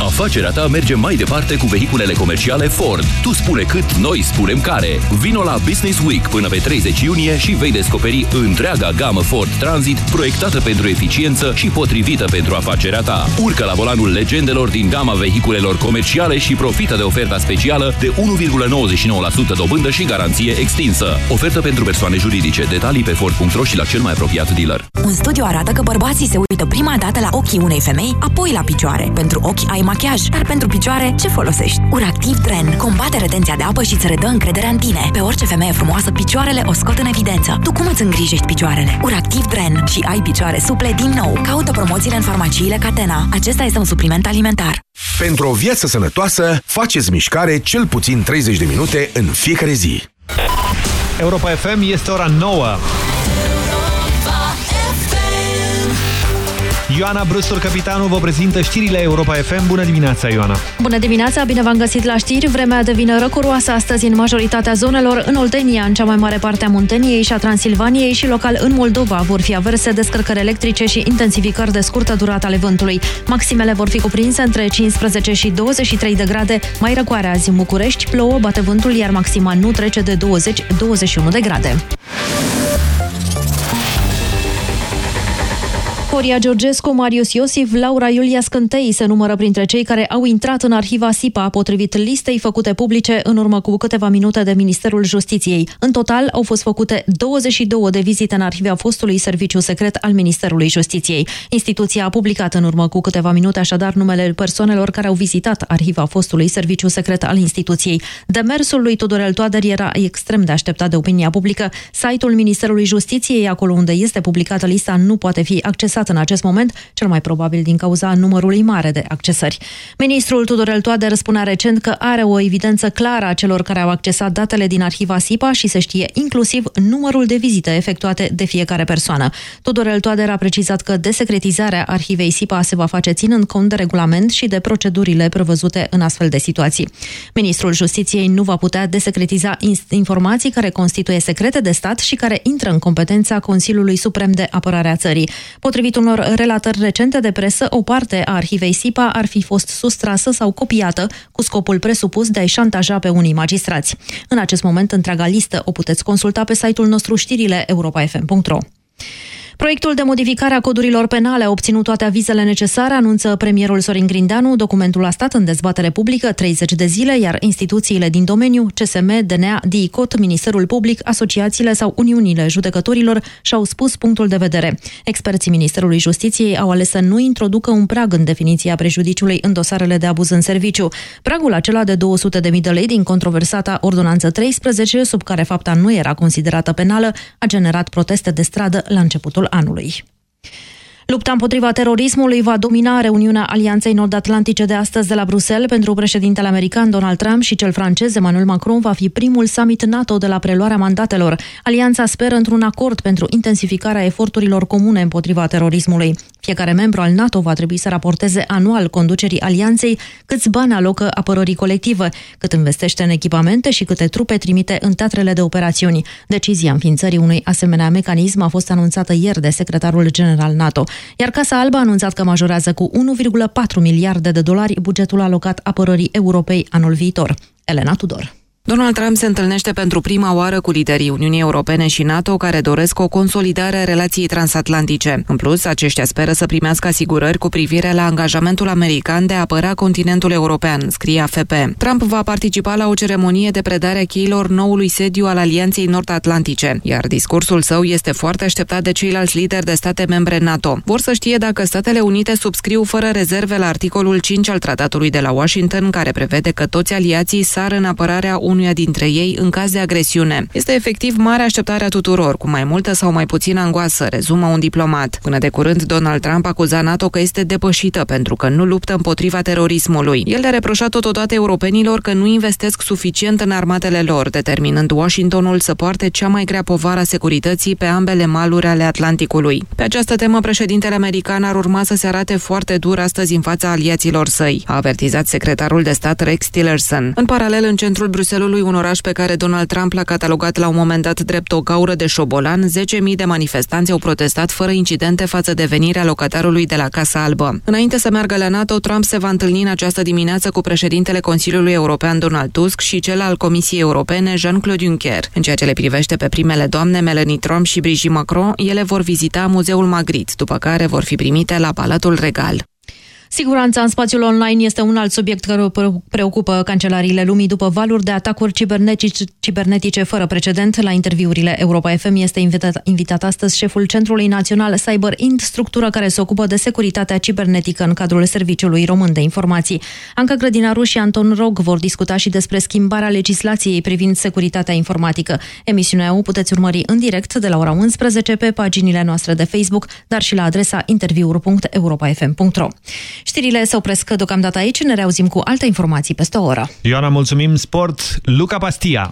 S23: Afacerea ta merge mai departe cu vehiculele comerciale Ford. Tu spune cât, noi spunem care. Vino la Business Week până pe 30 iunie și vei descoperi întreaga gamă Ford Transit proiectată pentru eficiență și potrivită pentru afacerea ta. Urcă la volanul legendelor din gama vehiculelor comerciale și profită de oferta specială de 1,99% dobândă și garanție extinsă. Ofertă pentru persoane juridice. Detalii pe Ford.ro și la cel mai apropiat dealer.
S73: Un studiu arată că bărbații se uită prima dată la ochii unei femei, apoi la picioare. Pentru ochi ai machiaj, dar pentru picioare ce folosești? Uractiv Dren combate retenția de apă și îți redă încrederea în tine. Pe orice femeie frumoasă, picioarele o scot în evidență. Tu cum îți îngrijești picioarele? Uractiv Dren și ai picioare suple din nou. Caută promoțiile în farmaciile Catena. Acesta este un supliment alimentar.
S74: Pentru o viață sănătoasă, faceți mișcare cel puțin 30 de minute în fiecare zi.
S2: Europa FM este ora 9. Ioana Brustur, capitanul, vă prezintă știrile Europa FM. Bună dimineața, Ioana!
S40: Bună dimineața, bine v-am găsit la știri. Vremea devine răcuroasă astăzi în majoritatea zonelor. În Oltenia, în cea mai mare parte a Munteniei și a Transilvaniei și local în Moldova vor fi averse, descărcări electrice și intensificări de scurtă durată ale vântului. Maximele vor fi cuprinse între 15 și 23 de grade. Mai răcoare azi în București, plouă, bate vântul, iar maxima nu trece de 20-21 de grade. Horia Georgescu, Marius Iosif, Laura Iulia Scântei se numără printre cei care au intrat în arhiva SIPA, potrivit listei făcute publice în urmă cu câteva minute de Ministerul Justiției. În total au fost făcute 22 de vizite în arhiva fostului serviciu secret al Ministerului Justiției. Instituția a publicat în urmă cu câteva minute așadar numele persoanelor care au vizitat arhiva fostului serviciu secret al instituției. Demersul lui Tudorel Toader era extrem de așteptat de opinia publică. Site-ul Ministerului Justiției, acolo unde este publicată lista, nu poate fi accesat în acest moment, cel mai probabil din cauza numărului mare de accesări. Ministrul Tudorel Toader spunea recent că are o evidență clară a celor care au accesat datele din arhiva SIPA și se știe inclusiv numărul de vizite efectuate de fiecare persoană. Tudorel Toader a precizat că desecretizarea arhivei SIPA se va face ținând cont de regulament și de procedurile prevăzute în astfel de situații. Ministrul Justiției nu va putea desecretiza informații care constituie secrete de stat și care intră în competența Consiliului Suprem de Apărare a țării. Potrivit Potrivit unor relatări recente de presă, o parte a arhivei SIPA ar fi fost sustrasă sau copiată cu scopul presupus de a-i șantaja pe unii magistrați. În acest moment, întreaga listă o puteți consulta pe site-ul nostru știrile europa.fm.ro. Proiectul de modificare a codurilor penale a obținut toate avizele necesare, anunță premierul Sorin Grindeanu. Documentul a stat în dezbatere publică 30 de zile, iar instituțiile din domeniu, CSM, DNA, DICOT, Ministerul Public, asociațiile sau uniunile judecătorilor și-au spus punctul de vedere. Experții Ministerului Justiției au ales să nu introducă un prag în definiția prejudiciului în dosarele de abuz în serviciu. Pragul acela de 200.000 de lei din controversata Ordonanță 13, sub care fapta nu era considerată penală, a generat proteste de stradă la începutul anului. Lupta împotriva terorismului va domina reuniunea Alianței Nord-Atlantice de astăzi de la Bruxelles pentru președintele american Donald Trump și cel francez Emmanuel Macron va fi primul summit NATO de la preluarea mandatelor. Alianța speră într-un acord pentru intensificarea eforturilor comune împotriva terorismului. Fiecare membru al NATO va trebui să raporteze anual conducerii alianței câți bani alocă apărării colective, cât investește în echipamente și câte trupe trimite în teatrele de operațiuni. Decizia înființării unui asemenea mecanism a fost anunțată ieri de secretarul general NATO iar Casa Albă a anunțat că majorează cu 1,4 miliarde de dolari bugetul alocat apărării Europei anul viitor. Elena Tudor.
S75: Donald Trump se întâlnește pentru prima oară cu liderii Uniunii Europene și NATO care doresc o consolidare a relației transatlantice. În plus, aceștia speră să primească asigurări cu privire la angajamentul american de a apăra continentul european, scrie AFP. Trump va participa la o ceremonie de predare a cheilor noului sediu al Alianței Nord-Atlantice, iar discursul său este foarte așteptat de ceilalți lideri de state membre NATO. Vor să știe dacă Statele Unite subscriu fără rezerve la articolul 5 al tratatului de la Washington, care prevede că toți aliații sar în apărarea unuia dintre ei în caz de agresiune. Este efectiv mare așteptarea tuturor, cu mai multă sau mai puțină angoasă, rezumă un diplomat. Până de curând, Donald Trump acuza NATO că este depășită pentru că nu luptă împotriva terorismului. El le-a reproșat totodată europenilor că nu investesc suficient în armatele lor, determinând Washingtonul să poarte cea mai grea povară a securității pe ambele maluri ale Atlanticului. Pe această temă, președintele american ar urma să se arate foarte dur astăzi în fața aliaților săi, a avertizat secretarul de stat Rex Tillerson. În paralel, în centrul Bruxelles capitalului, un oraș pe care Donald Trump l-a catalogat la un moment dat drept o gaură de șobolan, 10.000 de manifestanți au protestat fără incidente față de venirea locatarului de la Casa Albă. Înainte să meargă la NATO, Trump se va întâlni în această dimineață cu președintele Consiliului European Donald Tusk și cel al Comisiei Europene Jean-Claude Juncker. În ceea ce le privește pe primele doamne Melanie Trump și Brigitte Macron, ele vor vizita Muzeul Magritte, după care vor fi primite la Palatul Regal.
S40: Siguranța în spațiul online este un alt subiect care preocupă cancelariile lumii după valuri de atacuri cibernetice, cibernetice fără precedent. La interviurile Europa FM este invitat, invitat astăzi șeful Centrului Național Cyber Int, structură care se ocupă de securitatea cibernetică în cadrul Serviciului Român de Informații. Anca Grădinaru și Anton Rog vor discuta și despre schimbarea legislației privind securitatea informatică. Emisiunea o puteți urmări în direct de la ora 11 pe paginile noastre de Facebook, dar și la adresa interviuri.europafm.ro. Știrile se opresc deocamdată aici, ne reauzim cu alte informații peste o oră.
S2: Ioana, mulțumim, sport, Luca Pastia.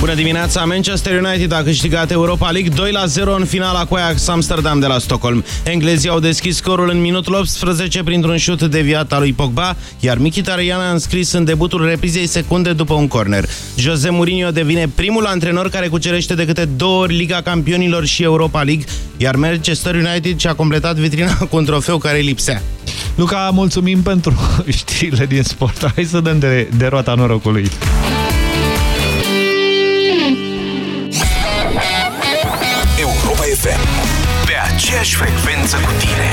S44: Bună dimineața! Manchester United a câștigat Europa League 2 la 0 în finala cu Ajax Amsterdam de la Stockholm. Englezii au deschis scorul în minutul 18 printr-un șut deviat al lui Pogba, iar Mkhitaryan a înscris în debutul reprizei secunde după un corner. Jose Mourinho devine primul antrenor care cucerește de câte două ori Liga Campionilor și Europa League, iar Manchester United și-a completat vitrina cu un trofeu care îi lipsea.
S2: Luca, mulțumim pentru știrile din sport. Hai să dăm de, de roata norocului.
S23: Aceeași frecvență cu tine.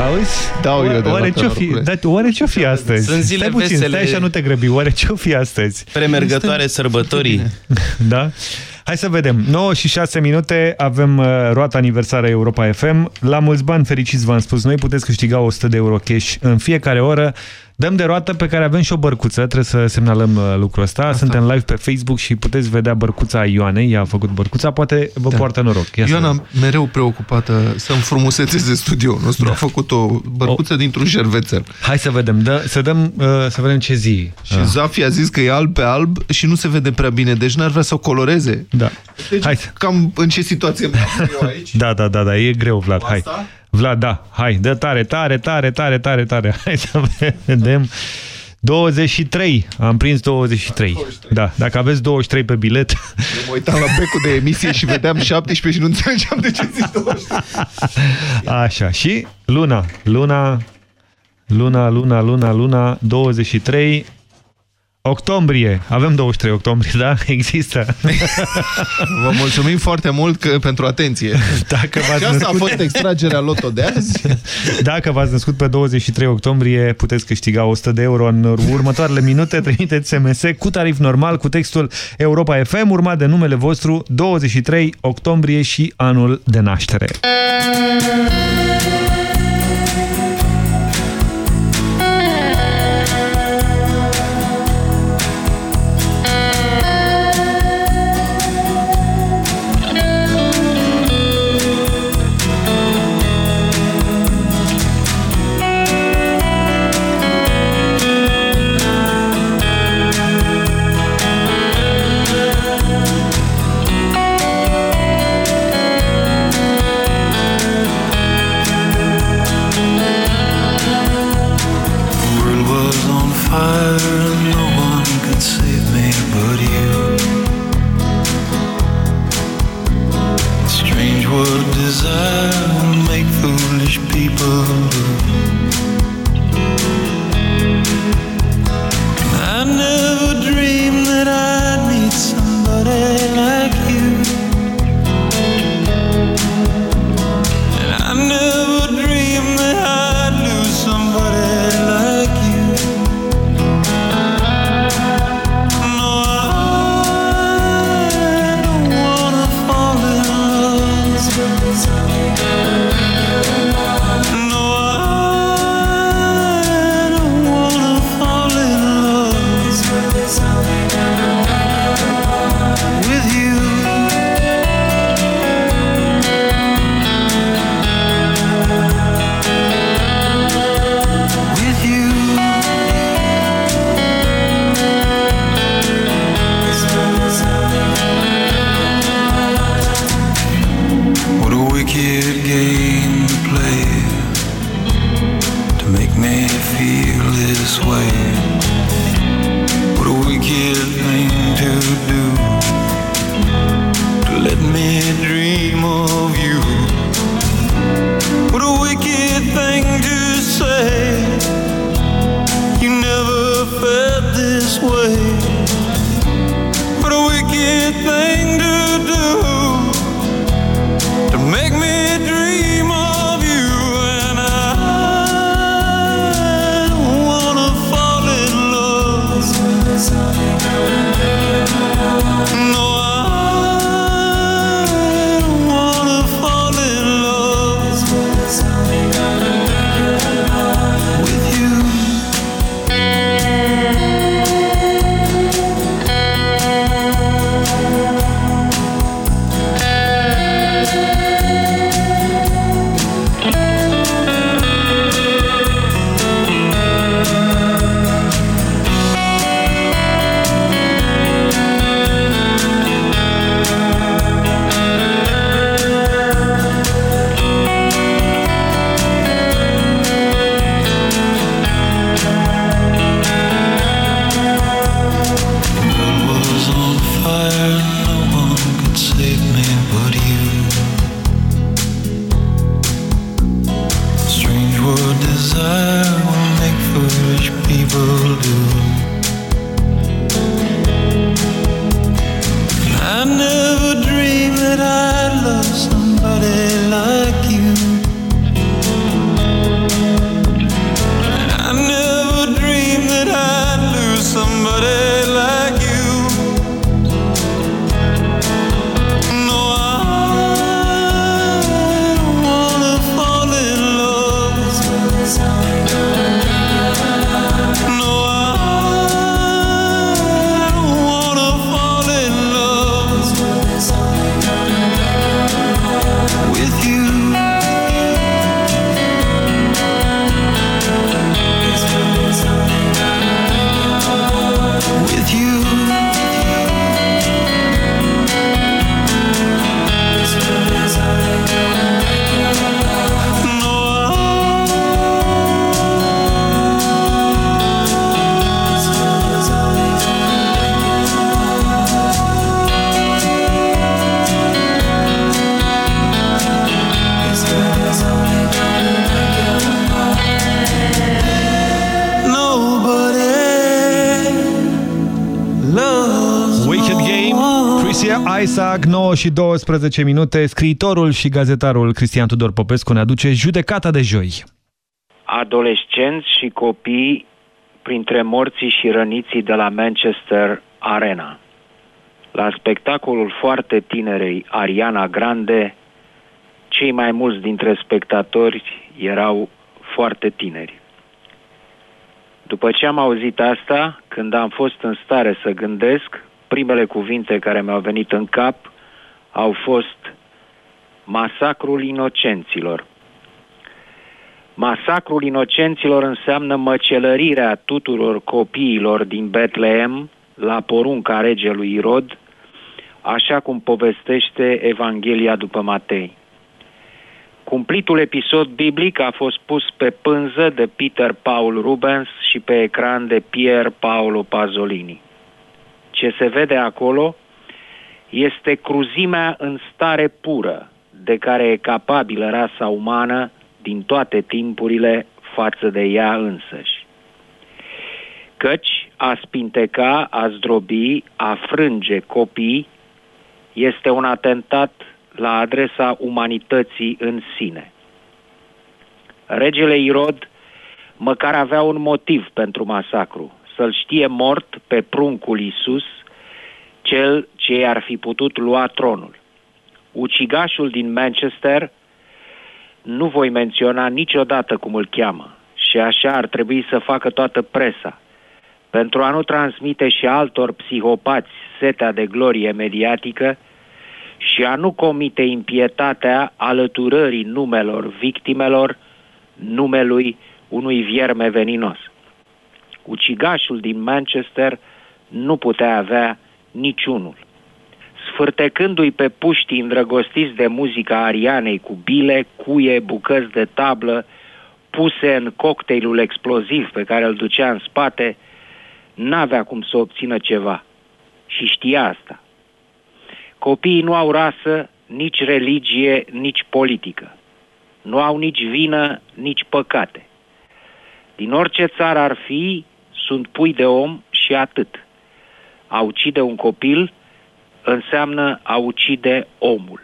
S2: Auzi?
S3: Dau eu de
S2: oare
S3: roata
S2: ce-o fi,
S3: norocului.
S2: da, oare ce-o fi astăzi?
S44: Sunt zile
S2: stai puțin,
S44: vesele.
S2: Stai așa, nu te grăbi. Oare ce-o fi astăzi?
S44: Premergătoare sărbătorii.
S2: Da? Hai să vedem. 9 și 6 minute avem uh, roata aniversară Europa FM. La mulți bani fericiți v-am spus noi, puteți câștiga 100 de euro cash în fiecare oră. Dăm de roată pe care avem și o bărcuță, trebuie să semnalăm uh, lucrul ăsta. Asta. Suntem live pe Facebook și puteți vedea bărcuța Ioanei, ea a făcut bărcuța, poate vă da. poartă noroc. Ia să-
S3: Ioana, mereu preocupată să înfrumusețeze studioul nostru, da. a făcut o bărcuță dintr-un șervețel.
S2: Hai să vedem, da, să, dăm, uh, să vedem ce zi.
S3: Și Zafi a zis că e alb pe alb și nu se vede prea bine, deci n-ar vrea să o coloreze.
S2: Da.
S3: Deci,
S2: Hai.
S3: cam în ce situație mă aflu eu aici?
S2: Da, da, da, da, e greu, Vlad, hai. Vlad, da, hai, dă tare, tare, tare, tare, tare, tare. Hai să vedem. 23, am prins 23. Da, dacă aveți 23 pe bilet...
S3: Eu mă uitam la becul de emisie și vedeam 17 și nu înțelegeam de ce zic 23.
S2: Așa, și luna, luna, luna, luna, luna, luna, 23... Octombrie, avem 23 octombrie, da? Există.
S3: Vă mulțumim foarte mult că, pentru atenție.
S2: Dacă
S3: și asta a
S2: născut-
S3: fost extragerea loto de azi.
S2: Dacă v-ați născut pe 23 octombrie, puteți câștiga 100 de euro în următoarele minute. Trimiteți SMS cu tarif normal, cu textul Europa FM, urmat de numele vostru 23 octombrie și anul de naștere. Și 12 minute, scriitorul și gazetarul Cristian Tudor Popescu ne aduce judecata de joi.
S76: Adolescenți și copii printre morții și răniții de la Manchester Arena. La spectacolul foarte tinerei Ariana Grande, cei mai mulți dintre spectatori erau foarte tineri. După ce am auzit asta, când am fost în stare să gândesc, primele cuvinte care mi-au venit în cap au fost masacrul inocenților. Masacrul inocenților înseamnă măcelărirea tuturor copiilor din Betleem la porunca regelui Irod, așa cum povestește Evanghelia după Matei. Cumplitul episod biblic a fost pus pe pânză de Peter Paul Rubens și pe ecran de Pier Paolo Pasolini. Ce se vede acolo este cruzimea în stare pură de care e capabilă rasa umană din toate timpurile față de ea însăși. Căci a spinteca, a zdrobi, a frânge copii este un atentat la adresa umanității în sine. Regele Irod măcar avea un motiv pentru masacru, să-l știe mort pe pruncul Isus, cel ce i-ar fi putut lua tronul. Ucigașul din Manchester, nu voi menționa niciodată cum îl cheamă și așa ar trebui să facă toată presa, pentru a nu transmite și altor psihopați setea de glorie mediatică și a nu comite impietatea alăturării numelor victimelor numelui unui vierme veninos. Ucigașul din Manchester nu putea avea niciunul. Sfârtecându-i pe puștii îndrăgostiți de muzica Arianei cu bile, cuie, bucăți de tablă, puse în cocktailul exploziv pe care îl ducea în spate, n-avea cum să obțină ceva. Și știa asta. Copiii nu au rasă, nici religie, nici politică. Nu au nici vină, nici păcate. Din orice țară ar fi, sunt pui de om și atât. A ucide un copil înseamnă a ucide omul.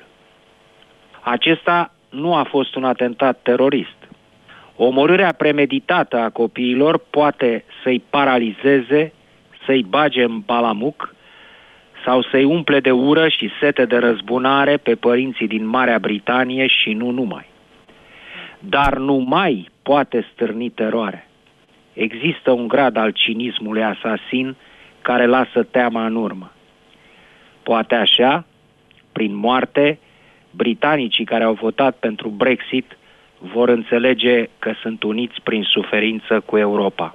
S76: Acesta nu a fost un atentat terorist. Omorârea premeditată a copiilor poate să-i paralizeze, să-i bage în balamuc sau să-i umple de ură și sete de răzbunare pe părinții din Marea Britanie și nu numai. Dar numai poate stârni teroare. Există un grad al cinismului asasin care lasă teama în urmă. Poate așa, prin moarte, britanicii care au votat pentru Brexit vor înțelege că sunt uniți prin suferință cu Europa.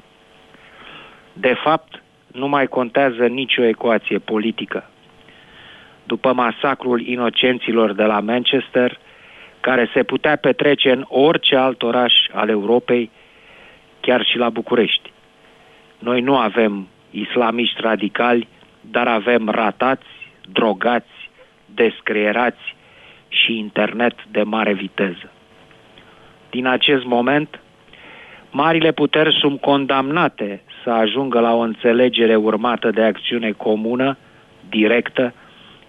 S76: De fapt, nu mai contează nicio ecuație politică. După masacrul inocenților de la Manchester, care se putea petrece în orice alt oraș al Europei, chiar și la București. Noi nu avem islamiști radicali, dar avem ratați, drogați, descreierați și internet de mare viteză. Din acest moment, marile puteri sunt condamnate să ajungă la o înțelegere urmată de acțiune comună, directă,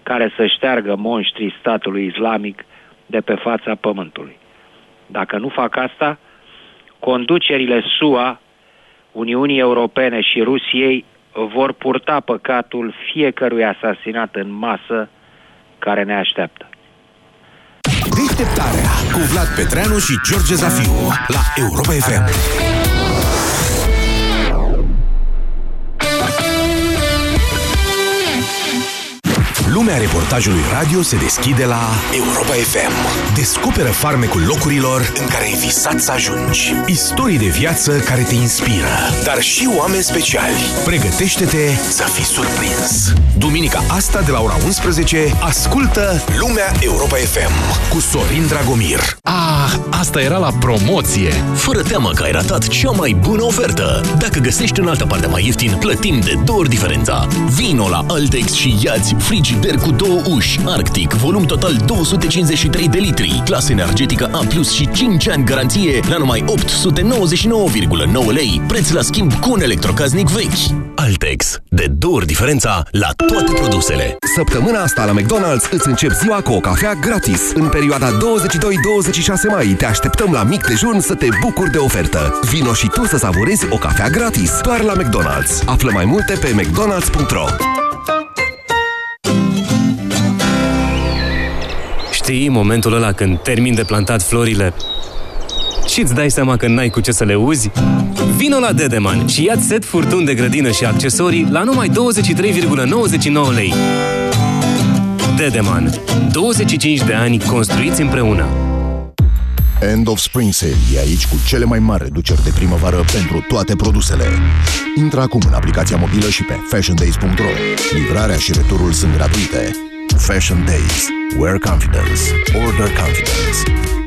S76: care să șteargă monștrii statului islamic de pe fața pământului. Dacă nu fac asta, conducerile SUA, Uniunii Europene și Rusiei vor purta păcatul fiecărui asasinat în masă care ne așteaptă.
S74: Deșteptarea cu Vlad Petreanu și George Zafiu la Europa FM. Lumea reportajului radio se deschide la Europa FM. Descoperă farmecul locurilor în care ai visat să ajungi. Istorii de viață care te inspiră, dar și oameni speciali. Pregătește-te să fii surprins. Duminica asta de la ora 11, ascultă Lumea Europa FM cu Sorin Dragomir.
S23: Ah, asta era la promoție! Fără teamă că ai ratat cea mai bună ofertă. Dacă găsești în altă parte mai ieftin, plătim de două ori diferența. Vino la Altex și iați frigider cu două uși, Arctic, volum total 253 de litri, clasă energetică A+, și 5 ani garanție la numai 899,9 lei, preț la schimb cu un electrocaznic vechi. Altex. De două ori diferența la toate produsele.
S51: Săptămâna asta la McDonald's îți încep ziua cu o cafea gratis. În perioada 22-26 mai te așteptăm la mic dejun să te bucuri de ofertă. Vino și tu să savurezi o cafea gratis. Doar la McDonald's. Află mai multe pe mcdonalds.ro
S77: Știi momentul ăla când termin de plantat florile și îți dai seama că n-ai cu ce să le uzi? Vino la Dedeman și ia set furtun de grădină și accesorii la numai 23,99 lei. Dedeman. 25 de ani construiți împreună.
S8: End of Spring Sale e aici cu cele mai mari reduceri de primăvară pentru toate produsele. Intră acum în aplicația mobilă și pe fashiondays.ro. Livrarea și returul sunt gratuite. Fashion Days. Wear confidence. Order confidence.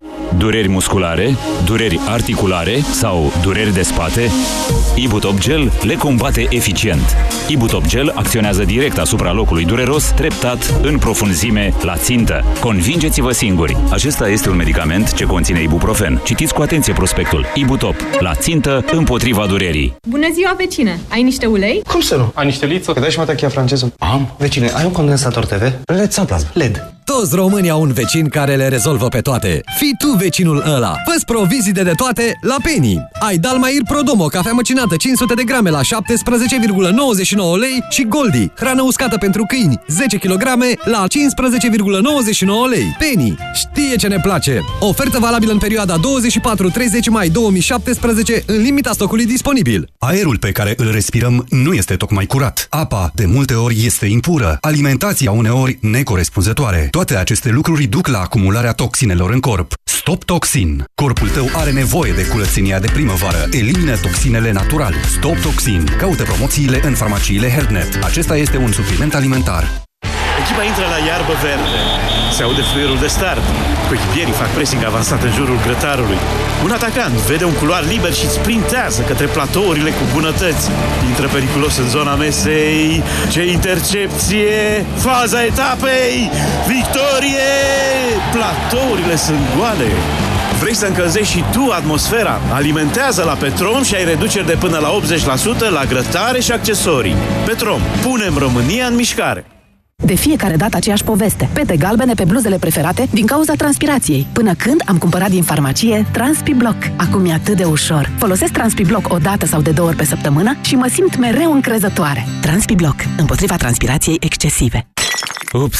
S35: Dureri musculare, dureri articulare sau dureri de spate? Ibutop Gel le combate eficient. Ibutop Gel acționează direct asupra locului dureros, treptat, în profunzime, la țintă. Convingeți-vă singuri! Acesta este un medicament ce conține ibuprofen. Citiți cu atenție prospectul. Ibutop. La țintă, împotriva durerii.
S78: Bună ziua, vecine! Ai niște ulei?
S79: Cum să nu? Ai niște liță? Că dai și mă chia franceză. Am. Vecine, ai un condensator TV? LED sau plasma? LED.
S80: Toți românii au un vecin care le rezolvă pe toate. Fii tu vecinul ăla. Fă-ți provizii de toate la Penny. Ai Dalmair Prodomo, cafea măcinată 500 de grame la 17,99 lei și Goldi, hrană uscată pentru câini 10 kg la 15,99 lei. Penny știe ce ne place. Ofertă valabilă în perioada 24-30 mai 2017 în limita stocului disponibil.
S81: Aerul pe care îl respirăm nu este tocmai curat. Apa, de multe ori, este impură. Alimentația, uneori, necorespunzătoare. Toate aceste lucruri duc la acumularea toxinelor în corp. Stop Toxin. Corpul tău are nevoie de curățenia de primăvară. Elimină toxinele natural. Stop Toxin. Caută promoțiile în farmaciile HealthNet. Acesta este un supliment alimentar.
S10: Echipa intră la iarbă verde. Se aude fluierul de start. Coechipierii fac pressing avansat în jurul grătarului. Un atacant vede un culoar liber și sprintează către platourile cu bunătăți. Intră periculos în zona mesei. Ce intercepție! Faza etapei! Victorie! Platourile sunt goale. Vrei să încălzești și tu atmosfera? Alimentează la Petrom și ai reduceri de până la 80% la grătare și accesorii. Petrom, punem România în mișcare!
S6: De fiecare dată aceeași poveste. Pete galbene pe bluzele preferate din cauza transpirației. Până când am cumpărat din farmacie TranspiBlock. Acum e atât de ușor. Folosesc TranspiBlock o dată sau de două ori pe săptămână și mă simt mereu încrezătoare. TranspiBlock. Împotriva transpirației excesive.
S35: Ups!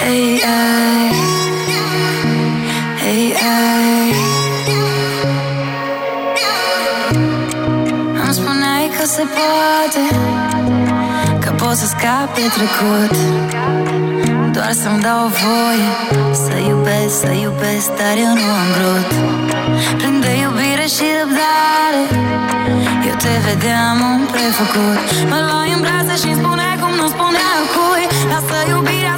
S32: Hey, ai. Hey, ai. Îmi spuneai că se poate Că pot să scap de trecut Doar să-mi dau voie Să iubesc, să iubesc Dar eu nu am vrut. Plin de iubire și răbdare Eu te vedeam un prefăcut. Mă luai în brațe și-mi spuneai cum nu spunea cui. Lasă iubirea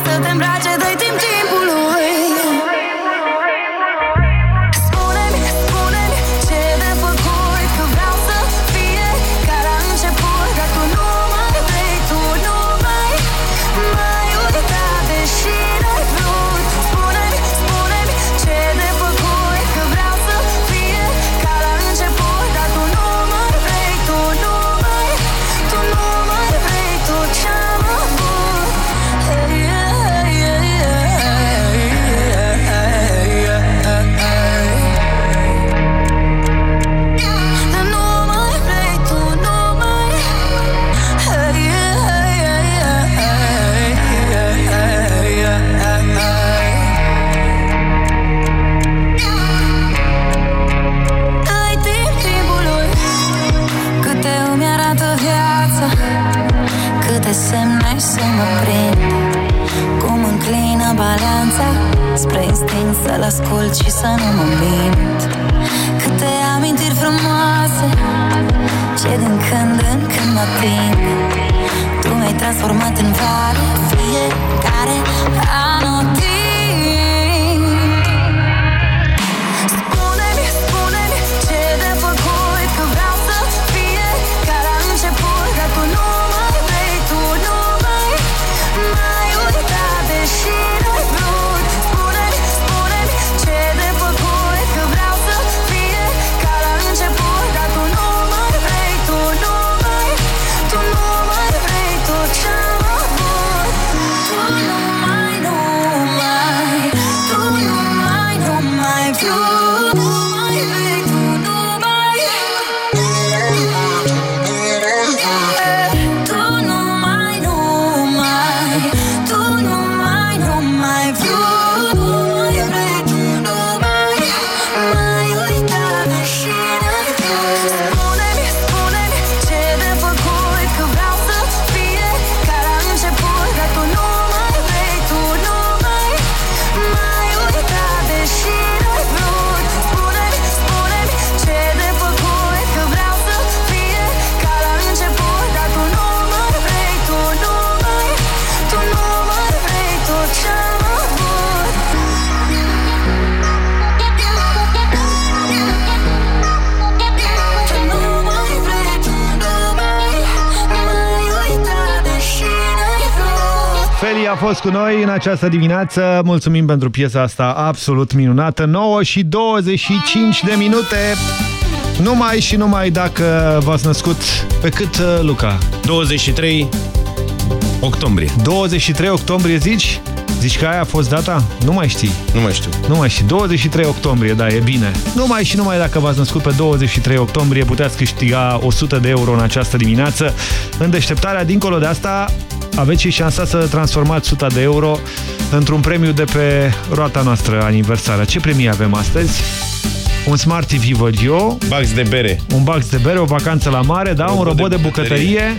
S32: semne să mă prind. Cum înclină balanța Spre instinct să-l ascult și să nu mă mint Câte amintiri frumoase Ce din când în când mă ating Tu mi-ai transformat în vale Fiecare anotimp
S2: fost cu noi în această dimineață. Mulțumim pentru piesa asta absolut minunată. 9 și 25 de minute. Numai și numai dacă v-ați născut pe cât, uh, Luca?
S82: 23 octombrie.
S2: 23 octombrie zici? Zici că aia a fost data? Nu mai știi.
S82: Nu mai știu.
S2: Nu mai știi. 23 octombrie, da, e bine. Numai și numai dacă v-ați născut pe 23 octombrie puteți câștiga 100 de euro în această dimineață. În deșteptarea, dincolo de asta, aveți și șansa să transformați 100 de euro într-un premiu de pe roata noastră aniversară. Ce premii avem astăzi? Un Smart TV văd eu.
S82: Bax de bere.
S2: Un bax de bere, o vacanță la mare, da? un robot de bucătărie.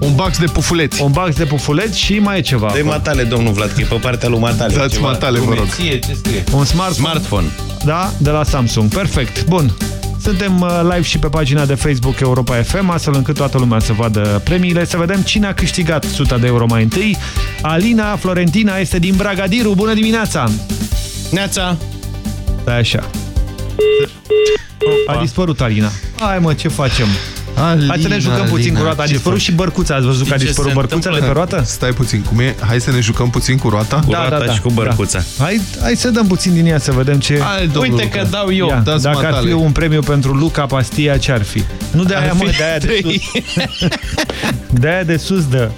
S83: Un bax de pufuleți.
S2: Un bax de pufuleți și mai e ceva.
S82: De matale, domnul Vlad, că e pe partea lui matale.
S83: Dați
S82: Ceva
S83: matale, vă rog.
S82: Ție, ce scrie?
S2: Un smartphone.
S82: Smartphone.
S2: Da, de la Samsung. Perfect. Bun. Suntem uh, live și pe pagina de Facebook Europa FM, astfel încât toată lumea să vadă premiile. Să vedem cine a câștigat 100 de euro mai întâi. Alina Florentina este din Bragadiru. Bună dimineața!
S82: Neața!
S2: Da, așa. A dispărut Alina. Hai mă, ce facem?
S3: Alina,
S2: Hai să ne jucăm
S3: Alina,
S2: puțin cu roata. A
S3: ce
S2: dispărut
S3: faci?
S2: și bărcuța. Ați văzut că a
S13: ce
S2: dispărut
S13: se
S2: bărcuța de pe
S13: întâmplă?
S2: roată?
S3: Stai puțin, cum e? Hai să ne jucăm puțin cu roata?
S13: Cu roata și cu bărcuța.
S2: Da. Hai, hai să dăm puțin din ea să vedem ce...
S3: Hai, domnul
S13: Uite
S3: Luca.
S13: că dau eu.
S2: Ia,
S3: dați
S2: dacă ar fi
S3: matale.
S2: un premiu pentru Luca Pastia, ce ar fi? Nu de aia,
S13: Ar
S2: mă,
S13: fi
S2: de aia de
S13: trei.
S2: sus. De aia de sus, dă.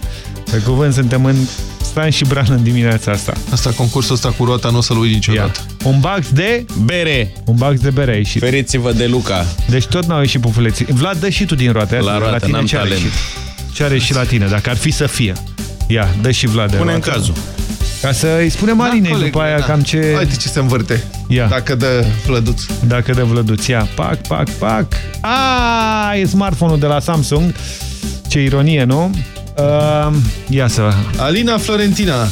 S2: Pe cuvânt, suntem în stan și bran în dimineața asta.
S3: Asta, concursul ăsta cu roata nu o să-l uit niciodată.
S2: Un box de...
S13: Bere.
S2: Un box de bere a ieșit.
S13: Feriți-vă de Luca.
S2: Deci tot n-au ieșit pufuleții. Vlad, dă și tu din roate.
S13: La roată,
S2: tine
S13: n-am
S2: ce are
S13: talent.
S2: ieșit? Ce are și la tine, dacă ar fi să fie. Ia, dă și Vlad de
S13: Pune în
S2: roată.
S13: cazul.
S2: Ca să îi spunem Alinei
S3: coleg,
S2: după aia
S3: da.
S2: cam ce...
S3: Uite ce se învârte.
S2: Ia.
S3: Dacă dă flăduț.
S2: Dacă dă vlăduț, ia. Pac, pac, pac. A, e smartphone-ul de la Samsung. Ce ironie, nu? Uh, ia să...
S3: Alina Florentina.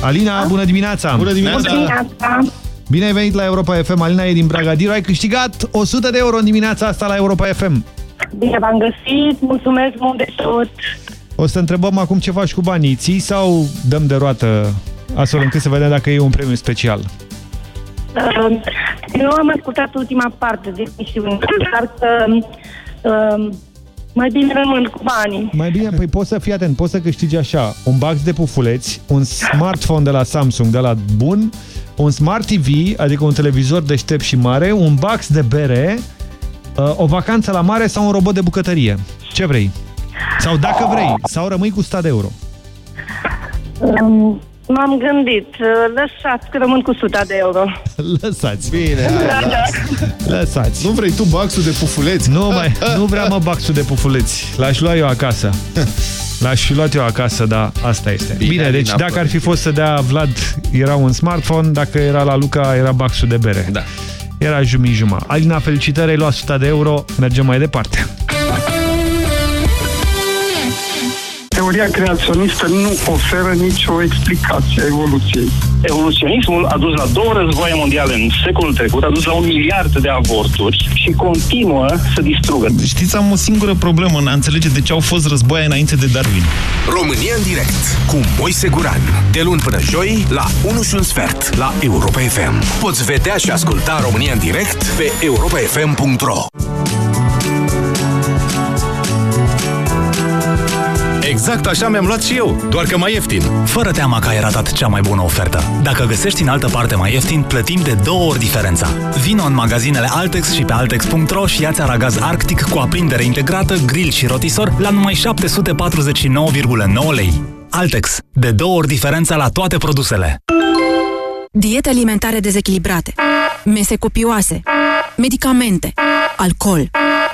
S2: Alina, bună dimineața!
S3: Bună dimineața!
S28: Dimineața.
S2: Bine ai venit la Europa FM. Alina e din Bragadiru. Ai câștigat 100 de euro în dimineața asta la Europa FM.
S28: Bine v-am găsit, mulțumesc mult de tot.
S2: O să întrebăm acum ce faci cu banii. Ții sau dăm de roată astfel încât să vedem dacă e un premiu special?
S28: Uh, Eu am ascultat ultima parte de emisiune, dar că uh, mai bine rămân cu banii.
S2: Mai bine, păi poți să fii atent, poți să câștigi așa un box de pufuleți, un smartphone de la Samsung de la bun, un Smart TV, adică un televizor deștept și mare, un box de bere, uh, o vacanță la mare sau un robot de bucătărie. Ce vrei? Sau dacă vrei, sau rămâi cu 100 de euro.
S28: Um, M-am gândit, uh, lăsați că rămân cu 100 de euro.
S2: Lăsați.
S3: Bine, hai,
S28: Da, da.
S2: Lăsați.
S3: Nu vrei tu baxul de pufuleți?
S2: Nu mai, nu vreau mă baxul de pufuleți. L-aș lua eu acasă. L-aș fi luat eu acasă, dar asta este. Bine,
S3: Bine,
S2: Bine deci
S3: Alina,
S2: dacă ar fi fost să dea Vlad, era un smartphone, dacă era la Luca, era baxul de bere.
S13: Da.
S2: Era jumii-juma. Alina, felicitări, ai luat 100 de euro, mergem mai departe.
S84: Teoria creaționistă nu oferă nicio explicație a evoluției.
S85: Evoluționismul a dus la două războaie mondiale în secolul trecut, a dus la un miliard de avorturi și continuă să distrugă.
S13: Știți, am o singură problemă în a înțelege de ce au fost războaie înainte de Darwin.
S23: România în direct cu Moise Guran. De luni până joi la 1 și un sfert la Europa FM. Poți vedea și asculta România în direct pe europafm.ro
S86: Exact așa mi-am luat și eu, doar că mai ieftin.
S11: Fără teama că ai ratat cea mai bună ofertă. Dacă găsești în altă parte mai ieftin, plătim de două ori diferența. Vino în magazinele Altex și pe altex.ro și ia-ți aragaz Arctic cu aprindere integrată, grill și rotisor la numai 749,9 lei. Altex. De două ori diferența la toate produsele.
S6: Diete alimentare dezechilibrate, mese copioase, medicamente, alcool.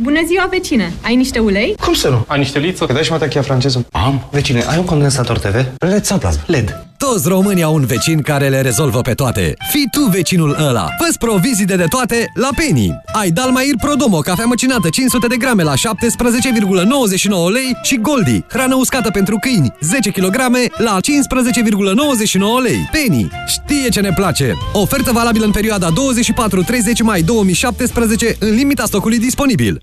S87: Bună ziua, vecine! Ai niște ulei?
S88: Cum să nu? Ai niște liță? Că dai și matachia franceză. Am. Vecine, ai un condensator TV? LED sau plasmă? LED.
S33: Toți românii au un vecin care le rezolvă pe toate. Fii tu vecinul ăla. Fă-ți provizii de toate la Penny. Ai Dalmair Prodomo, cafea măcinată 500 de grame la 17,99 lei și Goldi, hrană uscată pentru câini 10 kg la 15,99 lei. Penny știe ce ne place. Ofertă valabilă în perioada 24-30 mai 2017 în limita stocului disponibil.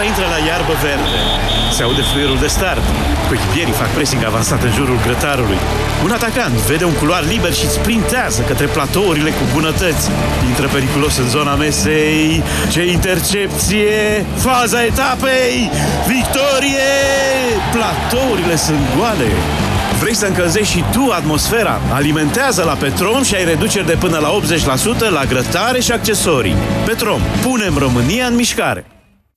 S22: Echipa
S10: Echipa intră la iarbă verde. Se aude fluierul de start. Coechipierii fac pressing avansat în jurul grătarului. Un atacant vede un culoar liber și sprintează către platourile cu bunătăți. Intră periculos în zona mesei. Ce intercepție! Faza etapei! Victorie! Platourile sunt goale. Vrei să încălzești și tu atmosfera? Alimentează la Petrom și ai reduceri de până la 80% la grătare și accesorii. Petrom, punem România în mișcare!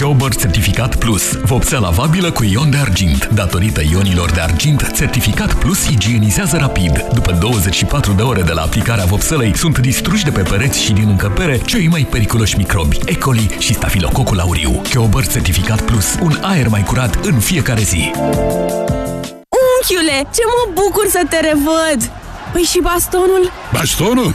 S23: Chobert Certificat Plus. Vopsea lavabilă cu ion de argint. Datorită ionilor de argint, Certificat Plus igienizează rapid. După 24 de ore de la aplicarea vopselei, sunt distruși de pe pereți și din încăpere cei mai periculoși microbi, E. coli și stafilococul auriu. Chobert Certificat Plus. Un aer mai curat în fiecare zi.
S5: Unchiule, ce mă bucur să te revăd! Păi și bastonul?
S89: Bastonul?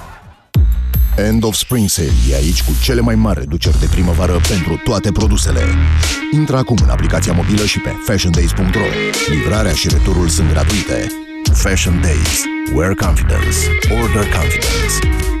S8: End of Spring Sale e aici cu cele mai mari reduceri de primăvară pentru toate produsele. Intră acum în aplicația mobilă și pe fashiondays.ro. Livrarea și returul sunt gratuite. Fashion Days. Wear confidence. Order confidence.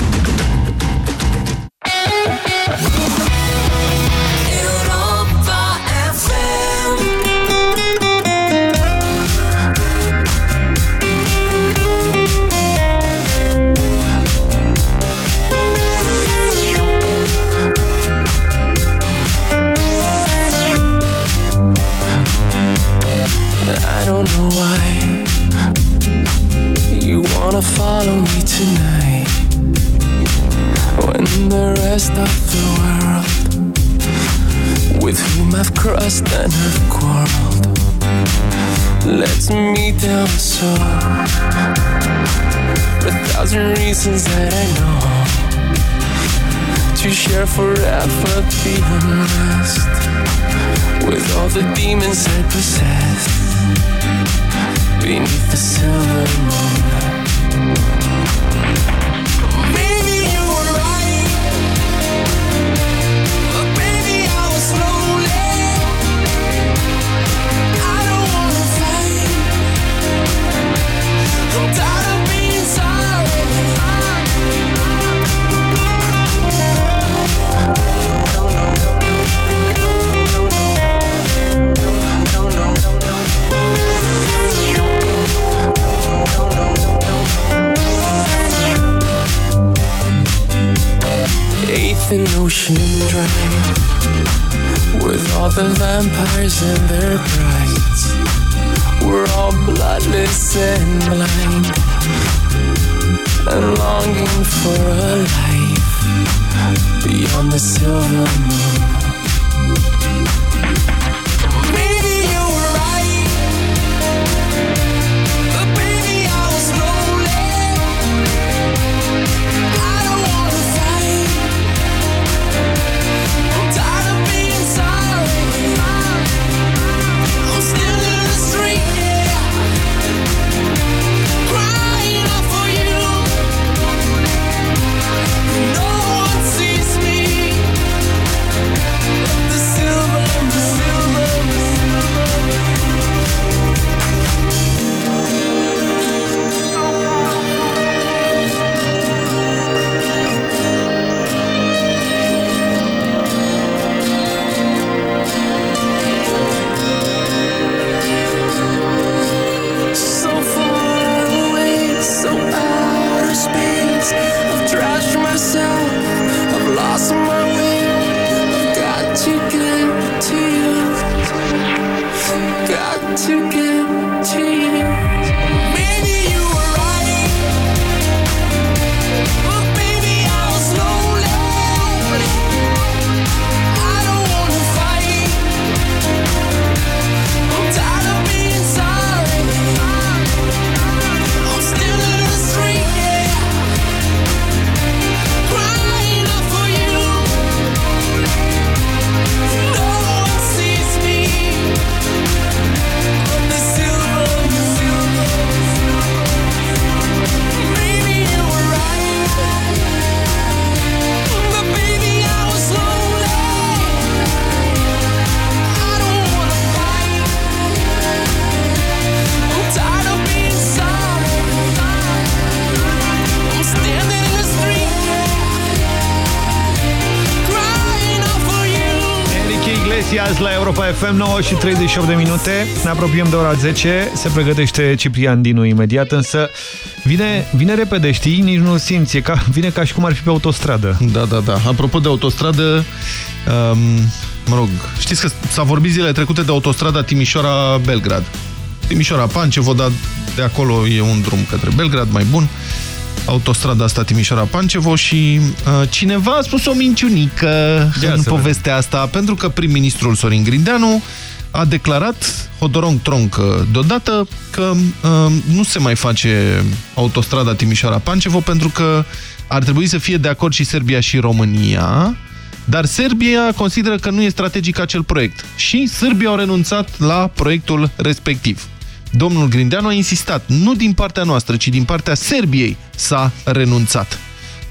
S60: Crossed and have quarreled lets me down so a thousand reasons that I know. To share forever the unrest with all the demons I possess. Beneath the silver moon. And ocean drive with all the vampires and their brides. We're all bloodless and blind and longing for a life beyond the silver moon.
S2: FM 9 și 38 de minute. Ne apropiem de ora 10. Se pregătește Ciprian Dinu imediat, însă vine, vine repede, știi? Nici nu simți. E ca, vine ca și cum ar fi pe autostradă.
S3: Da, da, da. Apropo de autostradă, um, mă rog, știți că s-a vorbit zilele trecute de autostrada Timișoara-Belgrad. Timișoara-Pancevo, dar de acolo e un drum către Belgrad mai bun autostrada asta Timișoara-Pancevo și uh, cineva a spus o minciunică Ia în povestea asta, pentru că prim-ministrul Sorin Grindeanu a declarat Hodorong-Tronc deodată că uh, nu se mai face autostrada Timișoara-Pancevo pentru că ar trebui să fie de acord și Serbia și România, dar Serbia consideră că nu e strategic acel proiect și Serbia au renunțat la proiectul respectiv. Domnul Grindeanu a insistat, nu din partea noastră, ci din partea Serbiei s-a renunțat,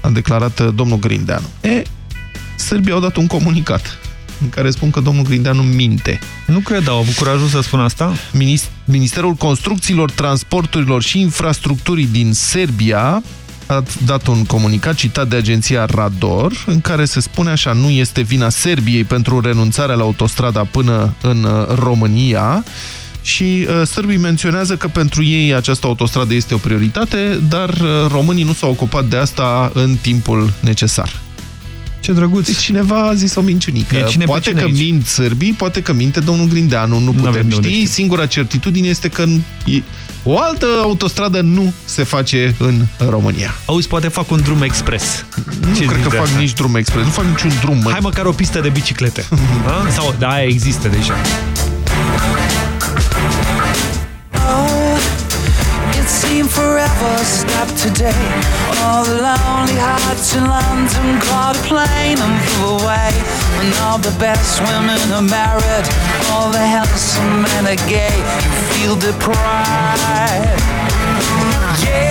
S3: a declarat uh, domnul Grindeanu. E, Serbia au dat un comunicat în care spun că domnul Grindeanu minte.
S2: Nu cred, au avut curajul să spun asta?
S3: Ministerul Construcțiilor, Transporturilor și Infrastructurii din Serbia a dat un comunicat citat de agenția Rador, în care se spune așa, nu este vina Serbiei pentru renunțarea la autostrada până în uh, România, și uh, sârbii menționează că pentru ei această autostradă este o prioritate, dar uh, românii nu s-au ocupat de asta în timpul necesar.
S2: Ce drăguț!
S3: Deci cineva a zis o minciunică.
S2: E cine
S3: poate
S2: cine
S3: că
S2: aici?
S3: mint sârbii, poate că minte domnul Grindeanu, nu putem ști. Singura certitudine este că e- o altă autostradă nu se face în România.
S2: Auzi, poate fac un drum expres.
S3: Nu
S2: Ce
S3: cred
S2: zici
S3: că
S2: de
S3: fac
S2: asta?
S3: nici drum expres, nu fac niciun drum. Mă.
S2: Hai măcar o pistă de biciclete. da? Sau, da, aia există deja.
S60: Forever stop today. All the lonely hearts in London caught a plane and flew away. And all the best women are married, all the handsome men are gay. You feel deprived. Yeah.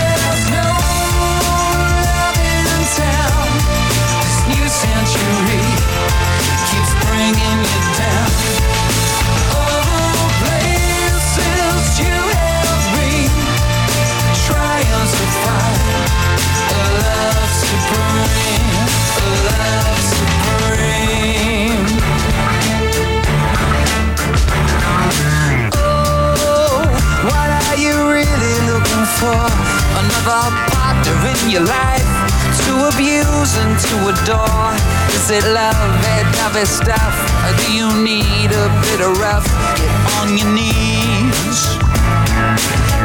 S60: For? Another partner in your life to abuse and to adore. Is it love, that heavy stuff? Or do you need a bit of rough? Get on your knees.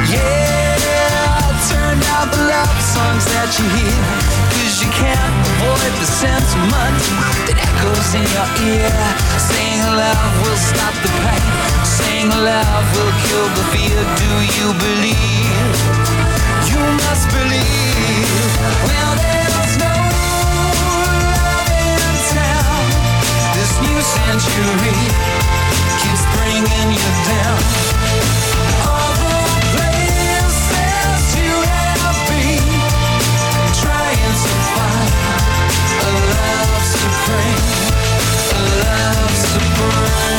S60: Yeah, turn out the love songs that you hear. Cause you can't avoid the sentiment that echoes in your ear. Saying love will stop the pain. Saying love will kill the fear. Do you believe? You must believe. Well, there's no love in town. This new century keeps bringing you down. All the places you have been, trying to find a love supreme, a love supreme.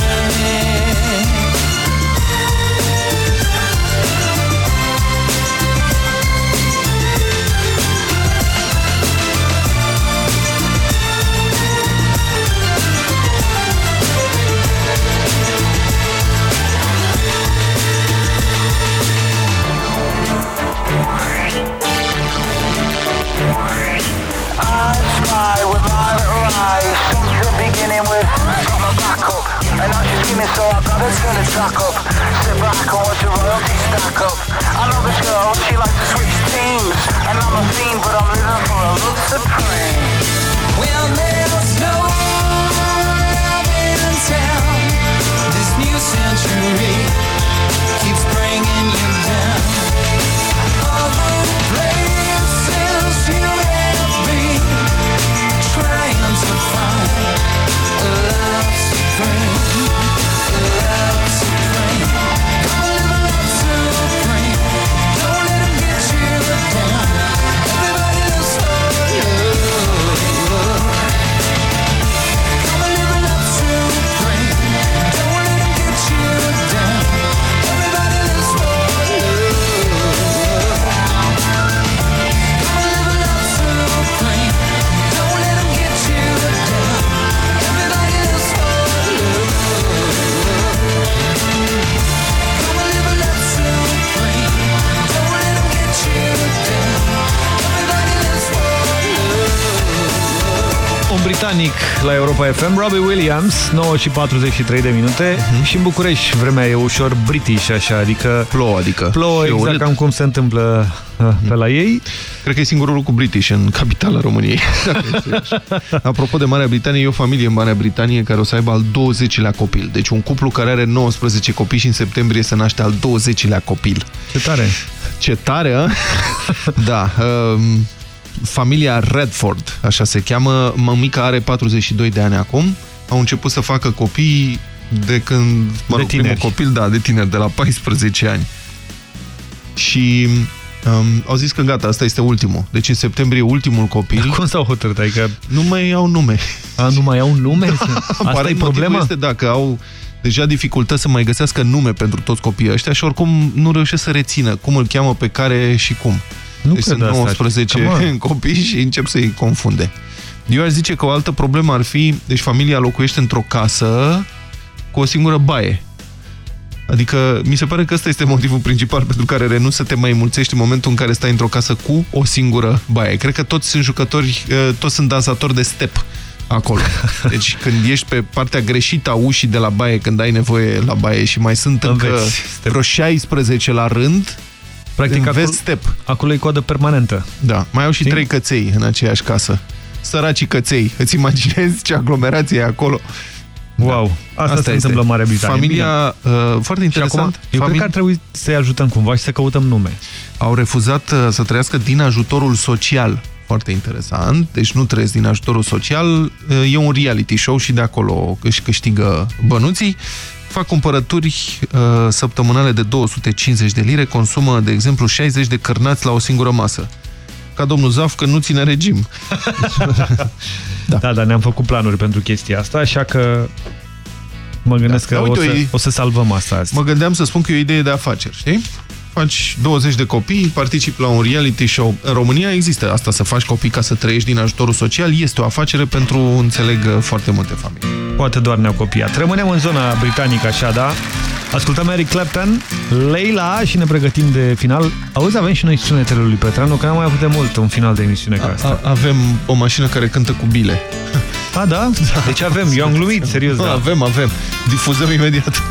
S60: Beginning with. Got my back up. And she's giving so gotta turn the track up. Sit back and watch the royalties stack up. I know this girl, she likes to switch teams. And I'm a fiend but I'm living for a love supreme. Well there's no love in town. This new century keeps bringing you down. All the friend
S2: Titanic la Europa FM, Robbie Williams, 9 și 43 de minute uh -huh. și în București vremea e ușor british așa, adică
S3: plouă, adică
S2: plouă exact urât. cam cum se întâmplă uh, pe la ei.
S3: Cred că e singurul lucru british în capitala României. Apropo de Marea Britanie, e o familie în Marea Britanie care o să aibă al 20-lea copil. Deci un cuplu care are 19 copii și în septembrie se naște al 20-lea copil.
S2: Ce tare!
S3: Ce tare, a? da. Uh, familia Redford, așa se cheamă, mămica are 42 de ani acum, au început să facă copii de când, mă rog, primul copil, da, de tineri, de la 14 ani. Și um, au zis că gata, asta este ultimul. Deci în septembrie ultimul copil.
S2: Cum s-au hotărât? Adică...
S3: Nu mai au nume.
S2: A, nu mai au nume? Da, asta e problema?
S3: este dacă au deja dificultăți să mai găsească nume pentru toți copiii ăștia și oricum nu reușesc să rețină cum îl cheamă pe care și cum. Nu deci sunt 19 asta. copii și încep să-i confunde. Eu aș zice că o altă problemă ar fi, deci familia locuiește într-o casă cu o singură baie. Adică mi se pare că ăsta este motivul principal pentru care renunți să te mai mulțești în momentul în care stai într-o casă cu o singură baie. Cred că toți sunt jucători, uh, toți sunt dansatori de step acolo. Deci când ești pe partea greșită a ușii de la baie, când ai nevoie la baie și mai sunt încă vreo 16 la rând,
S2: Practic, acolo, step. acolo e coadă permanentă.
S3: Da, mai au și Știi? trei căței în aceeași casă. Săracii căței. Îți imaginezi ce aglomerație e acolo?
S2: Wow, da. asta, asta se întâmplă în Marea Britanie.
S3: Familia, uh, foarte interesant. Acum,
S2: eu cred că ar trebui să-i ajutăm cumva și să căutăm nume.
S3: Au refuzat uh, să trăiască din ajutorul social. Foarte interesant. Deci nu trăiesc din ajutorul social. Uh, e un reality show și de acolo își câștigă bănuții fac cumpărături uh, săptămânale de 250 de lire, consumă, de exemplu, 60 de cărnați la o singură masă. Ca domnul Zaf, că nu ține regim.
S2: da. da, dar ne-am făcut planuri pentru chestia asta, așa că mă gândesc da, că uite, o, să, o să salvăm asta azi.
S3: Mă gândeam să spun că e o idee de afaceri, știi? Faci 20 de copii, participi la un reality show. În România există asta, să faci copii ca să trăiești din ajutorul social. Este o afacere pentru, înțeleg, foarte multe familii.
S2: Poate doar ne-au copiat. Rămânem în zona britanică, așa, da? Ascultăm Eric Clapton, Leila și ne pregătim de final. Auzi, avem și noi sunetele lui Petranu, că n-am mai avut de mult un final de emisiune ca asta.
S3: A, avem o mașină care cântă cu bile.
S2: A, da? da. Deci avem, eu am glumit, serios, da.
S3: Avem, avem. Difuzăm imediat.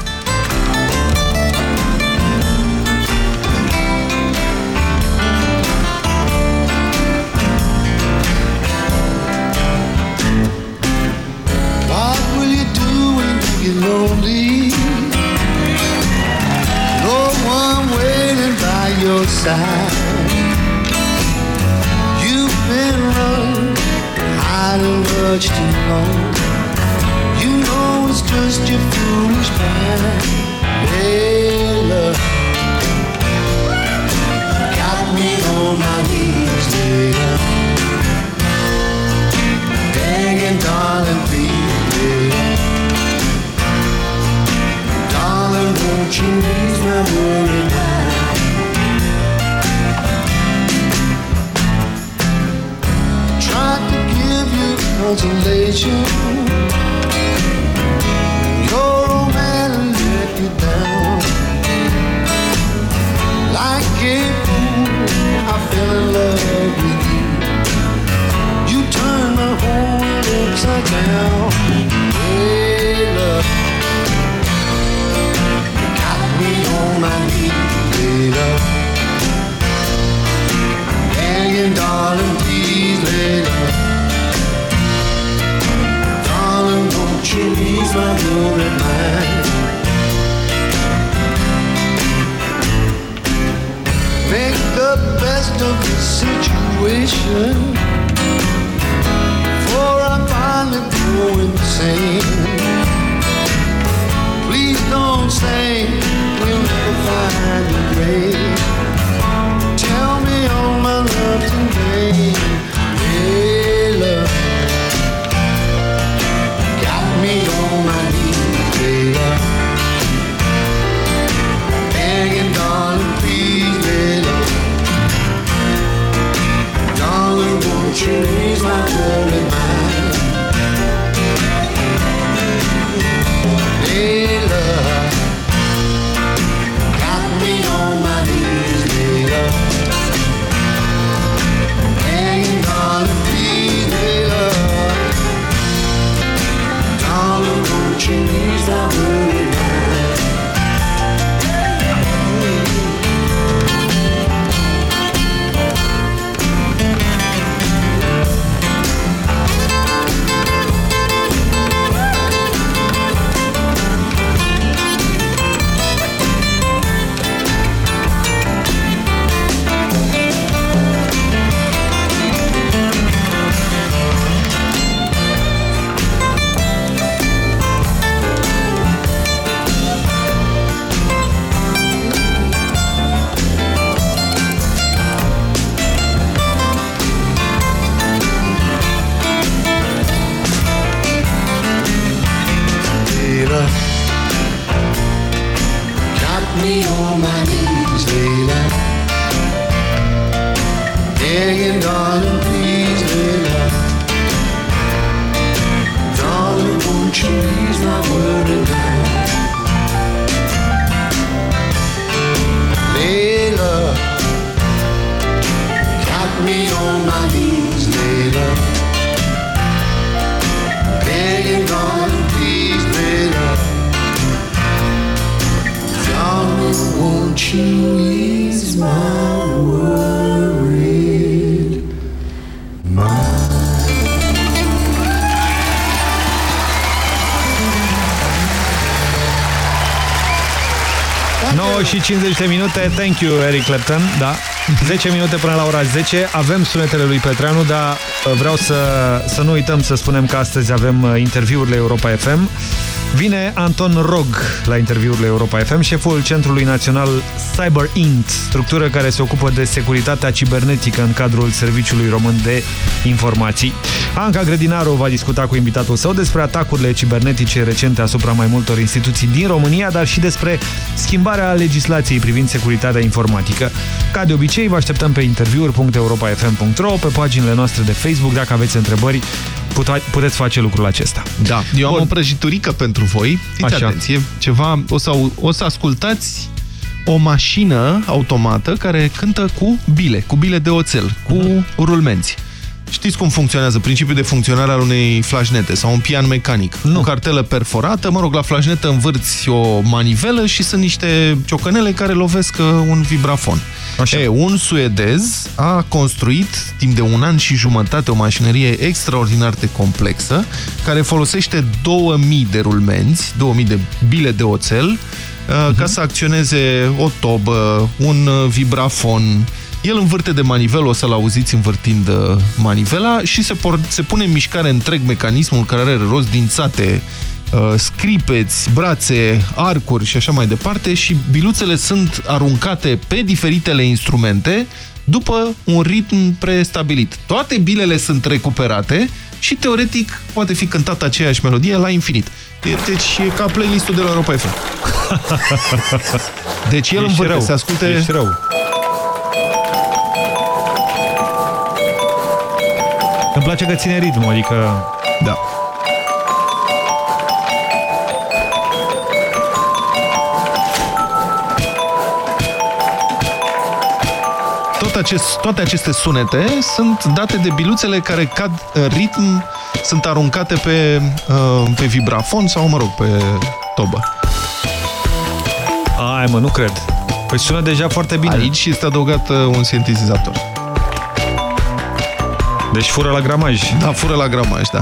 S90: lover. Got me on my knees, Leila. Begging, darling, please, Leila. Darling, won't you please my
S91: worry now? You ease my worried mind?
S2: 9 și 50 de minute, thank you Eric Clapton, da. 10 minute până la ora 10, avem sunetele lui Petreanu, dar uh, vreau să, să nu uităm să spunem că astăzi avem uh, interviurile Europa FM. Vine Anton Rog la interviurile Europa FM, șeful Centrului Național Cyber Int, structură care se ocupă de securitatea cibernetică în cadrul Serviciului Român de Informații. Anca Grădinaru va discuta cu invitatul său despre atacurile cibernetice recente asupra mai multor instituții din România, dar și despre schimbarea legislației privind securitatea informatică. Ca de obicei, vă așteptăm pe interviuri.europafm.ro, pe paginile noastre de Facebook, dacă aveți întrebări, puteți face lucrul acesta.
S3: Da, eu am Bun. o prăjiturică pentru voi. Fiți
S2: Așa.
S3: atenție, ceva, o să, au- o să ascultați o mașină automată care cântă cu bile, cu bile de oțel, cu rulmenți. Știți cum funcționează principiul de funcționare al unei flașnete sau un pian mecanic? Nu. O cartelă perforată, mă rog, la flașnetă învârți o manivelă și sunt niște ciocănele care lovesc uh, un vibrafon. Așa. E, un suedez a construit timp de un an și jumătate o mașinărie extraordinar de complexă care folosește 2000 de rulmenți, 2000 de bile de oțel uh, ca să acționeze o tobă, un uh, vibrafon. El învârte de manivelă, o să-l auziți învârtind uh, manivela și se, por se pune în mișcare întreg mecanismul care are rost dințate, uh, scripeți, brațe, arcuri și așa mai departe și biluțele sunt aruncate pe diferitele instrumente după un ritm prestabilit. Toate bilele sunt recuperate și teoretic poate fi cântată aceeași melodie la infinit. E- Deci e ca playlistul de la Europa FM. Deci el
S2: Ești
S3: învârte,
S2: rău.
S3: se asculte...
S2: Ești rău. Place că ține ritmul, adică...
S3: Da. Tot acest, toate aceste sunete sunt date de biluțele care cad în ritm, sunt aruncate pe, uh, pe vibrafon sau, mă rog, pe tobă.
S2: Ai, mă, nu cred. Păi sună deja foarte bine.
S3: Aici este adăugat uh, un sintetizator.
S2: Deci fură la gramaj.
S3: Da, fură la gramaj, da.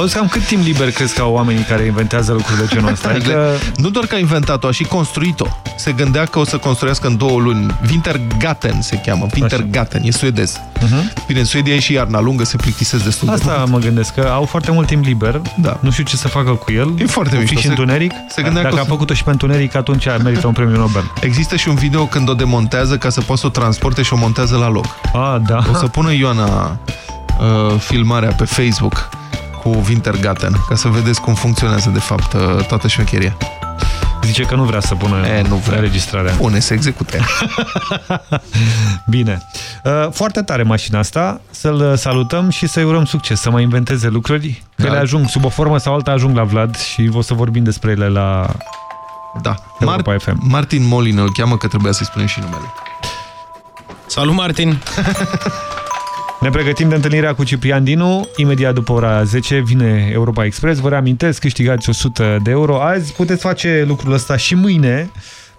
S2: Auzi, cam cât timp liber crezi că au oamenii care inventează lucruri de genul ăsta? Adică...
S3: Nu doar că a inventat-o, a și construit-o. Se gândea că o să construiască în două luni. Wintergatten se cheamă. Wintergatten, e suedez.
S2: Uh-huh.
S3: Bine, în Suedia e și iarna lungă, se plictisesc destul de
S2: Asta mă gândesc, că au foarte mult timp liber,
S3: da.
S2: nu știu ce să facă cu el.
S3: E foarte
S2: Fi
S3: mișto.
S2: și
S3: Se-
S2: întuneric.
S3: se gândea
S2: Dacă
S3: că o
S2: a
S3: să-
S2: făcut-o și pe întuneric, atunci merită un premiu Nobel.
S3: Există și un video când o demontează ca să poată să o transporte și o montează la loc.
S2: Ah, da.
S3: O să pună Ioana uh, filmarea pe Facebook cu Wintergatten, ca să vedeți cum funcționează de fapt uh, toată șmecheria.
S2: Zice că nu vrea să pună
S3: e, nu vrea.
S2: înregistrarea.
S3: Pune, să execute.
S2: Bine. Uh, Foarte tare mașina asta. Să-l salutăm și să-i urăm succes, să mai inventeze lucruri. Că
S3: Da.
S2: le ajung sub o formă sau alta, ajung la Vlad și o să vorbim despre ele la
S3: Da.
S2: Europa FM.
S3: Martin Molin îl cheamă, că trebuia să-i spunem și numele.
S44: Salut, Martin!
S2: Ne pregătim de întâlnirea cu Ciprian Dinu. Imediat după ora 10 vine Europa Express. Vă reamintesc, câștigați 100 de euro. Azi puteți face lucrul ăsta și mâine.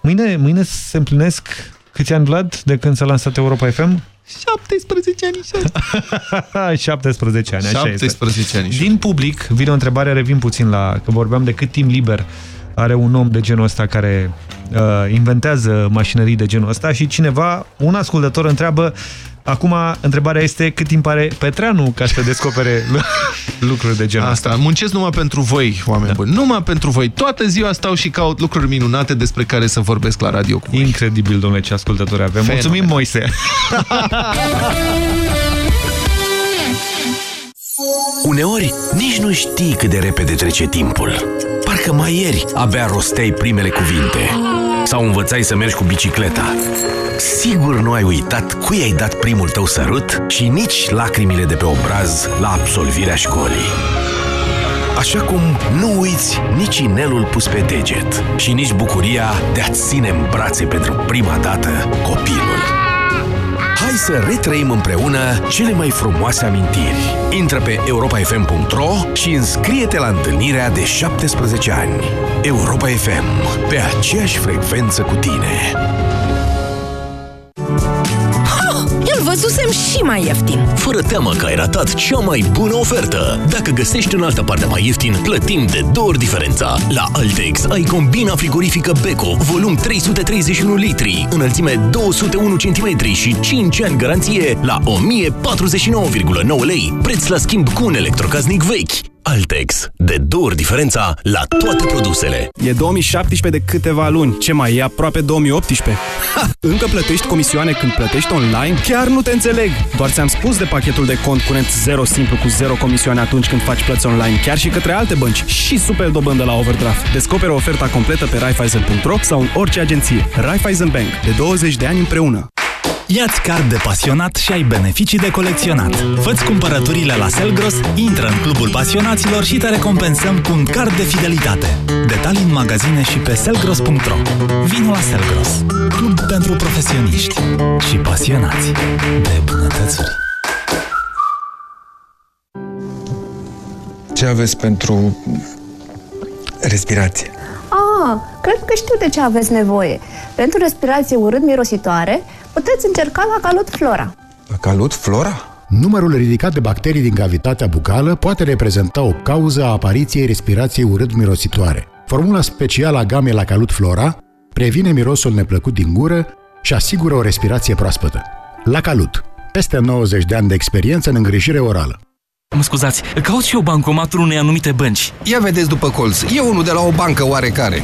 S2: Mâine, mâine se împlinesc câți ani, Vlad, de când s-a lansat Europa FM?
S3: 17 ani
S2: 17 ani, așa
S3: 17
S2: este.
S3: ani.
S2: Din public vine o întrebare, revin puțin la... că vorbeam de cât timp liber are un om de genul ăsta care uh, inventează mașinării de genul ăsta și cineva, un ascultător întreabă Acum, întrebarea este cât timp are Petreanu ca să descopere lucruri de genul ăsta.
S3: Asta, muncesc numai pentru voi, oameni da. buni. Numai pentru voi. Toată ziua stau și caut lucruri minunate despre care să vorbesc la radio cu voi.
S2: Incredibil, domnule, ce ascultători avem.
S3: Fenomenal.
S2: Mulțumim, Moise!
S23: Uneori nici nu știi cât de repede trece timpul. Parcă mai ieri abia rosteai primele cuvinte. Sau învățai să mergi cu bicicleta. Sigur nu ai uitat cui ai dat primul tău sărut și nici lacrimile de pe obraz la absolvirea școlii. Așa cum nu uiți nici inelul pus pe deget și nici bucuria de a-ți ține în brațe pentru prima dată copilul. Hai să retrăim împreună cele mai frumoase amintiri. Intră pe europafm.ro și înscrie-te la întâlnirea de 17 ani. Europa FM, pe aceeași frecvență cu tine.
S92: Și mai ieftin.
S93: Fără teamă că ai ratat cea mai bună ofertă. Dacă găsești în altă parte mai ieftin, plătim de două ori diferența. La Altex ai combina frigorifică Beko, volum 331 litri, înălțime 201 cm și 5 ani garanție la 1049,9 lei, preț la schimb cu un electrocasnic vechi. Altex. De două ori diferența la toate produsele.
S10: E 2017 de câteva luni. Ce mai e aproape 2018? Ha! Încă plătești comisioane când plătești online? Chiar nu te înțeleg! Doar ți-am spus de pachetul de cont curent 0 simplu cu 0 comisioane atunci când faci plăți online, chiar și către alte bănci și super dobândă la overdraft. Descoperă oferta completă pe Raiffeisen.ro sau în orice agenție. Raiffeisen Bank. De 20 de ani împreună.
S11: Ia-ți card de pasionat și ai beneficii de colecționat. Fă-ți cumpărăturile la Selgros, intră în clubul pasionaților și te recompensăm cu un card de fidelitate. Detalii în magazine și pe selgros.ro Vino la Selgros, club pentru profesioniști și pasionați de bunătățuri.
S94: Ce aveți pentru respirație?
S5: Ah, cred că știu de ce aveți nevoie. Pentru respirație urât-mirositoare, puteți încerca la Calut Flora.
S94: La Calut Flora?
S95: Numărul ridicat de bacterii din cavitatea bucală poate reprezenta o cauză a apariției respirației urât-mirositoare. Formula specială a gamei la Calut Flora previne mirosul neplăcut din gură și asigură o respirație proaspătă. La Calut. Peste 90 de ani de experiență în îngrijire orală.
S96: Mă scuzați, caut și eu bancomatul unei anumite bănci.
S97: Ia vedeți după colț, e unul de la o bancă oarecare.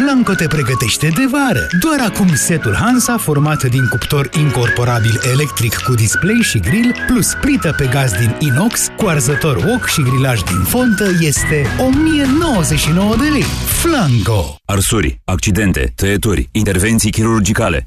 S98: Flanco te pregătește de vară. Doar acum setul Hansa, format din cuptor incorporabil electric cu display și grill, plus plită pe gaz din inox, cu arzător wok și grilaj din fontă, este 1099 de lei. Flanco!
S99: Arsuri, accidente, tăieturi, intervenții chirurgicale.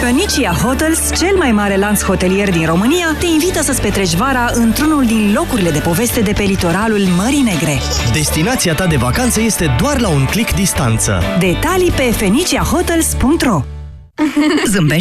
S6: Phoenicia Hotels, cel mai mare lanț hotelier din România, te invită să-ți petreci vara într-unul din locurile de poveste de pe litoralul Mării Negre.
S100: Destinația ta de vacanță este doar la un clic distanță.
S6: Detalii pe feniciahotels.ro
S101: Zâmbești